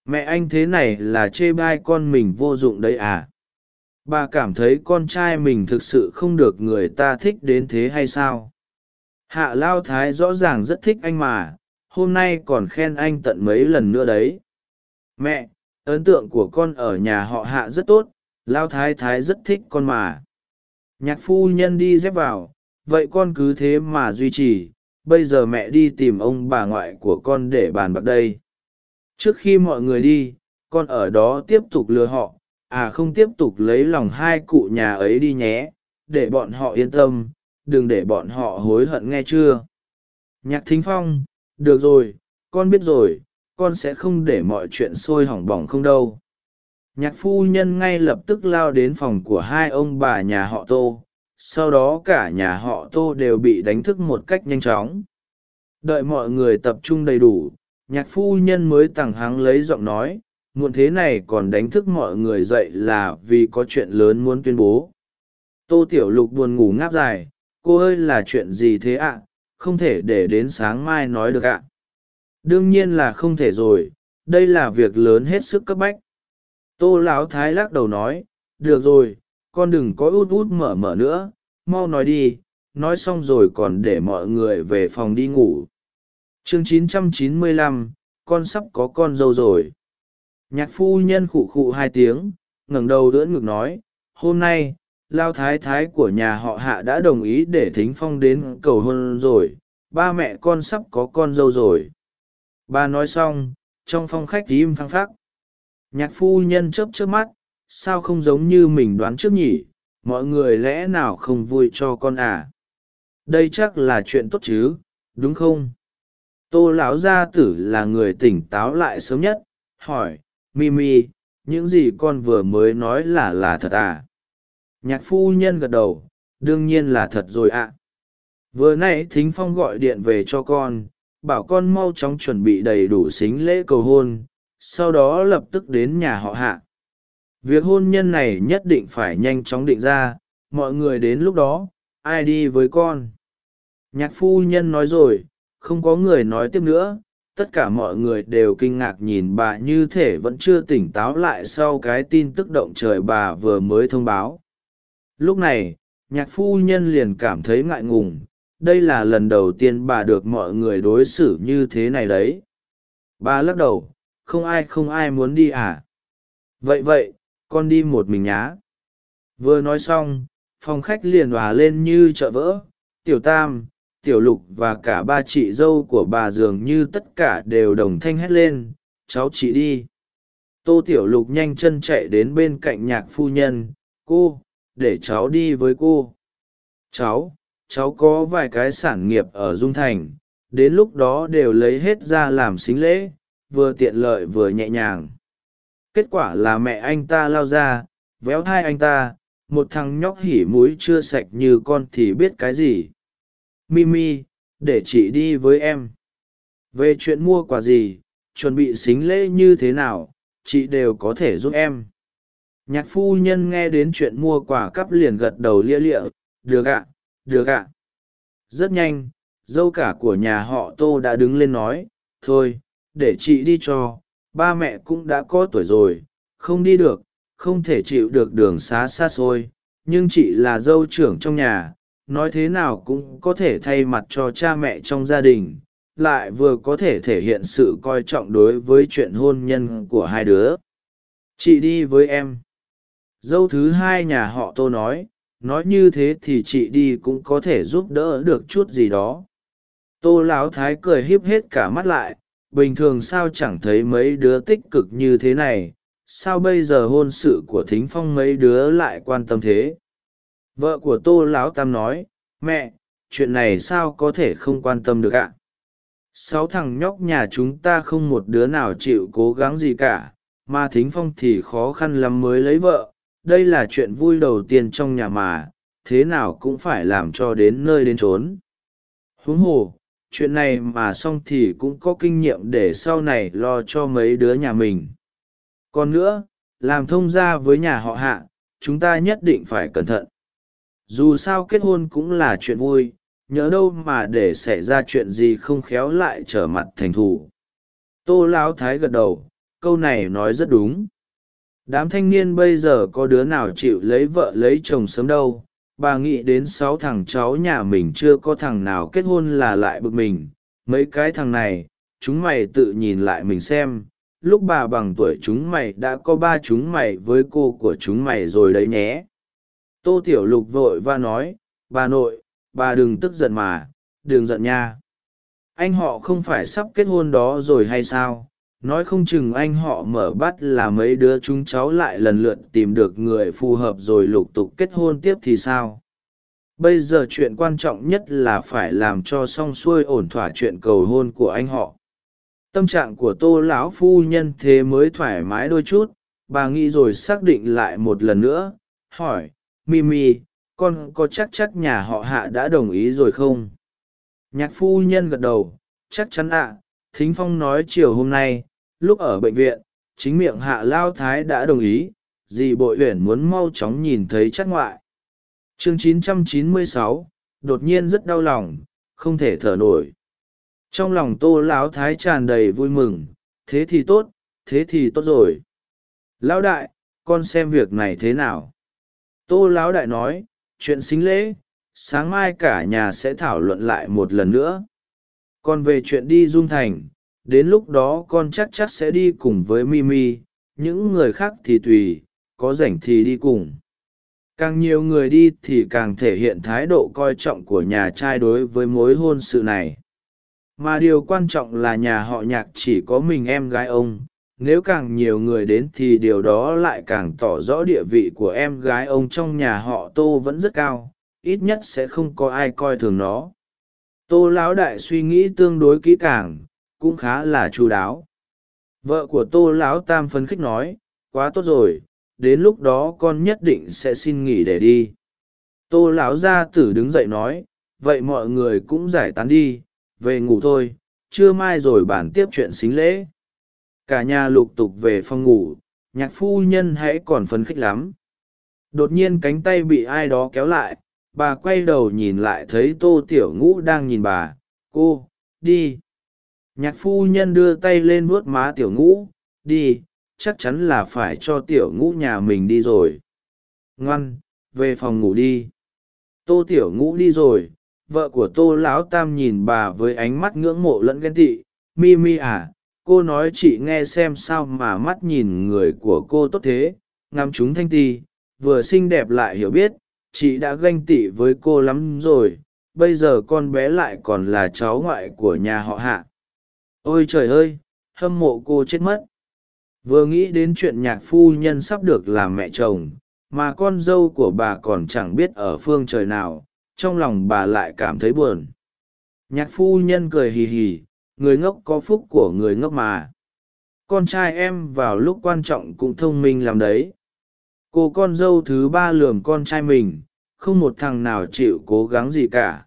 Mẹ anh thế này là chê bai con mình vô dụng đấy à? Bà cảm thấy con trai mình thực sự không được người ta thích đến thế hay sao? Hạ lao thái rõ ràng rất thích anh mà, hôm nay còn khen anh tận mấy lần nữa đấy. Mẹ, ấn tượng của con ở nhà họ hạ rất tốt, lao thái thái rất thích con mà. Nhạc phu nhân đi dép vào, vậy con cứ thế mà duy trì, bây giờ mẹ đi tìm ông bà ngoại của con để bàn bạc đây. Trước khi mọi người đi, con ở đó tiếp tục lừa họ à không tiếp tục lấy lòng hai cụ nhà ấy đi nhé, để bọn họ yên tâm, đừng để bọn họ hối hận nghe chưa? Nhạc thính phong, được rồi, con biết rồi, con sẽ không để mọi chuyện sôi hỏng bỏng không đâu. Nhạc phu nhân ngay lập tức lao đến phòng của hai ông bà nhà họ tô, sau đó cả nhà họ tô đều bị đánh thức một cách nhanh chóng. Đợi mọi người tập trung đầy đủ, nhạc phu nhân mới tằng hắng lấy giọng nói muộn thế này còn đánh thức mọi người dậy là vì có chuyện lớn muốn tuyên bố. Tô tiểu lục buồn ngủ ngáp dài cô ơi là chuyện gì thế ạ? Không thể để đến sáng mai nói được ạ. Đương nhiên là không thể rồi đây là việc lớn hết sức cấp bách. Tô lão thái lắc đầu nói được rồi con đừng có út út mở mở nữa mau nói đi nói xong rồi còn để mọi người về phòng đi ngủ. Chương 995, con sắp có con dâu rồi nhạc phu nhân khụ khụ hai tiếng, ngẩng đầu đỡ ngực nói, hôm nay, lao thái thái của nhà họ hạ đã đồng ý để thính phong đến cầu hôn rồi. Ba mẹ con sắp có con dâu rồi. Bà nói xong, trong phong khách im phăng phắc. Nhạc phu nhân chớp chớp mắt, sao không giống như mình đoán trước nhỉ? Mọi người lẽ nào không vui cho con à? Đây chắc là chuyện tốt chứ, đúng không? Tô lão gia tử là người tỉnh táo lại sớm nhất, hỏi mimi những gì con vừa mới nói là là thật à? Nhạc phu nhân gật đầu, đương nhiên là thật rồi ạ. Vừa n ã y thính phong gọi điện về cho con, bảo con mau chóng chuẩn bị đầy đủ xính lễ cầu hôn, sau đó lập tức đến nhà họ hạ. Việc hôn nhân này nhất định phải nhanh chóng định ra, mọi người đến lúc đó, ai đi với con? Nhạc phu nhân nói rồi, không có người nói tiếp nữa tất cả mọi người đều kinh ngạc nhìn bà như thể vẫn chưa tỉnh táo lại sau cái tin tức động trời bà vừa mới thông báo. Lúc này, nhạc phu nhân liền cảm thấy ngại ngùng, đây là lần đầu tiên bà được mọi người đối xử như thế này đấy. Bà lắc đầu, không ai không ai muốn đi à? Vậy vậy, con đi một mình nhá. Vừa nói xong, phòng khách liền òa lên như chợ vỡ. Tiểu tam tiểu lục và cả ba chị dâu của bà dường như tất cả đều đồng thanh hét lên, cháu chị đi. Tô tiểu lục nhanh chân chạy đến bên cạnh nhạc phu nhân, cô, để cháu đi với cô. Cháu cháu có vài cái sản nghiệp ở dung thành, đến lúc đó đều lấy hết ra làm xính lễ, vừa tiện lợi vừa nhẹ nhàng. Kết quả là mẹ anh ta lao ra, véo hai anh ta, một thằng nhóc hỉ múi chưa sạch như con thì biết cái gì? Mimi, để chị đi với em. Về chuyện mua quà gì, chuẩn bị xính lễ như thế nào, chị đều có thể giúp em. Nhạc phu nhân nghe đến chuyện mua quà cắp liền gật đầu lia lịa, được ạ được ạ. Rất nhanh, dâu cả của nhà họ tô đã đứng lên nói, thôi, để chị đi cho, ba mẹ cũng đã có tuổi rồi, không đi được, không thể chịu được đường xá xa xôi, nhưng chị là dâu trưởng trong nhà nói thế nào cũng có thể thay mặt cho cha mẹ trong gia đình, lại vừa có thể thể hiện sự coi trọng đối với chuyện hôn nhân của hai đứa. Chị đi với em. Dâu thứ hai nhà họ tô nói nói như thế thì chị đi cũng có thể giúp đỡ được chút gì đó. Tô láo thái cười híp hết cả mắt lại, bình thường sao chẳng thấy mấy đứa tích cực như thế này, sao bây giờ hôn sự của thính phong mấy đứa lại quan tâm thế? Vợ của tô lão tam nói, mẹ, chuyện này sao có thể không quan tâm được ạ? Sáu thằng nhóc nhà chúng ta không một đứa nào chịu cố gắng gì cả, mà thính phong thì khó khăn lắm mới lấy vợ. Đây là chuyện vui đầu tiên trong nhà mà, thế nào cũng phải làm cho đến nơi đến trốn huống hồ, chuyện này mà xong thì cũng có kinh nghiệm để sau này lo cho mấy đứa nhà mình. Còn nữa, làm thông gia với nhà họ hạ, chúng ta nhất định phải cẩn thận dù sao kết hôn cũng là chuyện vui, nhớ đâu mà để xảy ra chuyện gì không khéo lại trở mặt thành thù. Tô lão thái gật đầu, câu này nói rất đúng. Đám thanh niên bây giờ có đứa nào chịu lấy vợ lấy chồng sớm đâu? Bà nghĩ đến sáu thằng cháu nhà mình chưa có thằng nào kết hôn là lại bực mình. Mấy cái thằng này, chúng mày tự nhìn lại mình xem. Lúc bà bằng tuổi chúng mày đã có ba chúng mày với cô của chúng mày rồi đấy nhé tô tiểu lục vội và nói, bà nội, bà đừng tức giận mà, đừng giận nha. Anh họ không phải sắp kết hôn đó rồi hay sao? Nói không chừng anh họ mở bắt là mấy đứa chúng cháu lại lần lượt tìm được người phù hợp rồi lục tục kết hôn tiếp thì sao? Bây giờ chuyện quan trọng nhất là phải làm cho xong xuôi ổn thỏa chuyện cầu hôn của anh họ. Tâm trạng của tô lão phu nhân thế mới thoải mái đôi chút. Bà nghĩ rồi xác định lại một lần nữa, hỏi mimi con có chắc chắc nhà họ hạ đã đồng ý rồi không? Nhạc phu nhân gật đầu chắc chắn ạ thính phong nói chiều hôm nay lúc ở bệnh viện chính miệng hạ lao thái đã đồng ý dì bội uyển muốn mau chóng nhìn thấy chắc ngoại. Chương 996, đột nhiên rất đau lòng không thể thở nổi. Trong lòng tô lão thái tràn đầy vui mừng thế thì tốt thế thì tốt rồi. Lão đại con xem việc này thế nào? Tô lão đại nói, chuyện xính lễ, sáng mai cả nhà sẽ thảo luận lại một lần nữa. Còn về chuyện đi dung thành, đến lúc đó con chắc chắc sẽ đi cùng với mimi, những người khác thì tùy, có rảnh thì đi cùng. Càng nhiều người đi thì càng thể hiện thái độ coi trọng của nhà trai đối với mối hôn sự này. Mà điều quan trọng là nhà họ nhạc chỉ có mình em gái ông nếu càng nhiều người đến thì điều đó lại càng tỏ rõ địa vị của em gái ông trong nhà họ tô vẫn rất cao, ít nhất sẽ không có ai coi thường nó. Tô lão đại suy nghĩ tương đối kỹ càng, cũng khá là chu đáo. Vợ của tô lão tam phấn khích nói, quá tốt rồi, đến lúc đó con nhất định sẽ xin nghỉ để đi. Tô lão gia tử đứng dậy nói, vậy mọi người cũng giải tán đi, về ngủ thôi, trưa mai rồi bàn tiếp chuyện xính lễ cả nhà lục tục về phòng ngủ, nhạc phu nhân hãy còn phấn khích lắm. Đột nhiên cánh tay bị ai đó kéo lại, bà quay đầu nhìn lại thấy tô tiểu ngũ đang nhìn bà. Cô, đi. Nhạc phu nhân đưa tay lên vuốt má tiểu ngũ. Đi, chắc chắn là phải cho tiểu ngũ nhà mình đi rồi. Ngoan, về phòng ngủ đi. Tô tiểu ngũ đi rồi, vợ của tô lão tam nhìn bà với ánh mắt ngưỡng mộ lẫn ghen tị. Mi mi à cô nói chị nghe xem sao mà mắt nhìn người của cô tốt thế, ngắm chúng thanh ti, vừa xinh đẹp lại hiểu biết, chị đã ganh tị với cô lắm rồi, bây giờ con bé lại còn là cháu ngoại của nhà họ hạ. Ôi trời ơi, hâm mộ cô chết mất. Vừa nghĩ đến chuyện nhạc phu nhân sắp được làm mẹ chồng, mà con dâu của bà còn chẳng biết ở phương trời nào, trong lòng bà lại cảm thấy buồn. Nhạc phu nhân cười hì hì người ngốc có phúc của người ngốc mà. Con trai em vào lúc quan trọng cũng thông minh làm đấy. Cô con dâu thứ ba lường con trai mình, không một thằng nào chịu cố gắng gì cả.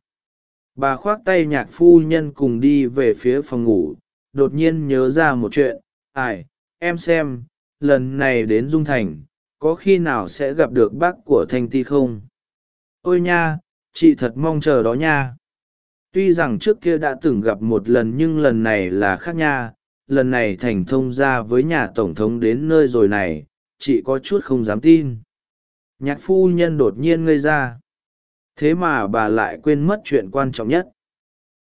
Bà khoác tay nhạc phu nhân cùng đi về phía phòng ngủ, đột nhiên nhớ ra một chuyện, ai, em xem, lần này đến dung thành, có khi nào sẽ gặp được bác của thanh ti không? Ôi nha, chị thật mong chờ đó nha tuy rằng trước kia đã từng gặp một lần nhưng lần này là khác nha. Lần này thành thông ra với nhà tổng thống đến nơi rồi này, chị có chút không dám tin. Nhạc phu nhân đột nhiên ngây ra. Thế mà bà lại quên mất chuyện quan trọng nhất.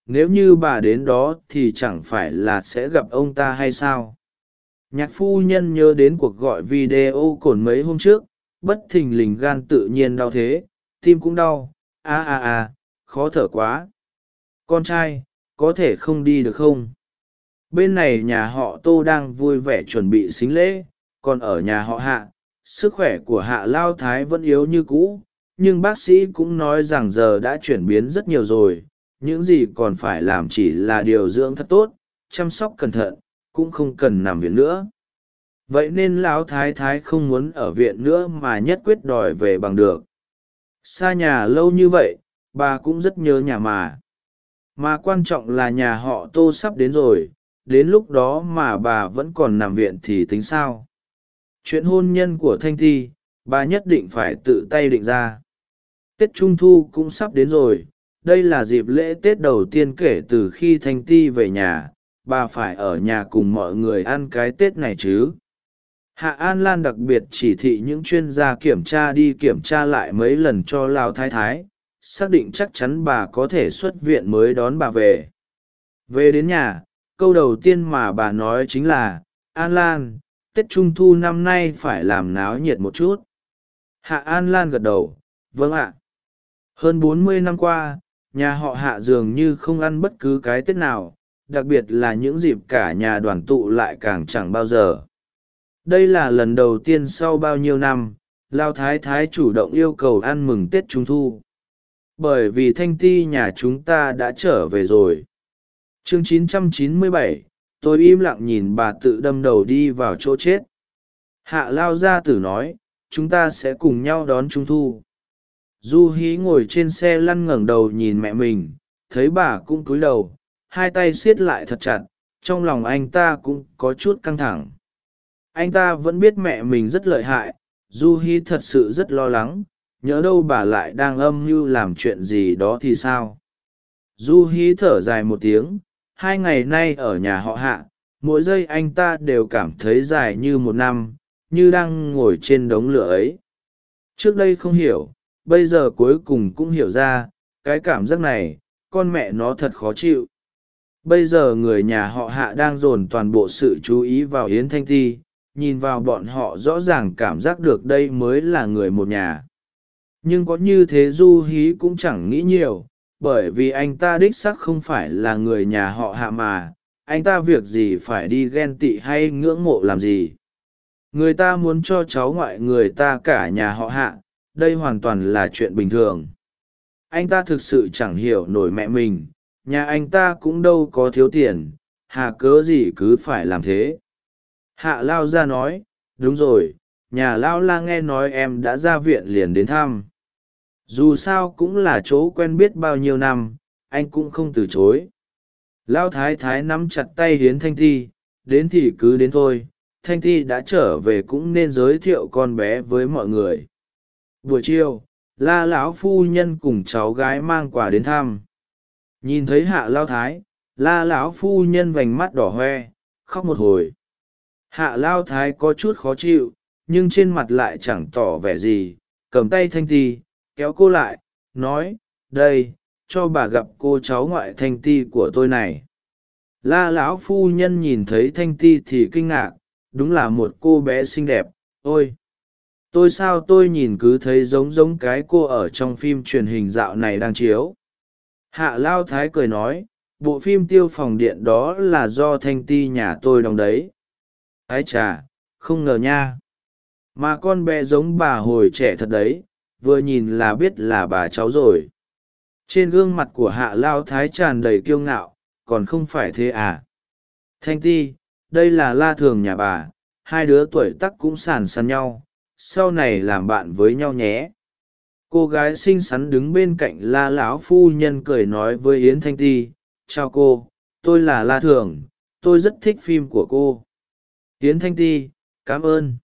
Nếu như bà đến đó thì chẳng phải là sẽ gặp ông ta hay sao? Nhạc phu nhân nhớ đến cuộc gọi video cồn mấy hôm trước, bất thình lình gan tự nhiên đau thế, tim cũng đau. A a a, khó thở quá con trai, có thể không đi được không? Bên này nhà họ tô đang vui vẻ chuẩn bị xính lễ, còn ở nhà họ hạ, sức khỏe của hạ lao thái vẫn yếu như cũ, nhưng bác sĩ cũng nói rằng giờ đã chuyển biến rất nhiều rồi, những gì còn phải làm chỉ là điều dưỡng thật tốt, chăm sóc cẩn thận, cũng không cần nằm viện nữa. Vậy nên lão thái thái không muốn ở viện nữa mà nhất quyết đòi về bằng được. Xa nhà lâu như vậy, bà cũng rất nhớ nhà mà mà quan trọng là nhà họ tô sắp đến rồi, đến lúc đó mà bà vẫn còn nằm viện thì tính sao? Chuyện hôn nhân của thanh thi, bà nhất định phải tự tay định ra. Tết trung thu cũng sắp đến rồi, đây là dịp lễ tết đầu tiên kể từ khi thanh ti về nhà, bà phải ở nhà cùng mọi người ăn cái tết này chứ. Hạ an lan đặc biệt chỉ thị những chuyên gia kiểm tra đi kiểm tra lại mấy lần cho lao thái thái xác định chắc chắn bà có thể xuất viện mới đón bà về. Về đến nhà, câu đầu tiên mà bà nói chính là, an lan, tết trung thu năm nay phải làm náo nhiệt một chút. Hạ an lan gật đầu vâng ạ. Hơn bốn mươi năm qua, nhà họ hạ dường như không ăn bất cứ cái tết nào, đặc biệt là những dịp cả nhà đoàn tụ lại càng chẳng bao giờ. Đây là lần đầu tiên sau bao nhiêu năm, lao thái thái chủ động yêu cầu ăn mừng tết trung thu bởi vì thanh ti nhà chúng ta đã trở về rồi. Chương 997, tôi im lặng nhìn bà tự đâm đầu đi vào chỗ chết. Hạ lao gia tử nói chúng ta sẽ cùng nhau đón trung thu. Du hí ngồi trên xe lăn ngẩng đầu nhìn mẹ mình thấy bà cũng cúi đầu hai tay siết lại thật chặt trong lòng anh ta cũng có chút căng thẳng. Anh ta vẫn biết mẹ mình rất lợi hại du hi thật sự rất lo lắng nhớ đâu bà lại đang âm mưu làm chuyện gì đó thì sao? Du Hí thở dài một tiếng, hai ngày nay ở nhà họ hạ, mỗi giây anh ta đều cảm thấy dài như một năm, như đang ngồi trên đống lửa ấy. Trước đây không hiểu, bây giờ cuối cùng cũng hiểu ra, cái cảm giác này, con mẹ nó thật khó chịu. Bây giờ người nhà họ hạ đang dồn toàn bộ sự chú ý vào yến thanh ti, nhìn vào bọn họ rõ ràng cảm giác được đây mới là người một nhà nhưng có như thế du hí cũng chẳng nghĩ nhiều, bởi vì anh ta đích sắc không phải là người nhà họ hạ mà. Anh ta việc gì phải đi ghen tị hay ngưỡng mộ làm gì? Người ta muốn cho cháu ngoại người ta cả nhà họ hạ, đây hoàn toàn là chuyện bình thường. Anh ta thực sự chẳng hiểu nổi mẹ mình, nhà anh ta cũng đâu có thiếu tiền, hà cớ gì cứ phải làm thế? Hạ lao ra nói, đúng rồi, nhà lao la nghe nói em đã ra viện liền đến thăm dù sao cũng là chỗ quen biết bao nhiêu năm, anh cũng không từ chối. Lão thái thái nắm chặt tay hiến thanh thi đến thì cứ đến thôi, thanh thi đã trở về cũng nên giới thiệu con bé với mọi người. Buổi chiều, la lão phu nhân cùng cháu gái mang quà đến thăm. Nhìn thấy hạ lao thái, la lão phu nhân vành mắt đỏ hoe, khóc một hồi. Hạ lao thái có chút khó chịu, nhưng trên mặt lại chẳng tỏ vẻ gì, cầm tay thanh ti kéo cô lại, nói, đây, cho bà gặp cô cháu ngoại thanh ti của tôi này. La lão phu nhân nhìn thấy thanh ti thì kinh ngạc, đúng là một cô bé xinh đẹp, ôi, tôi sao tôi nhìn cứ thấy giống giống cái cô ở trong phim truyền hình dạo này đang chiếu. Hạ lao thái cười nói, bộ phim tiêu phòng điện đó là do thanh ti nhà tôi đóng đấy. Ái chà, không ngờ nha. Mà con bé giống bà hồi trẻ thật đấy vừa nhìn là biết là bà cháu rồi. Trên gương mặt của hạ lao thái tràn đầy kiêu ngạo, còn không phải thế à? Thanh ti, đây là la thường nhà bà, hai đứa tuổi tắc cũng sàn sàn nhau, sau này làm bạn với nhau nhé. Cô gái xinh xắn đứng bên cạnh la lão phu nhân cười nói với yến thanh ti, chào cô, tôi là la thường, tôi rất thích phim của cô. Yến thanh ti, cảm ơn.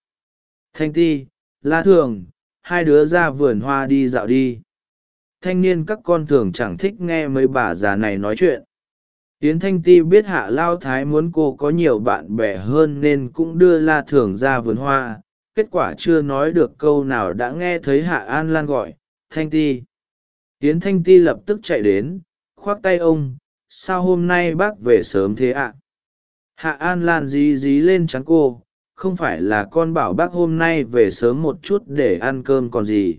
Thanh ti, la thường hai đứa ra vườn hoa đi dạo đi. Thanh niên các con thường chẳng thích nghe mấy bà già này nói chuyện. Yến thanh ti biết hạ lao thái muốn cô có nhiều bạn bè hơn nên cũng đưa la thường ra vườn hoa. Kết quả chưa nói được câu nào đã nghe thấy hạ an lan gọi, thanh ti. Yến thanh ti lập tức chạy đến, khoác tay ông, sao hôm nay bác về sớm thế ạ? Hạ an lan dí dí lên trắng cô không phải là con bảo bác hôm nay về sớm một chút để ăn cơm còn gì.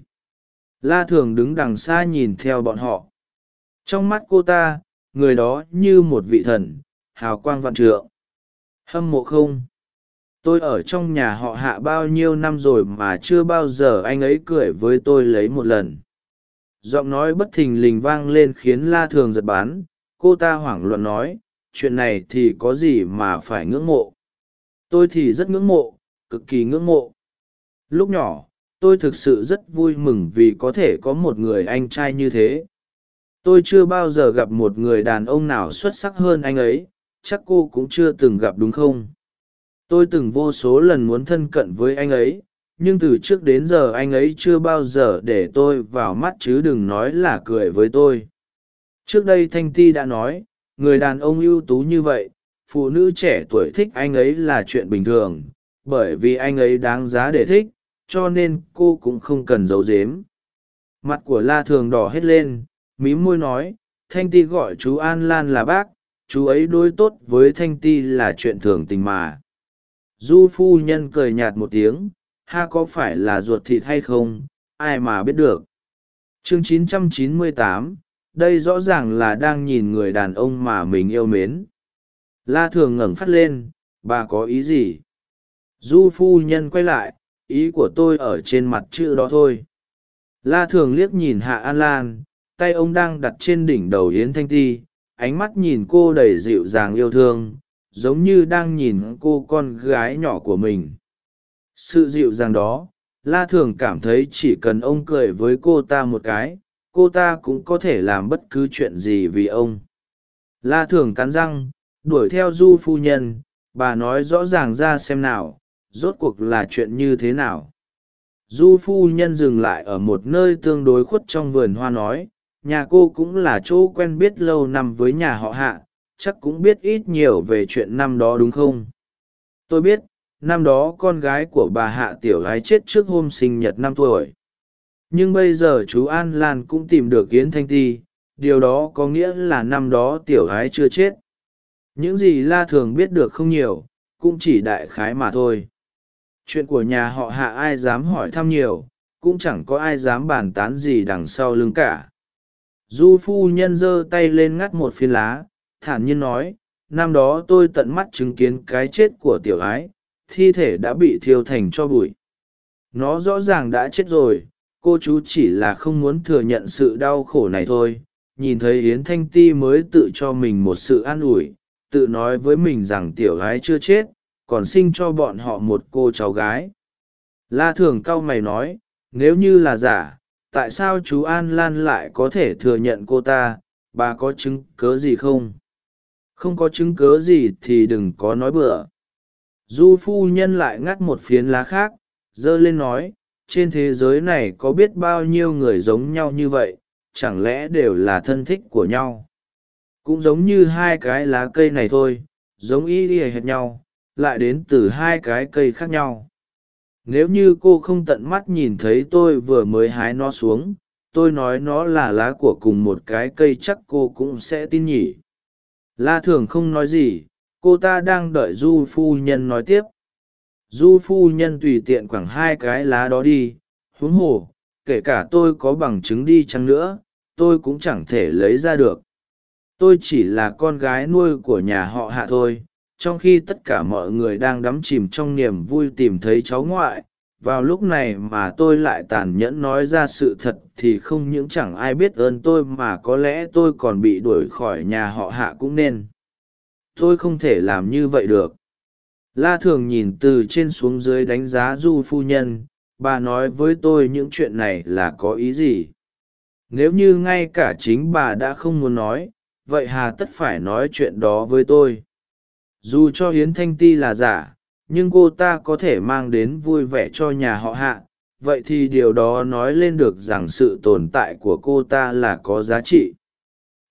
La thường đứng đằng xa nhìn theo bọn họ. Trong mắt cô ta, người đó như một vị thần, hào quang vạn trượng. Hâm mộ không? Tôi ở trong nhà họ hạ bao nhiêu năm rồi mà chưa bao giờ anh ấy cười với tôi lấy một lần. Giọng nói bất thình lình vang lên khiến la thường giật bán cô ta hoảng loạn nói, chuyện này thì có gì mà phải ngưỡng mộ? Tôi thì rất ngưỡng mộ, cực kỳ ngưỡng mộ. Lúc nhỏ, tôi thực sự rất vui mừng vì có thể có một người anh trai như thế. Tôi chưa bao giờ gặp một người đàn ông nào xuất sắc hơn anh ấy, chắc cô cũng chưa từng gặp đúng không? Tôi từng vô số lần muốn thân cận với anh ấy, nhưng từ trước đến giờ anh ấy chưa bao giờ để tôi vào mắt chứ đừng nói là cười với tôi. Trước đây thanh ti đã nói, người đàn ông ưu tú như vậy phụ nữ trẻ tuổi thích anh ấy là chuyện bình thường bởi vì anh ấy đáng giá để thích cho nên cô cũng không cần giấu giếm. Mặt của la thường đỏ hết lên mí môi nói thanh ti gọi chú an lan là bác chú ấy đối tốt với thanh ti là chuyện thường tình mà. Du phu nhân cười nhạt một tiếng ha có phải là ruột thịt hay không? Ai mà biết được. Chương 998, đây rõ ràng là đang nhìn người đàn ông mà mình yêu mến la thường ngẩng phát lên, bà có ý gì? Du phu nhân quay lại, ý của tôi ở trên mặt chữ đó thôi. La thường liếc nhìn hạ an lan, tay ông đang đặt trên đỉnh đầu yến thanh ti, ánh mắt nhìn cô đầy dịu dàng yêu thương, giống như đang nhìn cô con gái nhỏ của mình. Sự dịu dàng đó, la thường cảm thấy chỉ cần ông cười với cô ta một cái, cô ta cũng có thể làm bất cứ chuyện gì vì ông. La thường cắn răng đuổi theo du phu nhân, bà nói rõ ràng ra xem nào, rốt cuộc là chuyện như thế nào. Du phu nhân dừng lại ở một nơi tương đối khuất trong vườn hoa nói, nhà cô cũng là chỗ quen biết lâu năm với nhà họ hạ, chắc cũng biết ít nhiều về chuyện năm đó đúng không? Tôi biết, năm đó con gái của bà hạ tiểu gái chết trước hôm sinh nhật năm tuổi. Nhưng bây giờ chú an lan cũng tìm được yến thanh ti, điều đó có nghĩa là năm đó tiểu gái chưa chết những gì la thường biết được không nhiều, cũng chỉ đại khái mà thôi. Chuyện của nhà họ hạ ai dám hỏi thăm nhiều, cũng chẳng có ai dám bàn tán gì đằng sau lưng cả. Du phu nhân giơ tay lên ngắt một phiến lá, thản nhiên nói, năm đó tôi tận mắt chứng kiến cái chết của tiểu ái, thi thể đã bị thiêu thành cho bụi. Nó rõ ràng đã chết rồi, cô chú chỉ là không muốn thừa nhận sự đau khổ này thôi. Nhìn thấy yến thanh ti mới tự cho mình một sự an ủi tự nói với mình rằng tiểu gái chưa chết, còn sinh cho bọn họ một cô cháu gái. La thường cau mày nói, nếu như là giả, tại sao chú an lan lại có thể thừa nhận cô ta? Bà có chứng cớ gì không? Không có chứng cớ gì thì đừng có nói bừa. Du phu nhân lại ngắt một phiến lá khác giơ lên nói, trên thế giới này có biết bao nhiêu người giống nhau như vậy, chẳng lẽ đều là thân thích của nhau? Cũng giống như hai cái lá cây này thôi, giống y y hệt nhau, lại đến từ hai cái cây khác nhau. Nếu như cô không tận mắt nhìn thấy tôi vừa mới hái nó xuống, tôi nói nó là lá của cùng một cái cây chắc cô cũng sẽ tin nhỉ. La thường không nói gì, cô ta đang đợi du phu nhân nói tiếp. Du phu nhân tùy tiện khoảng hai cái lá đó đi, huống hồ, kể cả tôi có bằng chứng đi chăng nữa, tôi cũng chẳng thể lấy ra được tôi chỉ là con gái nuôi của nhà họ hạ thôi, trong khi tất cả mọi người đang đắm chìm trong niềm vui tìm thấy cháu ngoại, vào lúc này mà tôi lại tàn nhẫn nói ra sự thật thì không những chẳng ai biết ơn tôi mà có lẽ tôi còn bị đuổi khỏi nhà họ hạ cũng nên. Tôi không thể làm như vậy được. La thường nhìn từ trên xuống dưới đánh giá du phu nhân, bà nói với tôi những chuyện này là có ý gì? Nếu như ngay cả chính bà đã không muốn nói vậy hà tất phải nói chuyện đó với tôi. Dù cho hiến thanh ti là giả, nhưng cô ta có thể mang đến vui vẻ cho nhà họ hạ. Vậy thì điều đó nói lên được rằng sự tồn tại của cô ta là có giá trị.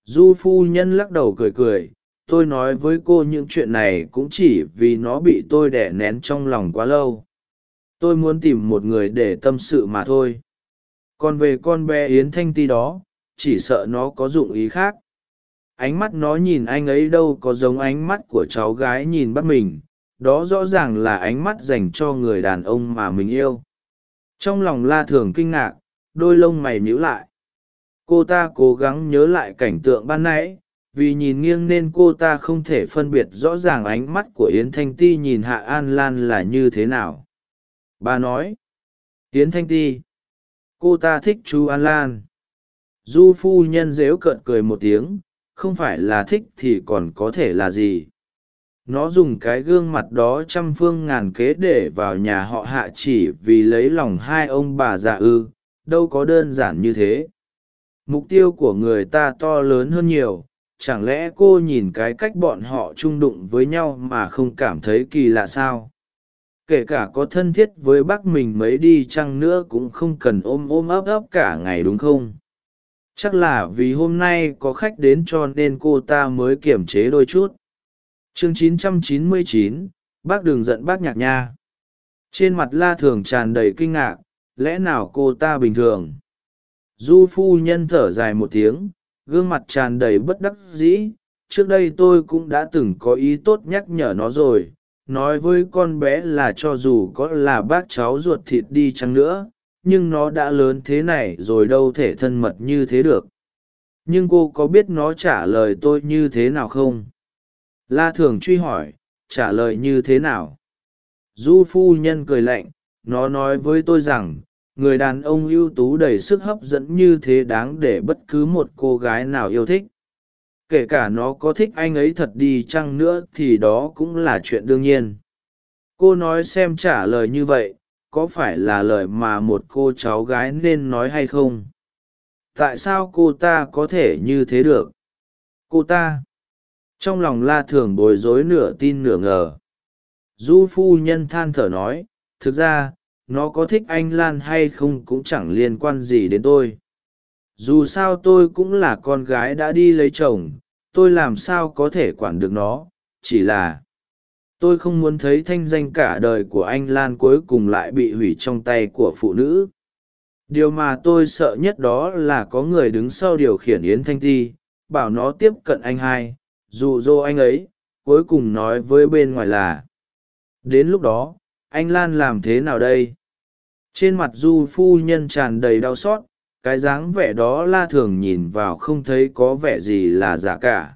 Du phu nhân lắc đầu cười cười, tôi nói với cô những chuyện này cũng chỉ vì nó bị tôi đẻ nén trong lòng quá lâu. Tôi muốn tìm một người để tâm sự mà thôi. Còn về con bé yến thanh ti đó, chỉ sợ nó có dụng ý khác ánh mắt nó nhìn anh ấy đâu có giống ánh mắt của cháu gái nhìn bắt mình, đó rõ ràng là ánh mắt dành cho người đàn ông mà mình yêu. Trong lòng la thường kinh ngạc, đôi lông mày nhíu lại. Cô ta cố gắng nhớ lại cảnh tượng ban nãy, vì nhìn nghiêng nên cô ta không thể phân biệt rõ ràng ánh mắt của yến thanh ti nhìn hạ an lan là như thế nào. Bà nói, yến thanh ti, cô ta thích chú an lan. Du phu nhân dếu cợt cười một tiếng không phải là thích thì còn có thể là gì? Nó dùng cái gương mặt đó trăm phương ngàn kế để vào nhà họ hạ chỉ vì lấy lòng hai ông bà già ư, đâu có đơn giản như thế. Mục tiêu của người ta to lớn hơn nhiều, chẳng lẽ cô nhìn cái cách bọn họ chung đụng với nhau mà không cảm thấy kỳ lạ sao? Kể cả có thân thiết với bác mình mấy đi chăng nữa cũng không cần ôm ôm ấp ấp cả ngày đúng không? Chắc là vì hôm nay có khách đến cho nên cô ta mới kiềm chế đôi chút. Chương 999, bác đừng giận bác nhạc nha. Trên mặt la thường tràn đầy kinh ngạc lẽ nào cô ta bình thường? Du phu nhân thở dài một tiếng gương mặt tràn đầy bất đắc dĩ. Trước đây tôi cũng đã từng có ý tốt nhắc nhở nó rồi. Nói với con bé là cho dù có là bác cháu ruột thịt đi chăng nữa nhưng nó đã lớn thế này rồi đâu thể thân mật như thế được. Nhưng cô có biết nó trả lời tôi như thế nào không? La thường truy hỏi, trả lời như thế nào? Du phu nhân cười lạnh, nó nói với tôi rằng, người đàn ông ưu tú đầy sức hấp dẫn như thế đáng để bất cứ một cô gái nào yêu thích. Kể cả nó có thích anh ấy thật đi chăng nữa thì đó cũng là chuyện đương nhiên. Cô nói xem trả lời như vậy có phải là lời mà một cô cháu gái nên nói hay không? Tại sao cô ta có thể như thế được? Cô ta. Trong lòng la thường bối rối nửa tin nửa ngờ. Du phu nhân than thở nói, thực ra, nó có thích anh lan hay không cũng chẳng liên quan gì đến tôi. Dù sao tôi cũng là con gái đã đi lấy chồng, tôi làm sao có thể quản được nó, chỉ là tôi không muốn thấy thanh danh cả đời của anh lan cuối cùng lại bị hủy trong tay của phụ nữ. Điều mà tôi sợ nhất đó là có người đứng sau điều khiển yến thanh ti, bảo nó tiếp cận anh hai. Dụ dỗ anh ấy, cuối cùng nói với bên ngoài là, đến lúc đó, anh lan làm thế nào đây? Trên mặt du phu nhân tràn đầy đau xót, cái dáng vẻ đó la thường nhìn vào không thấy có vẻ gì là giả cả.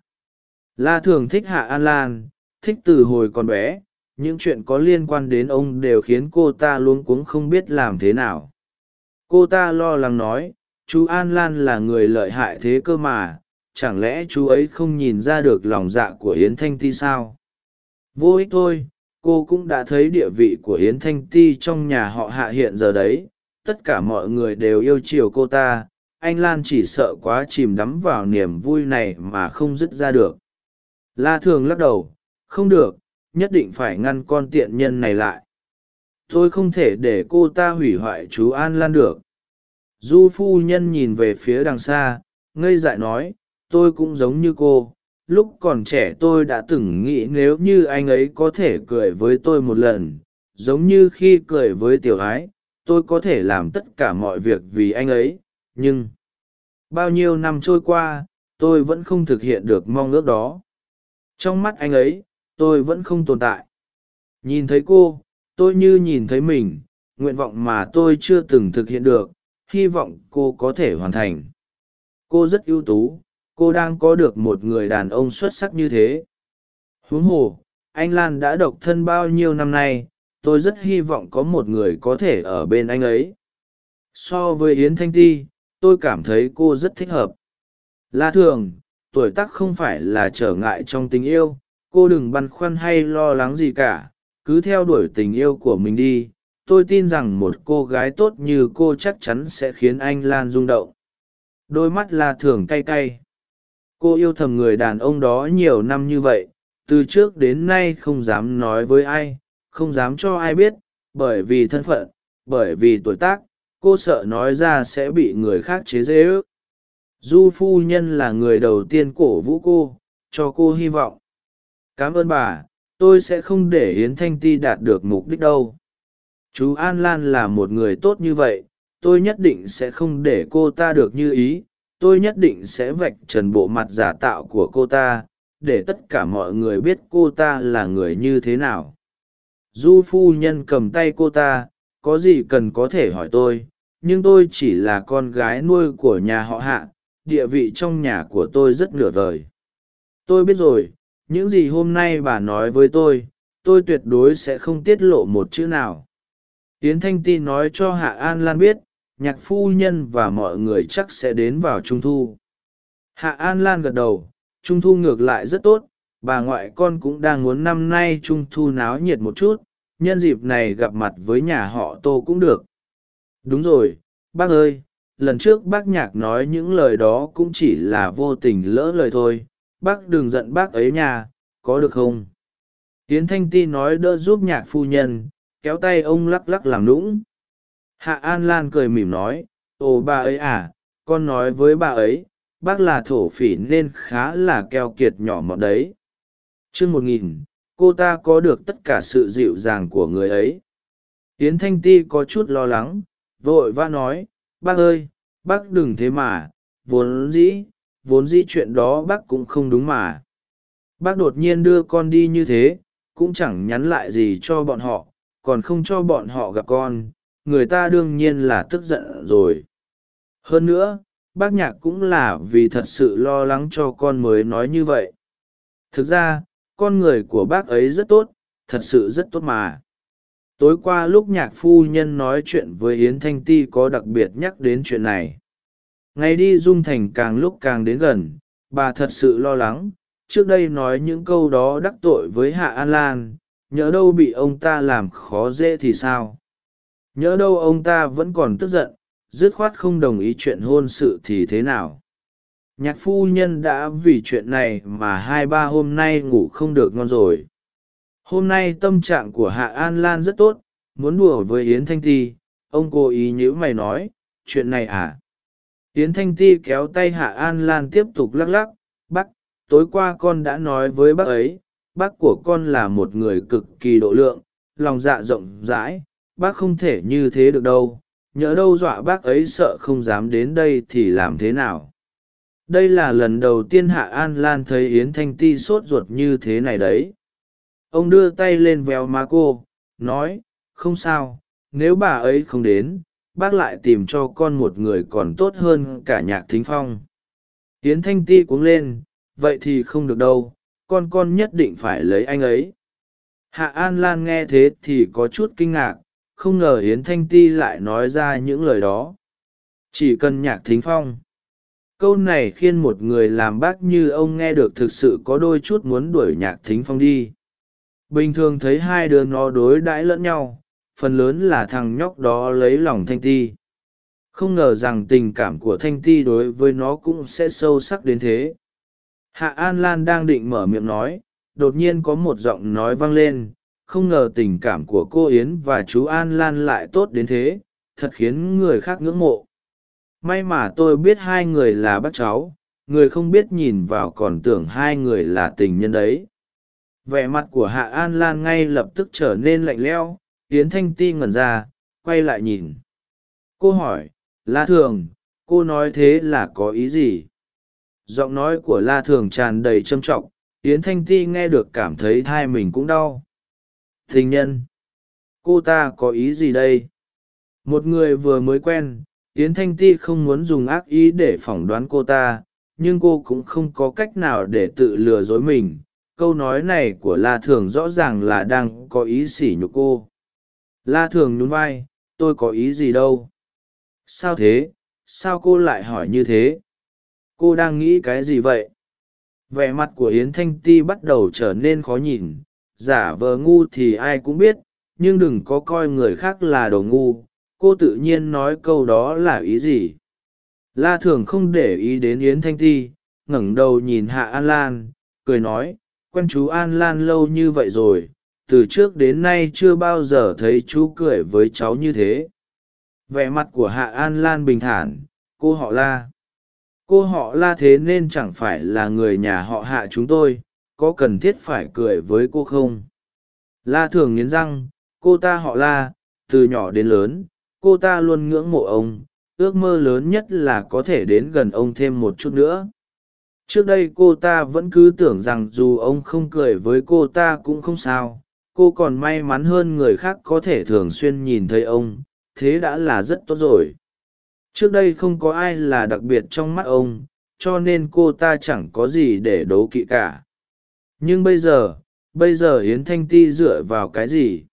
La thường thích hạ an lan thích từ hồi còn bé, những chuyện có liên quan đến ông đều khiến cô ta luống cuống không biết làm thế nào. Cô ta lo lắng nói, chú an lan là người lợi hại thế cơ mà, chẳng lẽ chú ấy không nhìn ra được lòng dạ của yến thanh ti sao? Vô ích thôi, cô cũng đã thấy địa vị của yến thanh ti trong nhà họ hạ hiện giờ đấy. Tất cả mọi người đều yêu chiều cô ta, anh lan chỉ sợ quá chìm đắm vào niềm vui này mà không dứt ra được. La thường lắc đầu không được, nhất định phải ngăn con tiện nhân này lại. Tôi không thể để cô ta hủy hoại chú an lan được. Du phu nhân nhìn về phía đằng xa, ngây dại nói, tôi cũng giống như cô. Lúc còn trẻ tôi đã từng nghĩ nếu như anh ấy có thể cười với tôi một lần, giống như khi cười với tiểu ái, tôi có thể làm tất cả mọi việc vì anh ấy. Nhưng, bao nhiêu năm trôi qua, tôi vẫn không thực hiện được mong ước đó. Trong mắt anh ấy tôi vẫn không tồn tại. Nhìn thấy cô, tôi như nhìn thấy mình, nguyện vọng mà tôi chưa từng thực hiện được, hy vọng cô có thể hoàn thành. Cô rất ưu tú, cô đang có được một người đàn ông xuất sắc như thế. Huống hồ, anh lan đã độc thân bao nhiêu năm nay, tôi rất hy vọng có một người có thể ở bên anh ấy. So với yến thanh ti, tôi cảm thấy cô rất thích hợp. La thường, tuổi tác không phải là trở ngại trong tình yêu cô đừng băn khoăn hay lo lắng gì cả, cứ theo đuổi tình yêu của mình đi. Tôi tin rằng một cô gái tốt như cô chắc chắn sẽ khiến anh lan rung động. Đôi mắt la thường cay cay. Cô yêu thầm người đàn ông đó nhiều năm như vậy, từ trước đến nay không dám nói với ai, không dám cho ai biết, bởi vì thân phận, bởi vì tuổi tác, cô sợ nói ra sẽ bị người khác chế dễ ước du phu nhân là người đầu tiên cổ vũ cô, cho cô hy vọng cảm ơn bà, tôi sẽ không để yến thanh ti đạt được mục đích đâu. Chú an lan là một người tốt như vậy, tôi nhất định sẽ không để cô ta được như ý, tôi nhất định sẽ vạch trần bộ mặt giả tạo của cô ta, để tất cả mọi người biết cô ta là người như thế nào. Du phu nhân cầm tay cô ta, có gì cần có thể hỏi tôi, nhưng tôi chỉ là con gái nuôi của nhà họ hạ, địa vị trong nhà của tôi rất nửa vời. Tôi biết rồi những gì hôm nay bà nói với tôi tôi tuyệt đối sẽ không tiết lộ một chữ nào. Tiến thanh ti nói cho hạ an lan biết, nhạc phu nhân và mọi người chắc sẽ đến vào trung thu. Hạ an lan gật đầu, trung thu ngược lại rất tốt, bà ngoại con cũng đang muốn năm nay trung thu náo nhiệt một chút, nhân dịp này gặp mặt với nhà họ tô cũng được. Đúng rồi, bác ơi, lần trước bác nhạc nói những lời đó cũng chỉ là vô tình lỡ lời thôi bác đừng giận bác ấy nhà, có được không? Tiến thanh ti nói đỡ giúp nhạc phu nhân kéo tay ông lắc lắc làm lũng hạ an lan cười mỉm nói ồ bà ấy à con nói với bà ấy bác là thổ phỉ nên khá là keo kiệt nhỏ mọn đấy. Chương một nghìn cô ta có được tất cả sự dịu dàng của người ấy. Tiến thanh ti có chút lo lắng vội vã nói bác ơi bác đừng thế mà vốn dĩ vốn dĩ chuyện đó bác cũng không đúng mà. Bác đột nhiên đưa con đi như thế, cũng chẳng nhắn lại gì cho bọn họ, còn không cho bọn họ gặp con, người ta đương nhiên là tức giận rồi. Hơn nữa, bác nhạc cũng là vì thật sự lo lắng cho con mới nói như vậy. Thực ra, con người của bác ấy rất tốt, thật sự rất tốt mà. Tối qua lúc nhạc phu nhân nói chuyện với yến thanh ti có đặc biệt nhắc đến chuyện này ngày đi dung thành càng lúc càng đến gần, bà thật sự lo lắng. Trước đây nói những câu đó đắc tội với hạ an lan, nhỡ đâu bị ông ta làm khó dễ thì sao? Nhỡ đâu ông ta vẫn còn tức giận, dứt khoát không đồng ý chuyện hôn sự thì thế nào? Nhạc phu nhân đã vì chuyện này mà hai ba hôm nay ngủ không được ngon rồi. Hôm nay tâm trạng của hạ an lan rất tốt, muốn đùa với yến thanh ti. Ông cố ý nhữ mày nói, chuyện này à? Yến thanh ti kéo tay hạ an lan tiếp tục lắc lắc, bác, tối qua con đã nói với bác ấy, bác của con là một người cực kỳ độ lượng, lòng dạ rộng rãi, bác không thể như thế được đâu, nhỡ đâu dọa bác ấy sợ không dám đến đây thì làm thế nào? Đây là lần đầu tiên hạ an lan thấy yến thanh ti sốt ruột như thế này đấy. Ông đưa tay lên véo má cô, nói, không sao, nếu bà ấy không đến bác lại tìm cho con một người còn tốt hơn cả nhạc thính phong. Yến thanh ti cuống lên, vậy thì không được đâu, con con nhất định phải lấy anh ấy. Hạ an lan nghe thế thì có chút kinh ngạc, không ngờ yến thanh ti lại nói ra những lời đó. Chỉ cần nhạc thính phong. Câu này khiến một người làm bác như ông nghe được thực sự có đôi chút muốn đuổi nhạc thính phong đi. Bình thường thấy hai đứa nó đối đãi lẫn nhau phần lớn là thằng nhóc đó lấy lòng thanh ti. Không ngờ rằng tình cảm của thanh ti đối với nó cũng sẽ sâu sắc đến thế. Hạ an lan đang định mở miệng nói, đột nhiên có một giọng nói vang lên, không ngờ tình cảm của cô yến và chú an lan lại tốt đến thế, thật khiến người khác ngưỡng mộ. May mà tôi biết hai người là bác cháu, người không biết nhìn vào còn tưởng hai người là tình nhân đấy. Vẻ mặt của hạ an lan ngay lập tức trở nên lạnh lẽo yến thanh ti ngẩn ra, quay lại nhìn. Cô hỏi, la thường, cô nói thế là có ý gì? Giọng nói của la thường tràn đầy trâm trọng, yến thanh ti nghe được cảm thấy thai mình cũng đau. Tình nhân, cô ta có ý gì đây? Một người vừa mới quen, yến thanh ti không muốn dùng ác ý để phỏng đoán cô ta, nhưng cô cũng không có cách nào để tự lừa dối mình. Câu nói này của la thường rõ ràng là đang có ý sỉ nhục cô la thường nhún vai, tôi có ý gì đâu? Sao thế? Sao cô lại hỏi như thế? Cô đang nghĩ cái gì vậy? Vẻ mặt của yến thanh ti bắt đầu trở nên khó nhìn. Giả vờ ngu thì ai cũng biết, nhưng đừng có coi người khác là đồ ngu. Cô tự nhiên nói câu đó là ý gì? La thường không để ý đến yến thanh ti, ngẩng đầu nhìn hạ an lan, cười nói, quen chú an lan lâu như vậy rồi từ trước đến nay chưa bao giờ thấy chú cười với cháu như thế. Vẻ mặt của hạ an lan bình thản, cô họ la. Cô họ la thế nên chẳng phải là người nhà họ hạ chúng tôi, có cần thiết phải cười với cô không? La thường nghiến răng, cô ta họ la, từ nhỏ đến lớn, cô ta luôn ngưỡng mộ ông, ước mơ lớn nhất là có thể đến gần ông thêm một chút nữa. Trước đây cô ta vẫn cứ tưởng rằng dù ông không cười với cô ta cũng không sao cô còn may mắn hơn người khác có thể thường xuyên nhìn thấy ông, thế đã là rất tốt rồi. Trước đây không có ai là đặc biệt trong mắt ông, cho nên cô ta chẳng có gì để đố kỵ cả. Nhưng bây giờ bây giờ yến thanh ti dựa vào cái gì?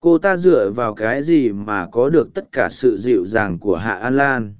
Cô ta dựa vào cái gì mà có được tất cả sự dịu dàng của hạ an lan?